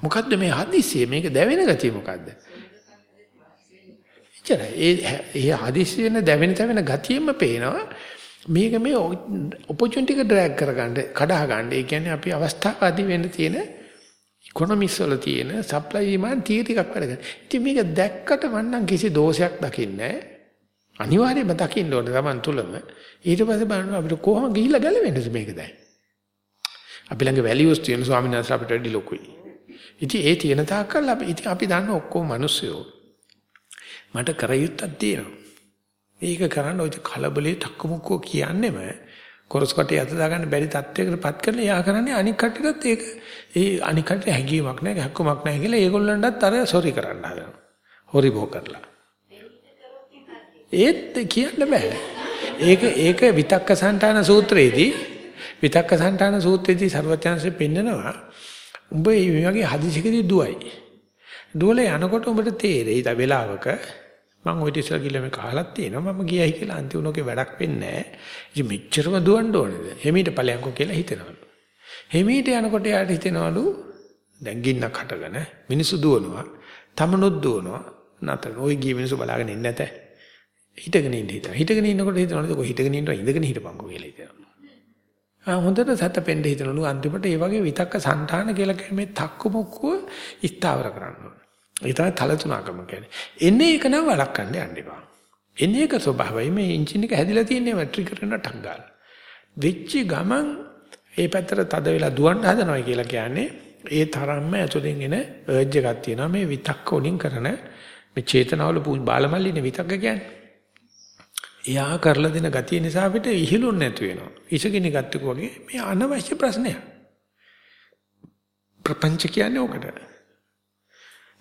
මොකද්ද මේ හදිස්සිය මේක දැවෙන ගතිය මොකද්ද? එච්චරයි. ඒ ඒ හදිස්සි වෙන දැවෙන තැවෙන ගතියෙම පේනවා මේක මේ ඔපචුනිටි එක ඩ්‍රැග් කරගන්න කඩහ ගන්න. ඒ කියන්නේ අපි අවස්ථාවාදී වෙන්න තියෙන ඉකොනොමික්ස් වල තියෙන සප්ලයි ඩිමාන්ඩ් තියරි එකක් වැඩ කරන. ඉතින් මේක දැක්කට මම නම් කිසි දෝෂයක් දකින්නේ නැහැ. අනිවාර්යයෙන්ම දකින්න ඕනේ Taman තුලම. ඊට පස්සේ බලන්න අපිට කොහොම ගිහිල්ලා ගැලවෙන්නද මේක දැන්. අපි ළඟ වැලියුස් තියෙන ස්වාමීන් වහන්සේ අපිට වැඩි ලොකුයි. ඉතින් ඒ තියෙන තාක්කල් අපි ඉතින් අපි දන්න ඔක්කොම මිනිස්සුયો. මට කරයුත්තක් තියෙනවා. මේක කරන්න ඔය කලබලේ තක්කමුක්කෝ කියන්නෙම කොරස් කටේ අත දාගන්න බැරි තත්යකටපත් කරලා එයා කරන්නේ අනික් කටටත් ඒක ඒ අනික් කටට හැංගීමක් නැහැ හැක්කමක් නැහැ කියලා ඒගොල්ලන්ටත් අර සෝරි කරන්න හදනවා. හොරි බෝ කරලා. ඒත් කියන්න බෑ. ඒක ඒක විතක්ක සංඨාන සූත්‍රයේදී විතක්ක සංඨාන සූත්‍රයේදී සර්වඥාන්සේ පෙන්නනවා උඹ මේ වගේ හදිසියකදී දුවයි. දුවල යනකොට උඹට තේරෙයි තා වෙලාවක මම ওই ඉස්සර ගිල්ල මේ කහලක් තියෙනවා මම ගියයි කියලා අන්තිමනෝකේ වැඩක් වෙන්නේ නැහැ. ඉතින් මෙච්චරම දුවන්න ඕනේද? හිමීට ඵලයන්කෝ කියලා හිතනවලු. හිමීට යනකොට යාට හිතනවලු දැන් ගින්නක් හටගෙන මිනිස්සු දුවනවා. තමනුත් දුවනවා. නැතර ওই ගිය මිනිස්සු බලාගෙන ඉන්නේ නැත. හිටගෙන ඉන්න හිතන. හිටගෙන ඉන්නකොට හිතනවලු කොහේ හිටගෙන ඉන්නව ඉඳගෙන හිටපන්කෝ කියලා හිතනවා. ආ හොඳට සැතපෙන්න හිතනලු අන්තිමට ඒ වගේ විතක්ක සංඨාන කියලා කියන්නේ මේ තක්කු මුක්කුව ස්ථාවර කරන්න ඕන. ඒ තමයි තල තුනකම කියන්නේ. එන්නේ එක නම් වළක්වන්න යන්න එපා. එන්නේ එක ස්වභාවයි මේ එන්ජින් එක හැදිලා තියෙන්නේ ට්‍රිගර් කරන ටංගාල. වෙච්චි ගමන් ඒ පැත්තට තද වෙලා දුවන්න හදනවා කියලා කියන්නේ ඒ තරම්ම ඇතුලෙන් එන අර්ජ් එකක් තියෙනවා මේ විතක්ක වලින් කරන මේ චේතනාවල බාලමල්ලිනේ විතක්ක කියන්නේ. එයා කරලා දෙන ගතිය නිසා අපිට ඉහිලුන් නැතු වෙනවා. ඉසගිනි ගත්තක වගේ මේ අනවශ්‍ය ප්‍රශ්නයක්. ප්‍රපංච කියන්නේ ඕකට.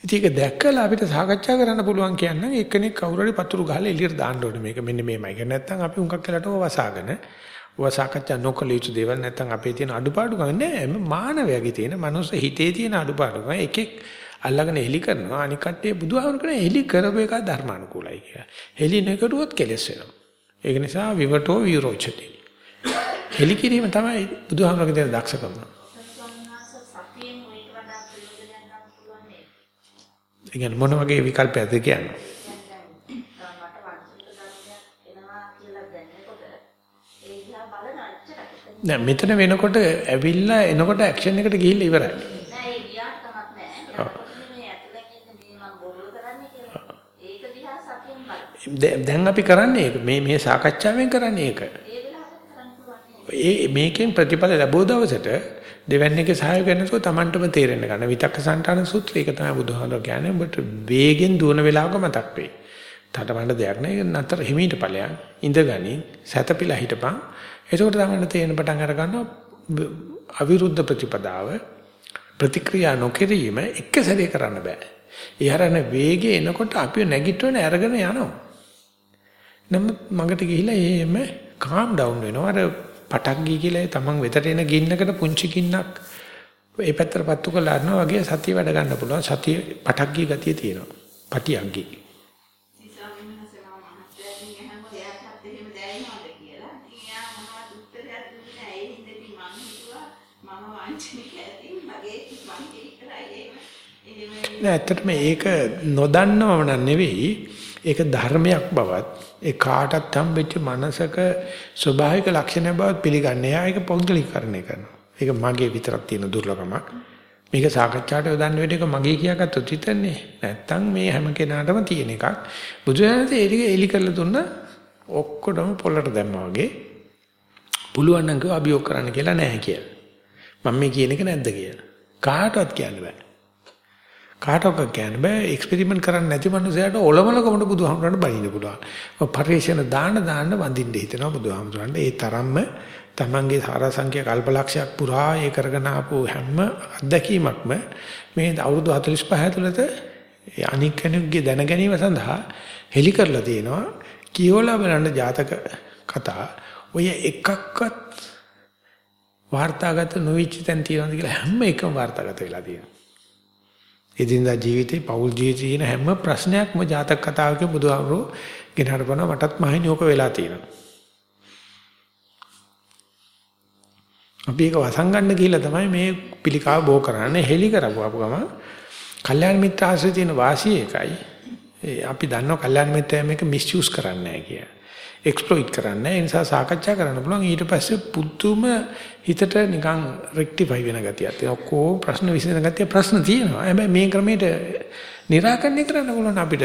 ඉතින් ඒක දැක්කලා අපිට සාකච්ඡා කරන්න පුළුවන් කියන්නේ එක්කෙනෙක් කවුරු හරි පතුරු ගහලා එළියට දාන්න ඕනේ මේක මෙන්න මේමයි. ඒක නැත්නම් අපි උන්කක් කියලාට වසාගෙන වසාකච්ඡා නොකළ යුතු දේවල් නැත්නම් අපේ තියෙන අඩුපාඩු ගන්න නෑ මානවයාගේ තියෙන මනුස්ස හිතේ තියෙන අඩුපාඩු. එකෙක් අල්ලගෙන එලි කරනවා අනික කට්ටිය බුදුහාමුදුරු කියන එලි කරපු එක ධර්මානුකූලයි කියලා. එලි නකරුවොත් කෙලස් වෙනවා. ඒක නිසා විවටෝ විරෝචති. එලි කිරීම තමයි බුදුහාමුදුරුගේ දෙන දක්ෂකම. ඒ කියන්නේ මොන වගේ විකල්පයක්ද කියන්නේ? නෑ මෙතන වෙනකොට ඇවිල්ලා එනකොට ඇක්ෂන් එකට ගිහිල්ලා ඉවරයි. නෑ ඒ ගියාට කමක් නෑ. මේ ඇතුලෙන් ඉන්න මේ මම බොරුව කරන්නේ කියලා. ඒක දිහා සතියෙන් බලන්න. දැන් අපි කරන්නේ ඒක. මේ මේ සාකච්ඡාවෙන් කරන්නේ ඒක. ඒ වෙලාවට කරන්න පුළුවන්. ඒ මේකෙන් ප්‍රතිඵල ලැබුව දවසට දෙවන්නේගේ සහයෝගය නැතුව Tamanටම තේරෙන්න ගන්න. විතක්ක සංඨාන සූත්‍රය ඒක තමයි බුදුහාමර කියන්නේ. ඔබට වේගෙන් දුවන වෙලාවක මතක් වෙයි. තටමඬ දෙයක් නෑ. ඒක නතර හිමීට ඵලයන්. ඉඳගනි සැතපීලා හිටපන්. එතකොට තමයි තේරෙන පටන් අර ගන්නවා අවිරුද්ධ ප්‍රතිපදාව ප්‍රතික්‍රියා නොකිරීම එක සැරේ කරන්න බෑ. ඒ හරන වේගය එනකොට අපි නැගිටවෙන අරගෙන යනවා. නමුත් මගට ගිහිලා එහෙම calm down වෙනවා. අර පටක් ගිය කියලා තමන් වෙතට එන ගින්නකට පුංචි ගින්නක් ඒ පැත්තට පත්තු කරලා අරනවා වගේ සතිය වැඩ ගන්න පුළුවන්. සතිය පටක් ගිය ගතිය තියෙනවා. පටියක් ගිය. නෑ ඇත්තටම ඒක නොදන්නවම නෙවෙයි ඒක ධර්මයක් බවත් ඒ කාටත් හම්බෙච්ච මනසක ස්වභාවික ලක්ෂණ බවත් පිළිගන්නේ. එයා ඒක පෞද්ගලිකකරණය කරනවා. ඒක මගේ විතරක් තියෙන දුර්ලභමක්. මේක සාකච්ඡාට යොදන්න වෙන එක මගේ කියාගත්තොත් හිතන්නේ. නැත්තම් මේ හැම කෙනාටම තියෙන එකක්. බුදුරජාණන් ඒක එලි කරලා දුන්න ඔක්කොටම පොළට දැම්මා වගේ. පුළුවන් නම් කිව්වා අභියෝග කරන්න කියලා නැහැ කියලා. මම මේ කියන එක නැද්ද කියලා. කාටවත් කියන්න බෑ. කාටවත් කියන්න බෑ එක්ස්පෙරිමන්ට් කරන්න නැති මනුස්සයාට ඔලමලකමට බුදුහාමුදුරන්ට බනින්න පුළුවන්. පරිශන දාන දාන්න වඳින්න හිතෙනවා බුදුහාමුදුරන්ට. ඒ තරම්ම තමන්ගේ සාරාංශික කල්පලක්ෂයක් පුරා ඒ කරගෙන ආපු හැම අත්දැකීමක්ම මේ අවුරුදු 45 ඇතුළත අනික් කෙනෙකුගේ දැන ගැනීම සඳහා හෙලි කරලා තියෙනවා. කියවලා බලන්න ජාතක කතා ඔය එකක්වත් වාර්තාගත නොවිච්ච තැන් තියෙනවද කියලා හැම එකම වාර්තාගත වෙලා තියෙනවා. එදිනදා ජීවිතේ පෞල් ජීවිතේ තියෙන හැම ප්‍රශ්නයක්ම ජාතක කතාවක බුදුහාමුදුරෝ ගෙනහරපන මටත් මහින් යෝක වෙලා තියෙනවා. අපි ඒක වසංගන්න ගිහිල්ලා තමයි මේ පිළිකාව බෝ කරන්නේ හෙලි කරපුවාපු ගම. කල්යාණ මිත්‍ර ආශ්‍රය තියෙන වාසිය එකයි. අපි දන්නවා කල්යාණ මිත්‍රය මේක මිස්යූස් කරන්නේ නැහැ කියලා. එක්ස්ප්ලොයිට් කරන්නේ. ඒ නිසා සාකච්ඡා කරන්න පුළුවන්. ඊට පස්සේ පුදුම හිතට නිකන් රෙක්ටිෆයි වෙන ගතියක් තියෙනවා. ඔක්කොම ප්‍රශ්න විසඳන ගතිය ප්‍රශ්න තියෙනවා. හැබැයි මේ ක්‍රමයට निराකරණය කරන්න පුළුවන් අපිට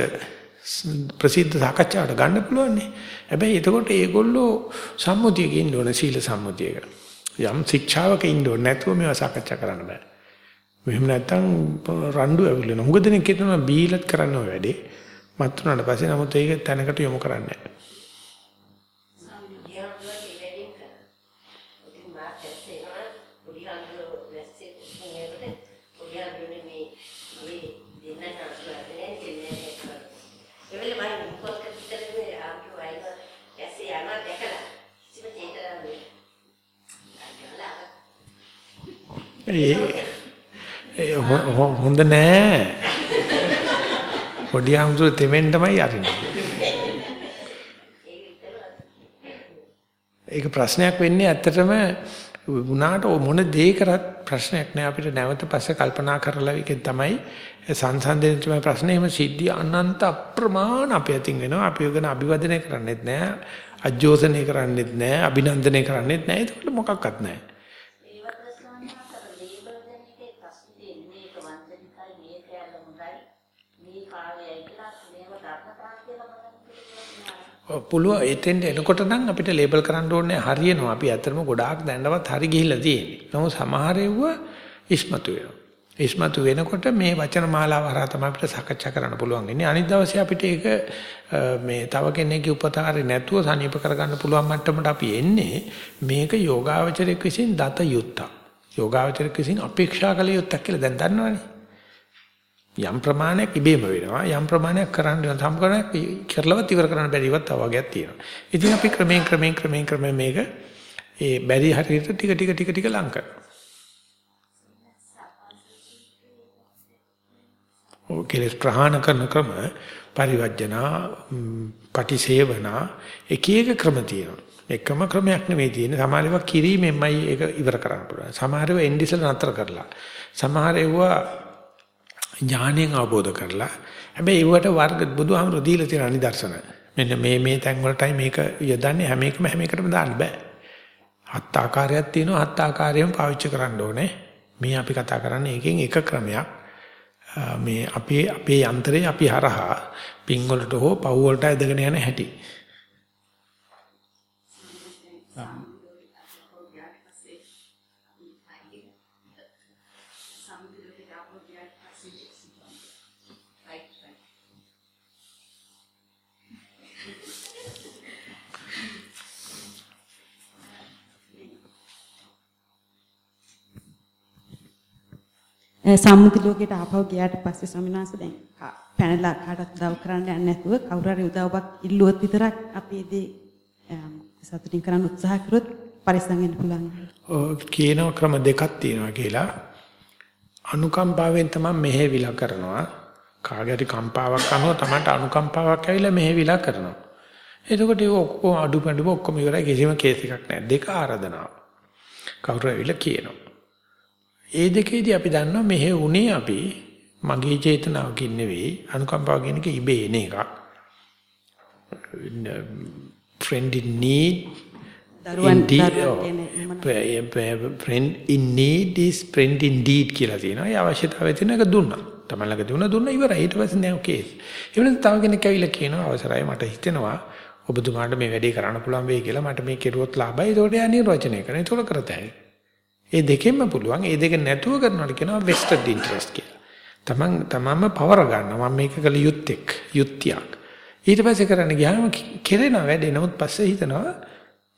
ප්‍රසිද්ධ සාකච්ඡාවට ගන්න පුළුවන් නේ. හැබැයි එතකොට ඒගොල්ලෝ සම්මුතියක ඉන්න ඕන සීල සම්මුතියක. යම් ශික්ෂාවක ඉන්න ඕන නැතුව මේවා සාකච්ඡා කරන්න බෑ. මෙහෙම නැත්තම් රණ්ඩු ඇවිල්ලා හුඟ දෙනෙක් හිතනවා බීලත් කරන්න ඔය වැඩේ. මත් උනාට පස්සේ නමුත් ඒක තැනකට යොමු කරන්නේ නැහැ. ඒ හොඳ නෑ. පොඩි අමුතු තෙමෙන් තමයි අරින්නේ. ඒක ප්‍රශ්නයක් වෙන්නේ ඇත්තටම වුණාට මොන දේ කරත් ප්‍රශ්නයක් නෑ. අපිට නැවත පස්සේ කල්පනා කරලා ඒක තමයි සංසන්දනය තමයි ප්‍රශ්නේ. එහෙම සිද්ධිය අනන්ත අප්‍රමාණ අපේ අතින් වෙනවා. අපි ඔයගෙන අභිවදනය කරන්නේත් නෑ අජෝසනය කරන්නේත් නෑ අභිනන්දනය කරන්නේත් නෑ. ඒක මොකක්වත් නෑ. පුළුවන් එතෙන්ට එනකොට නම් අපිට ලේබල් කරන්න ඕනේ හරියනවා. අපි ඇත්තටම ගොඩාක් දැනනවත් හරි ගිහිල්ලා තියෙන්නේ. නමුත් සමහර ඒවා ඉස්මතු වෙනවා. ඉස්මතු වෙනකොට මේ වචන මාලාව හරහා තමයි අපිට සාකච්ඡා කරන්න පුළුවන් ඉන්නේ. අනිත් දවසේ අපිට ඒක මේ තව කෙනෙක්ගේ උපකාරය නැතුව සනීප කරගන්න පුළුවන් මට්ටමට අපි එන්නේ. මේක යෝගාවචරයක් විසින් දත යුත්තක්. යෝගාවචරයක් විසින් අපේක්ෂා කළ යුත්තක් කියලා දැන් දන්නවනේ. යම් ප්‍රමාණයක් ඉබේම වෙනවා යම් ප්‍රමාණයක් කරන්න වෙන සම්කරණයක් කරලවත් ඉවර කරන්න බැරිවත් තව වගේක් තියෙනවා. ඉතින් අපි ක්‍රමයෙන් ක්‍රමයෙන් ක්‍රමයෙන් ක්‍රමයෙන් මේක ඒ බැරි හරියට ටික ටික ටික ටික ලං කරනවා. ඔය කෙලස් ප්‍රහාණ කරන ක්‍රම පරිවර්ජනා පටිසේවනා එක එක ක්‍රම තියෙනවා. එකම ක්‍රමයක් නෙවෙයි තියෙන්නේ. සමහර ඒවා කිරීමෙන්මයි ඒක ඉවර කරන්න පුළුවන්. සමහර ඒවා එන්ඩිසල් නතර කරලා. සමහර ඒවා ඥාණයෙන් අවබෝධ කරලා හැබැයි ඒවට වර්ග බුදුහාමුදුරු දීලා තියෙන නිදර්ශන මෙන්න මේ මේ තැන් වලටයි මේක යදන්නේ. හැම එකම හැම එකටම දාන්න බෑ. හත් ආකාරයක් තියෙනවා. හත් ආකාරයෙන්ම පාවිච්චි කරන්න ඕනේ. මේ අපි කතා කරන්නේ එකෙන් එක ක්‍රමයක්. මේ අපේ අපේ යන්ත්‍රේ අපි හරහා පින් වලට හෝ පව් වලට ඇදගෙන යන හැටි. සම්මුති ලෝකයට ආපහු ගියාට පස්සේ ස්වාමීන් වහන්සේ දැන් පැනලා කාටවත් උදව් කරන්න යන්නේ නැතුව කවුරු හරි උදව්වක් ඉල්ලුවොත් විතරක් අපි ඒ සතුටින් කරන්න උත්සාහ කරොත් පරිස්සම් වෙන්න පුළුවන්. ඔව් කියන ක්‍රම දෙකක් තියෙනවා කියලා. අනුකම්පාවෙන් තමයි මෙහෙවිලා කරනවා. කාගේ හරි කම්පාවක් අනුව තමයි අනුකම්පාවක් ඇවිල්ලා මෙහෙවිලා කරනවා. එතකොට ඒක ඔක්කොම අඩුපඩු ඔක්කොම ඉවරයි කිසිම කේස් එකක් නැහැ. දෙක ආරාධනාව. කවුරු ඇවිල්ලා කියනවා. ඒ දෙකේදී අපි දන්නවා මෙහෙ උනේ අපි මගේ චේතනාවකින් නෙවෙයි අනුකම්පාව කියන එක ඉබේ එන එකක්. friend in need දරුවන් friend in need is friend indeed කියලා තියෙනවා. ඒ අවශ්‍යතාවය තියෙන එක දුන්නා. තමයි ළඟ දුන්නා දුන්නා ඉවරයි. ඊට පස්සේ නෑ ඔකේ. ඒ වෙනත් තව කෙනෙක් ඇවිල්ලා කියනවා අවසරයි මට හිතෙනවා ඔබතුමාට මේ වැඩේ කරන්න පුළුවන් වෙයි කියලා මට මේ කෙරුවොත් ලාභයි. ඒකට යා නිර්වචනය කරනවා. ඒතකොට කරතයි. ඒ දෙකෙන්ම පුළුවන්. ඒ දෙක නැතුව කරනවට කියනවා vested interest කියලා. තමන් තමන්ම පවර ගන්නවා. මම මේක කළ යුත්තේක්. යුක්තියක්. ඊට පස්සේ කරන්න ගියාම කෙරෙන වැඩේ නමුත් පස්සේ හිතනවා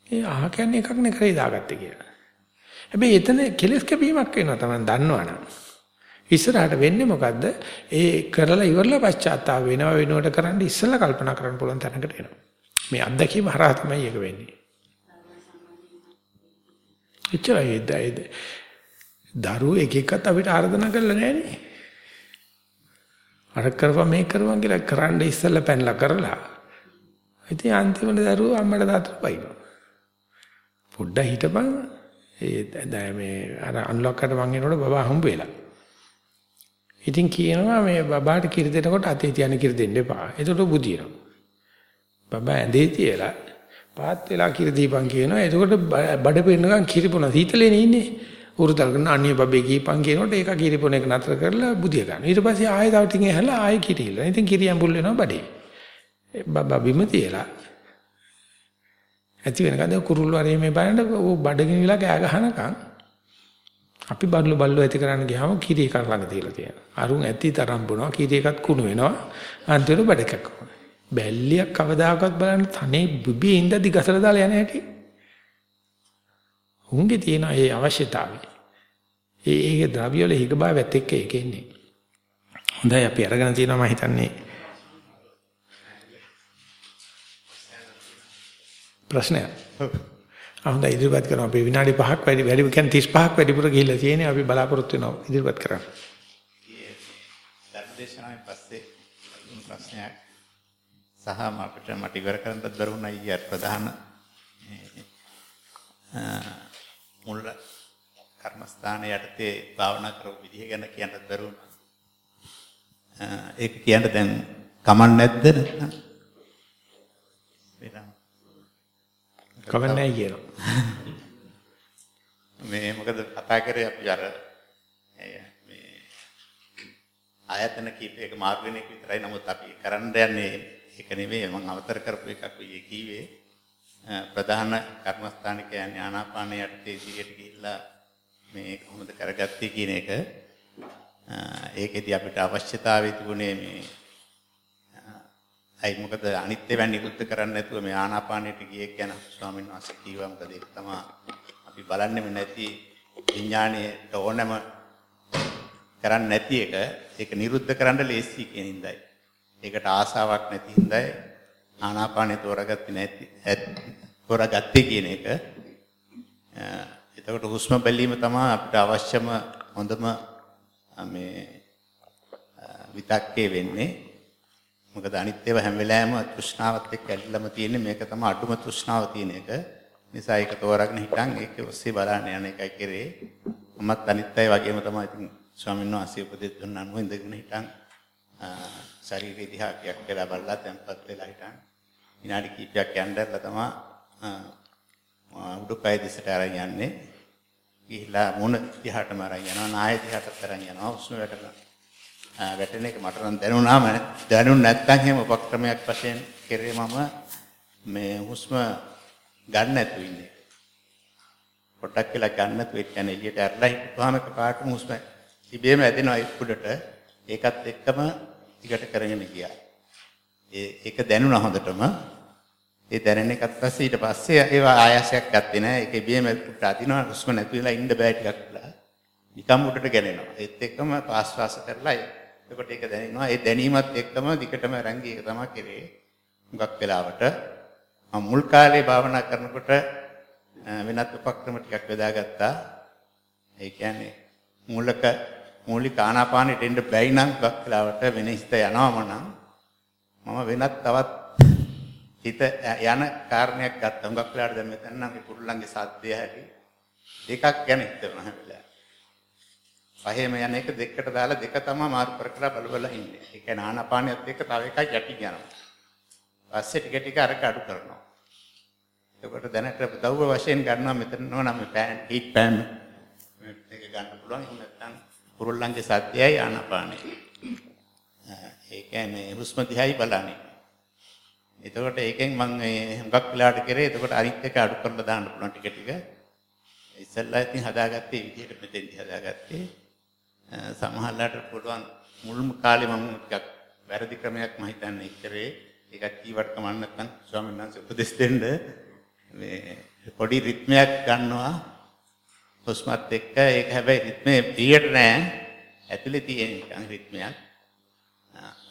ඒ අහ කියන්නේ එකක් නේ කරේ දාගත්තේ කියලා. හැබැයි එතන කෙලස් කැපීමක් වෙනවා තමයි දන්නවනම්. ඉස්සරහට වෙන්නේ මොකද්ද? ඒ කරලා ඉවරලා පශ්චාත්තාප වෙනවා වෙනුවට කරන්න ඉස්සෙල්ලා කල්පනා කරන්න පුළුවන් තැනකට එනවා. මේ අත්දැකීම හරහා තමයි ඒක වෙන්නේ. එච්චරයි ඒද දරුවෝ එක එකත් අපිට ආර්දනා කරලා නැහනේ. අර කරපම් මේක කරපම් කියලා කරන්න ඉස්සෙල්ලා පැනලා කරලා. ඉතින් අන්තිමට දරුවෝ අම්මට තාත්තට පයින්නවා. පොඩ්ඩක් හිටපන් ඒ දැන් මේ අර අන්ලොක්කට මං එනකොට බබා හම්බ වෙලා. ඉතින් කියනවා මේ බබාට කිරි දෙනකොට අතේ තියන කිරි දෙන්න එපා. එතකොට බුදිනවා. බබා ඇඳේ තියලා පාත් වෙලා කිරි දීපන් කියනවා. එතකොට බඩ පෙන්නකම් කිරි පොන සීතලේනේ ඉන්නේ. උරුතල් කරන අනිය බබේ කීපන් කියනකොට ඒක කිරි පොන එක නතර කරලා බුදිය ගන්න. ඊට පස්සේ ආයෙ තව ටිකක් ඇහලා ආයෙ කිරි ඉල්ලන. ඉතින් කිරි ඇඹුල් වෙනවා බඩේ. බබා බිම තියලා ඇති වෙනකන් කුරුල්ල වරේ මේ බලන්න ਉਹ බඩගිනිලා කෑ ගහනකම් අපි බල්ලු බල්ලු ඇති කරන්න ගියාම කිරි එකක් ළඟ තියලා තියෙනවා. අරුන් ඇති තරම් බොනවා කිරි එකක් කුණු වෙනවා. අන්තිමට බඩකක් බැල්ලියක් කවදාකවත් බලන්න තනේ බුබී ඉඳදි ගසලා දාලා යන හැටි. උන්ගේ තියෙන ඒ අවශ්‍යතාවය. ඒ ඒ ද්‍රව්‍ය වල හිග භාවයත් එක්ක ඒක එන්නේ. හොඳයි අපි අරගෙන තියෙනවා මම හිතන්නේ ප්‍රශ්නයක්. හොඳයි ඉදිරිපත් කරනවා අපි විනාඩි 5ක් වැඩි වැඩි කියන්නේ 35ක් වැඩිපුර ගිහිල්ලා තියෙන්නේ අපි බලාපොරොත්තු වෙනවා ඉදිරිපත් කරන්න. ධර්මදේශනාවෙන් පස්සේ ප්‍රශ්නයක් සහ අපිට මට ඉවර කරන්නත් බැරුණා ඊය ප්‍රධාන මුල් කර්මස්ථාන යටතේ භාවනා කරපු විදිහ ගැන කියන්නත් බැරුණා. ඒක කියන්න දැන් කමක් නැද්ද නැත්නම් කවන්නේ කියනවා. මේ මොකද කතා කරේ අපි අර මේ ආයතන කීපයක මාර්ග වෙන එක විතරයි නමුත් අපි කරන්න යන්නේ ඒක නෙවෙයි. මම අවතර කරපු එකක් ඔය කීවේ ප්‍රධාන කර්මස්ථාන කියන්නේ ආනාපාන යටතේ ඉදිරියට ගිහිල්ලා මේ කොහොමද කරගත්තේ කියන එක. ඒකෙදි අපිට අවශ්‍යතාවය තිබුණේ මේ අයි මොකද අනිත් ඒවා නිරුද්ධ කරන්නේ නැතුව මේ ආනාපානෙට ගියේ කියන ස්වාමීන් වහන්සේ කිව්වා. මොකද ඒක තමයි අපි බලන්නේම නැති විඥාණයට ඕනම කරන්නේ නැති එක. ඒක නිරුද්ධ කරන්න ලේසි කියන හින්දායි. ඒකට ආසාවක් නැති හින්දායි ආනාපානෙ තෝරගත්තේ නැති තෝරගත්තේ කියන එක. එතකොට හුස්ම බැලීම තමයි අපිට අවශ්‍යම හොඳම මේ විතක්කේ වෙන්නේ. මොකද අනිත් ඒවා හැම වෙලාවෙම තෘෂ්ණාවත් එක්ක ඇලිලම තියෙන්නේ මේක තමයි අඩුම තෘෂ්ණාව තියෙන එක. නිසා ඒක තෝරාගෙන හිටන් ඒක ඔස්සේ බලන්න යන එකයි කරේ. මමත් අනිත් අය වගේම තමයි ඉතින් ස්වාමීන් වහන්සේ උපදෙස් දුන්න අනුව ඉඳගෙන හිටන් ශරීරය දිහා කියක් වෙලා බලලා තැම්පත් වෙලා හිටන් විනාඩි කිහිපයක් යන්නදලා තමයි උඩුකය දෙසට අරන් යන්නේ. ගිහිලා මුණ දිහාටම අරන් යනවා නාය දිහාටත් අරන් යනවා උස්ම වැටෙනවා. වැටෙන එක මට නම් දැනුණාම දැනුනේ නැත්නම් එහෙම උපක්‍රමයක් වශයෙන් කෙරේ මම මේ හුස්ම ගන්න නැතුව ඉන්නේ. පොඩ්ඩක් කියලා ගන්න නැතුව ඒ කියන්නේ එළියට ඇරලා හිටපුවාම එකපාරටම හුස්ම ඉබේම ඇදෙනවා උඩට. ඒකත් එක්කම ටිකට කරගෙන ගියා. ඒ ඒක දැනුණා හොඳටම. ඒ දැනෙන එකත් පස්සේ ඊට පස්සේ ඒවා ආයාසයක් ගත්තේ නැහැ. ඒක ඉබේම උඩට අදිනවා හුස්ම නැති වෙලා ඉන්න බෑ ටිකක් වෙලා. නිකම් උඩට ගැනෙනවා. ඒත් එක්කම ආස්වාස කරලා එතකොට ඒක දැනෙනවා. ඒ දැනීමත් එක්කම දිගටම රැංගී ඒක තමයි කරේ. හුඟක් වෙලාවට මම මුල් කාලේ භාවනා කරනකොට වෙනත් උපක්‍රම ටිකක් යොදාගත්තා. ඒ කියන්නේ මූලික මූලික ආනාපානෙට එන්න බැයි නම් හුඟක් වෙලාවට වෙන හිත යනවම නම් මම වෙනත් තවත් හිත යන කාරණයක් ගත්තා. හුඟක් වෙලාවට දැන් මෙතන නම් මේ පුරුල්ලන්ගේ සාධ්‍ය හැටි දෙකක් ගැන හිතනවා හැම වෙලාවෙම. පහේම යන එක දෙකට දාලා දෙක තමයි මාරු කර කර බල බල ඉන්නේ. ඒ කියන්නේ ආනාපානියත් එක්ක තව එකක් යටි යනවා. පස්සේ ටික ටික අරක අඩු කරනවා. එතකොට දැනට දව්ව වශයෙන් ගන්නවා මෙතන නම් මේ පෑන් හීට් පෑන් මේක ගන්න පුළුවන්. එහෙම නැත්නම් කුරුල්ලන්ගේ සත්‍යයයි ආනාපානයි. ඒ කියන්නේ හුස්ම දිහායි බලන්නේ. එතකොට ඒකෙන් මම මේ හුඟක් වෙලාට කරේ එතකොට අනිත් එක අඩු කරලා දාන්න පුළුවන් ටික ටික. ඉස්සල්ලා ඉතින් හදාගත්තේ විදිහට මෙතෙන්දි හදාගත්තේ. සමහරලාට පුළුවන් මුල්ම කාලේ මම ටිකක් වැරදි ක්‍රමයක් මම හිතන්නේ කරේ. ඒකත් කීවට කමන්න නැත්නම් ස්වාමීන් වහන්සේ උපදෙස් දෙන්න මේ පොඩි රිද්මයක් ගන්නවා හුස්මත් එක්ක ඒක හැබැයි රිද්මේ පියට නෑ. ඇතුලේ තියෙන නිකන් රිද්මයක්.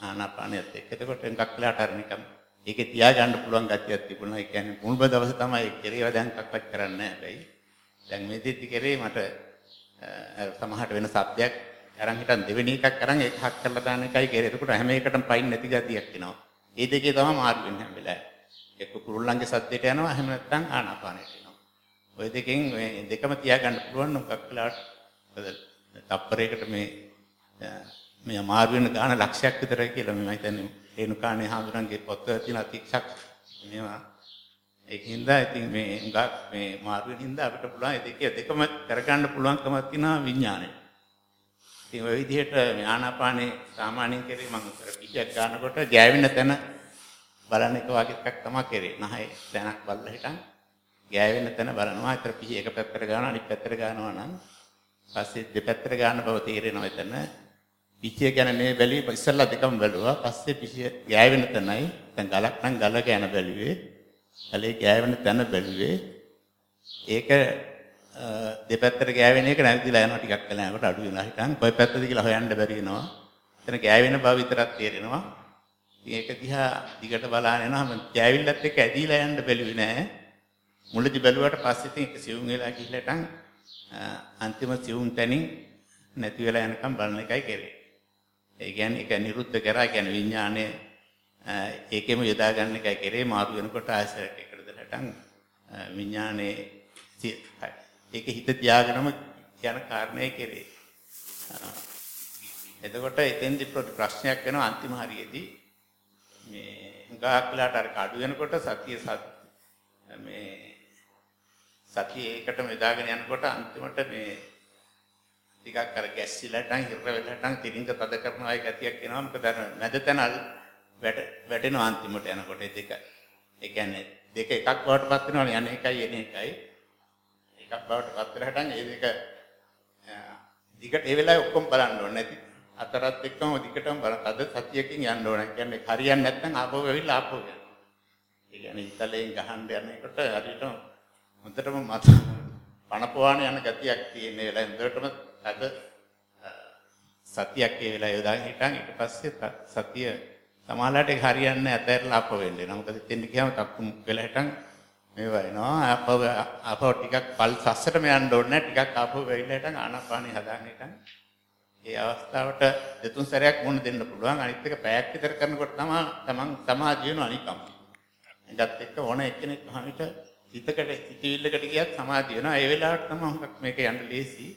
ආනාපානියත් එක්ක. එතකොට එකක් වෙලාට අර නිකන් ඒකේ තියාගන්න පුළුවන් ගතියක් තිබුණා. ඒ කියන්නේ මුල්ම දවසේ තමයි කෙරේව දැන් කක්වත් කරන්නේ නෑ හැබැයි. දැන් මේ දෙති කෙරේ මට සමහරට වෙන සබ්දයක් අරන් හිටන් දෙවෙනි එකක් අරන් ඒක හක් කරලා දාන එකයි කෙරේ. එතකොට හැම එකටම පයින් නැති ගතියක් එනවා. ඒ දෙකේ තමයි මාරු වෙන්නේ හැම වෙලාවෙම. එක්ක කුරුල්ලන්ගේ සද්දයට යනවා එහෙම නැත්නම් ආනාපානයට එනවා. ওই දෙකෙන් මේ දෙකම තියාගන්න පුළුවන් මොකක් වෙලාවට තප්පරයකට මේ මේ අමාරු වෙන ගාන ලක්ෂයක් විතරයි කියලා මම හිතන්නේ රේණුකාණේ හාමුදුරන්ගේ පොත තියෙන අතික්ෂක් මේවා ඒකින්ද ඉතින් මේ උඟක් මේ මාරු වෙන හින්දා අපිට පුළුවන් ඒ දෙක දෙකම කරගන්න පුළුවන්කමක් තියෙනවා විඥාණයට. ඉතින් ওই විදිහට මේ ආනාපානේ සාමාන්‍යයෙන් කරේ මම කර පිටියක් ගන්නකොට ගෑවෙන තැන බලන එක වගේ එකක් තමයි කරේ. නහය දැනක් බලලා හිටන් ගෑවෙන තැන බලනවා. ඒතර පිහි එක පැත්තට ගන්නවා අනිත් පැත්තට ගන්නවා නම් පස්සේ දෙපැත්තට ගන්න බව තේරෙනවා එතන. පිහිය ගැන නේ බැලුවේ ඉස්සල්ලා දෙකම බැලුවා. පස්සේ පිහිය ගෑවෙන තැනයි දැන් ගලක් නම් ගල ගැන බැලුවේ. ගලේ ගෑවෙන තැන බැලුවේ. ඒක දෙපැත්තට ගෑවෙන එක නැතිලා යනවා ටිකක් කලකට අඩු වෙනවා හිටන්. කොයි පැත්තද කියලා හොයන්න බැරි වෙනවා. එතන ගෑවෙන බව විතරක් තේරෙනවා. ඒක දිහා දිගට බලාගෙන යනවා මම කෑවිල්ලත් එක්ක ඇදීලා යන්න බැලුවේ නෑ. මුලදි බැලුවට පස්සේ ඉතින් ඒක සිවුම් වෙලා ගිහිල්ලාටන් අන්තිම සිවුම් තැනින් නැති වෙලා යනකම් බලන එකයි කරේ. ඒ කියන්නේ ඒක නිරුද්ධ කරා කියන්නේ විඥානය ඒකෙම යොදා ගන්න එකයි කරේ මාරු වෙනකොට ආයසරයක් එකට දලටන් විඥානේ ඒක හිත තියාගෙනම යන කාරණේ කරේ. එතකොට එතෙන්දි ප්‍රශ්නයක් වෙනවා අන්තිම හරියේදී මේ හුඟක් වෙලාට අර කඩු වෙනකොට සතිය සත් මේ සතිය ඒකටම යදාගෙන යනකොට අන්තිමට මේ ටිකක් අර ගැස්සිලටන් හිර වෙලටන් තිරින්ග තද කරනවා ඒ ගතියක් එනවා මොකද අර මැද තැන වැට වැටෙනවා අන්තිමට යනකොට ඒ දෙක ඒ කියන්නේ දෙක එකක් බවට පත් වෙනවා යන්නේ එකයි එන්නේ එකයි එකක් බවට පත් වෙලා හිටන් ඒ දෙක දිගට ඒ වෙලාවේ ඔක්කොම බලන්න ඕනේ නැති අතරත් එක්කම දිගටම බලන අද සතියකින් යන්න ඕන. කියන්නේ හරියන්නේ නැත්නම් ආපහු ඇවිල්ලා ආපහු යනවා. ඒ කියන්නේ ඉතලෙන් ගහන්න යනකොට හරියට හොඳටම මත පණපවාන යන ගතියක් තියෙන වෙලාවෙ හොඳටම අද සතියක් ඒ වෙලාවේ යොදාගෙන හිටන් ඊට පස්සේ සතිය සමාලලට ඒක හරියන්නේ නැහැ අතහැරලා ආපහු වෙන්නේ. මොකද එතෙන් ගියාම තක්කු වෙලා හිටන් මේවා එනවා ආපහු ආපහු ටිකක් පල් සස්සටම යන්න ඕනේ නැහැ ටිකක් ආපහු වෙයිලා හිටන් ආනාපානිය හදාගෙන හිටන් ඒ අවස්ථාවට දෙතුන් සැරයක් මුණ දෙන්න පුළුවන්. අනිත් එක පැයක් විතර කරනකොට තමයි තමන් සමාධිය වෙන අනිකම්. ඒකත් එක්ක ඕන එක්කෙනෙක් අහමිට හිතකට හිතවිල්ලකට ගියත් සමාධිය වෙනවා. ඒ වෙලාවට තමයි හුඟක් මේක යන්න ලේසි.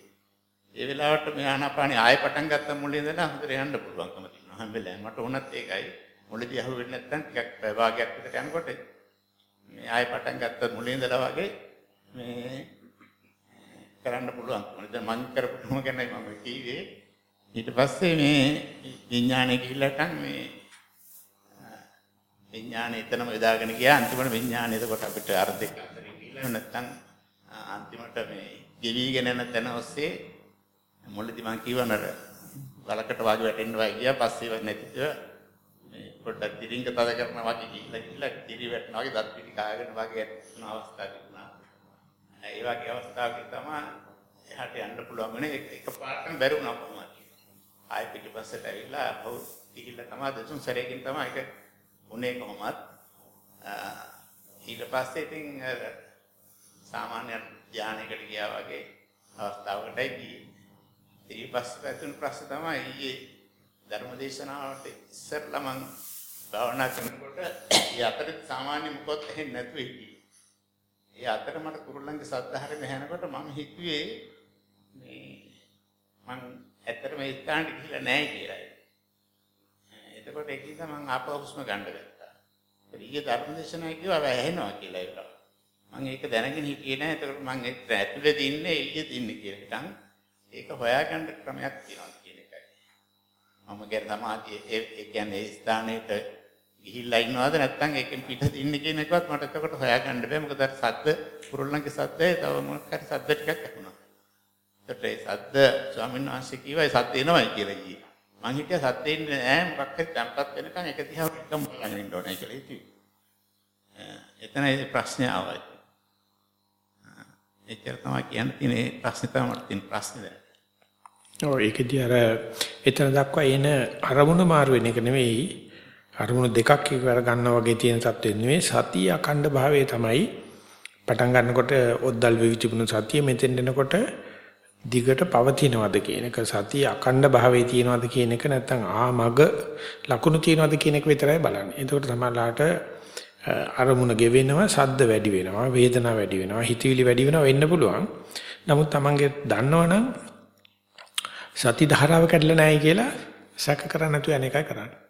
ඒ වෙලාවට මේ ආනාපානිය ආයෙ පටන් ගත්ත මුලින් ඉඳලා හොඳට යන්න පුළුවන්කම තියෙනවා. හැම වෙලාවෙම මට උනත් ඒකයි. මුලදී අහුවෙන්නේ නැත්නම් ටිකක් ප්‍රභාගයක් විතර යනකොට මේ ආයෙ පටන් ගත්ත මුලින් ඉඳලා වගේ මේ කරන්න පුළුවන්. දැන් මං කරපුවම ගැනයි මම කිව්වේ. ඊට පස්සේ මේ විඥානය ගිහිල්ලාටන් මේ විඥානය එතනම යදාගෙන ගියා අන්තිමට විඥානය එතකොට අපිට අර දෙක අතරින් ගිහිල්ලා නැත්තම් අන්තිමට මේ ගෙවිගෙන යන තැන ඔස්සේ මුලදී මම කිව්වනර වලකට වාගේ වැටෙන්න වගේ ගියා පස්සේ නැතිව මේ පොඩ්ඩක් දිරින්ක තද කරනවා වගේ ගිහිල්ලා ගිහිල්ලා දිරි වැටෙනවා වගේ දත් පිටි කාගෙන වගේ යන අවස්ථා තිබුණා ඒ වගේ අවස්ථාවක තමයි එහාට යන්න පුළුවන් වෙන එක පාටම බැරි වුණා කොහොමද. ආයෙ පිටිපස්සට ඇවිල්ලා අපහු ගිහිල්ලා තමයි දෙතුන් සැරේකින් තමයි ඒක උනේ කොහොමත්. ඊට පස්සේ ඉතින් සාමාන්‍ය ධානයකට ගියා වගේ අවස්ථාවකටයි ගියේ. ඊට පස්සේ ඇතුළු ප්‍රශ්න තමයි ඊයේ ධර්මදේශනාවට ඉස්සෙල්ලා මම භාවනා කරනකොට ඒ අතරේ සාමාන්‍ය මොකොත් ඇහෙන්නේ නැතුව හිටියේ. ඒ අතර මට කුරුල්ලන්ගේ සද්දාහරෙ මෙහෙනකොට මම හිතුවේ මේ මං ඇත්තටම ඒ ස්ථානට ගිහිල්ලා නැහැ කියලා. එතකොට ඒක නිසා මං ආපහු හුස්ම ගන්න ගත්තා. ඊයේ ධර්මදේශනා කිව්වා වැහෙනවා කියලා ඒක. මං ඒක දැනගෙන හිටියේ නැහැ. එතකොට මං ඇතුලේ දින්නේ එළියේ දින්නේ කියලා. ඒක හොයාගන්න ක්‍රමයක් තියෙනවා කියන එකයි. මම කියන සමාධිය ඒ කියන්නේ ඒ ස්ථානෙට ගිහිල්ලා ඉන්නවද නැත්නම් ඒකෙන් පිට ඉන්නේ කියන එකවත් මට එතකොට හොයාගන්න බෑ. මොකද අර සද්ද කුරුල්ලන්ගේ සද්දේ තව මොකක් හරි සද්ද ටිකක් ඇහුණා. ඒකට ඒ සද්ද ස්වාමීන් වහන්සේ කිව්වා ඒ සද්ද එනවයි කියලා ඊයේ. මං හිතුවා සද්ද එන්නේ නෑ මොකක් හරි තැම්පත් වෙනකන් ඒක දිහා එකම බලන් ඉන්න ඕනේ කියලා හිතුවේ. එතන ඒ ප්‍රශ්නේ ආවා. එච්චර තමයි කියන්න තියෙන ප්‍රශ්නේ තමයි මට තියෙන ප්‍රශ්නේ දැන්. ඔව් ඒකදී අර එතන දක්වා එන අරමුණ මාරු වෙන එක නෙවෙයි අරමුණු දෙකක් එකවර ගන්නවා වගේ තියෙන තත්ත්වෙ නෙවෙයි සතිය අඛණ්ඩ භාවයේ තමයි පටන් ගන්නකොට ඔද්දල් වෙවි තිබුණු සතිය මෙතෙන් එනකොට දිගට පවතිනවද කියන එක සතිය අඛණ්ඩ භාවයේ තියනවද කියන එක නැත්නම් ආමග ලකුණු තියනවද කියන එක විතරයි බලන්නේ. එතකොට තමයිලාට අරමුණ ගෙවෙනවා, සද්ද වැඩි වෙනවා, වේදනාව වැඩි වෙනවා, හිතවිලි වැඩි වෙනවා වෙන්න පුළුවන්. නමුත් Tamange දන්නවනම් සති ධාරාව කැඩලා නැහැ කියලා සැක කරන්නේ නැතුව යන එකයි කරන්නේ.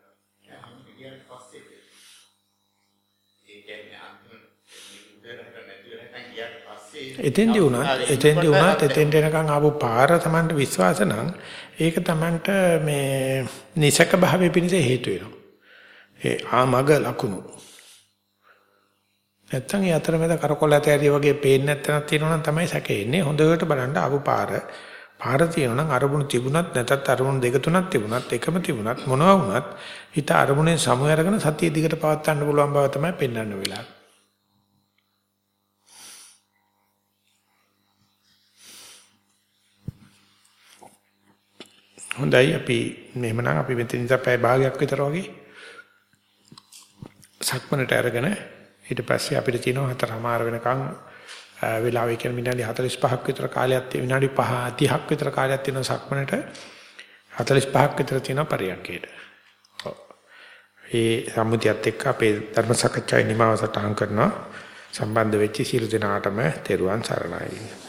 එතෙන්දී වුණත් එතෙන්දී වුණත් එතෙන්ට එනකන් ආපු පාර Tamanට විශ්වාස නම් ඒක Tamanට මේ නිසක භාවයේ පිණිස හේතු වෙනවා. ඒ ආමග ලකුණු. නැත්තම් ඒ අතරමැද කරකොල ඇතරිය වගේ පේන්නේ නැත්තනක් තියෙනවා නම් තමයි සැකේ එන්නේ. හොඳට බලන්න ආපු පාර. පාර තියෙනවා නම් අරමුණු තිබුණත් නැතත් අරමුණු දෙක තුනක් තිබුණත් එකම තිබුණත් මොනවා වුණත් හිත අරමුණෙන් සමු අරගෙන සතිය දිගට පවත් ගන්න පුළුවන් බව තමයි පෙන්වන්න වෙලාව. හොඳයි අපි මෙහෙමනම් අපි මෙතන ඉඳලා පැය භාගයක් විතර වගේ සක්මනට අරගෙන ඊට පස්සේ අපිට තියෙනවා හතරමාර වෙනකන් වෙලාව ඒ කියන්නේ විනාඩි 45ක් විතර කාලයක් තියෙන විනාඩි 5 30ක් විතර කාලයක් තියෙන සක්මනට 45ක් විතර තියෙන පරියන්කේට. ඒ සම්මුතියත් එක්ක අපේ ධර්ම සාකච්ඡාවේ නිමාව සටහන් කරනවා සම්බන්ධ වෙච්ච සියලු දෙනාටම තෙරුවන් සරණයි.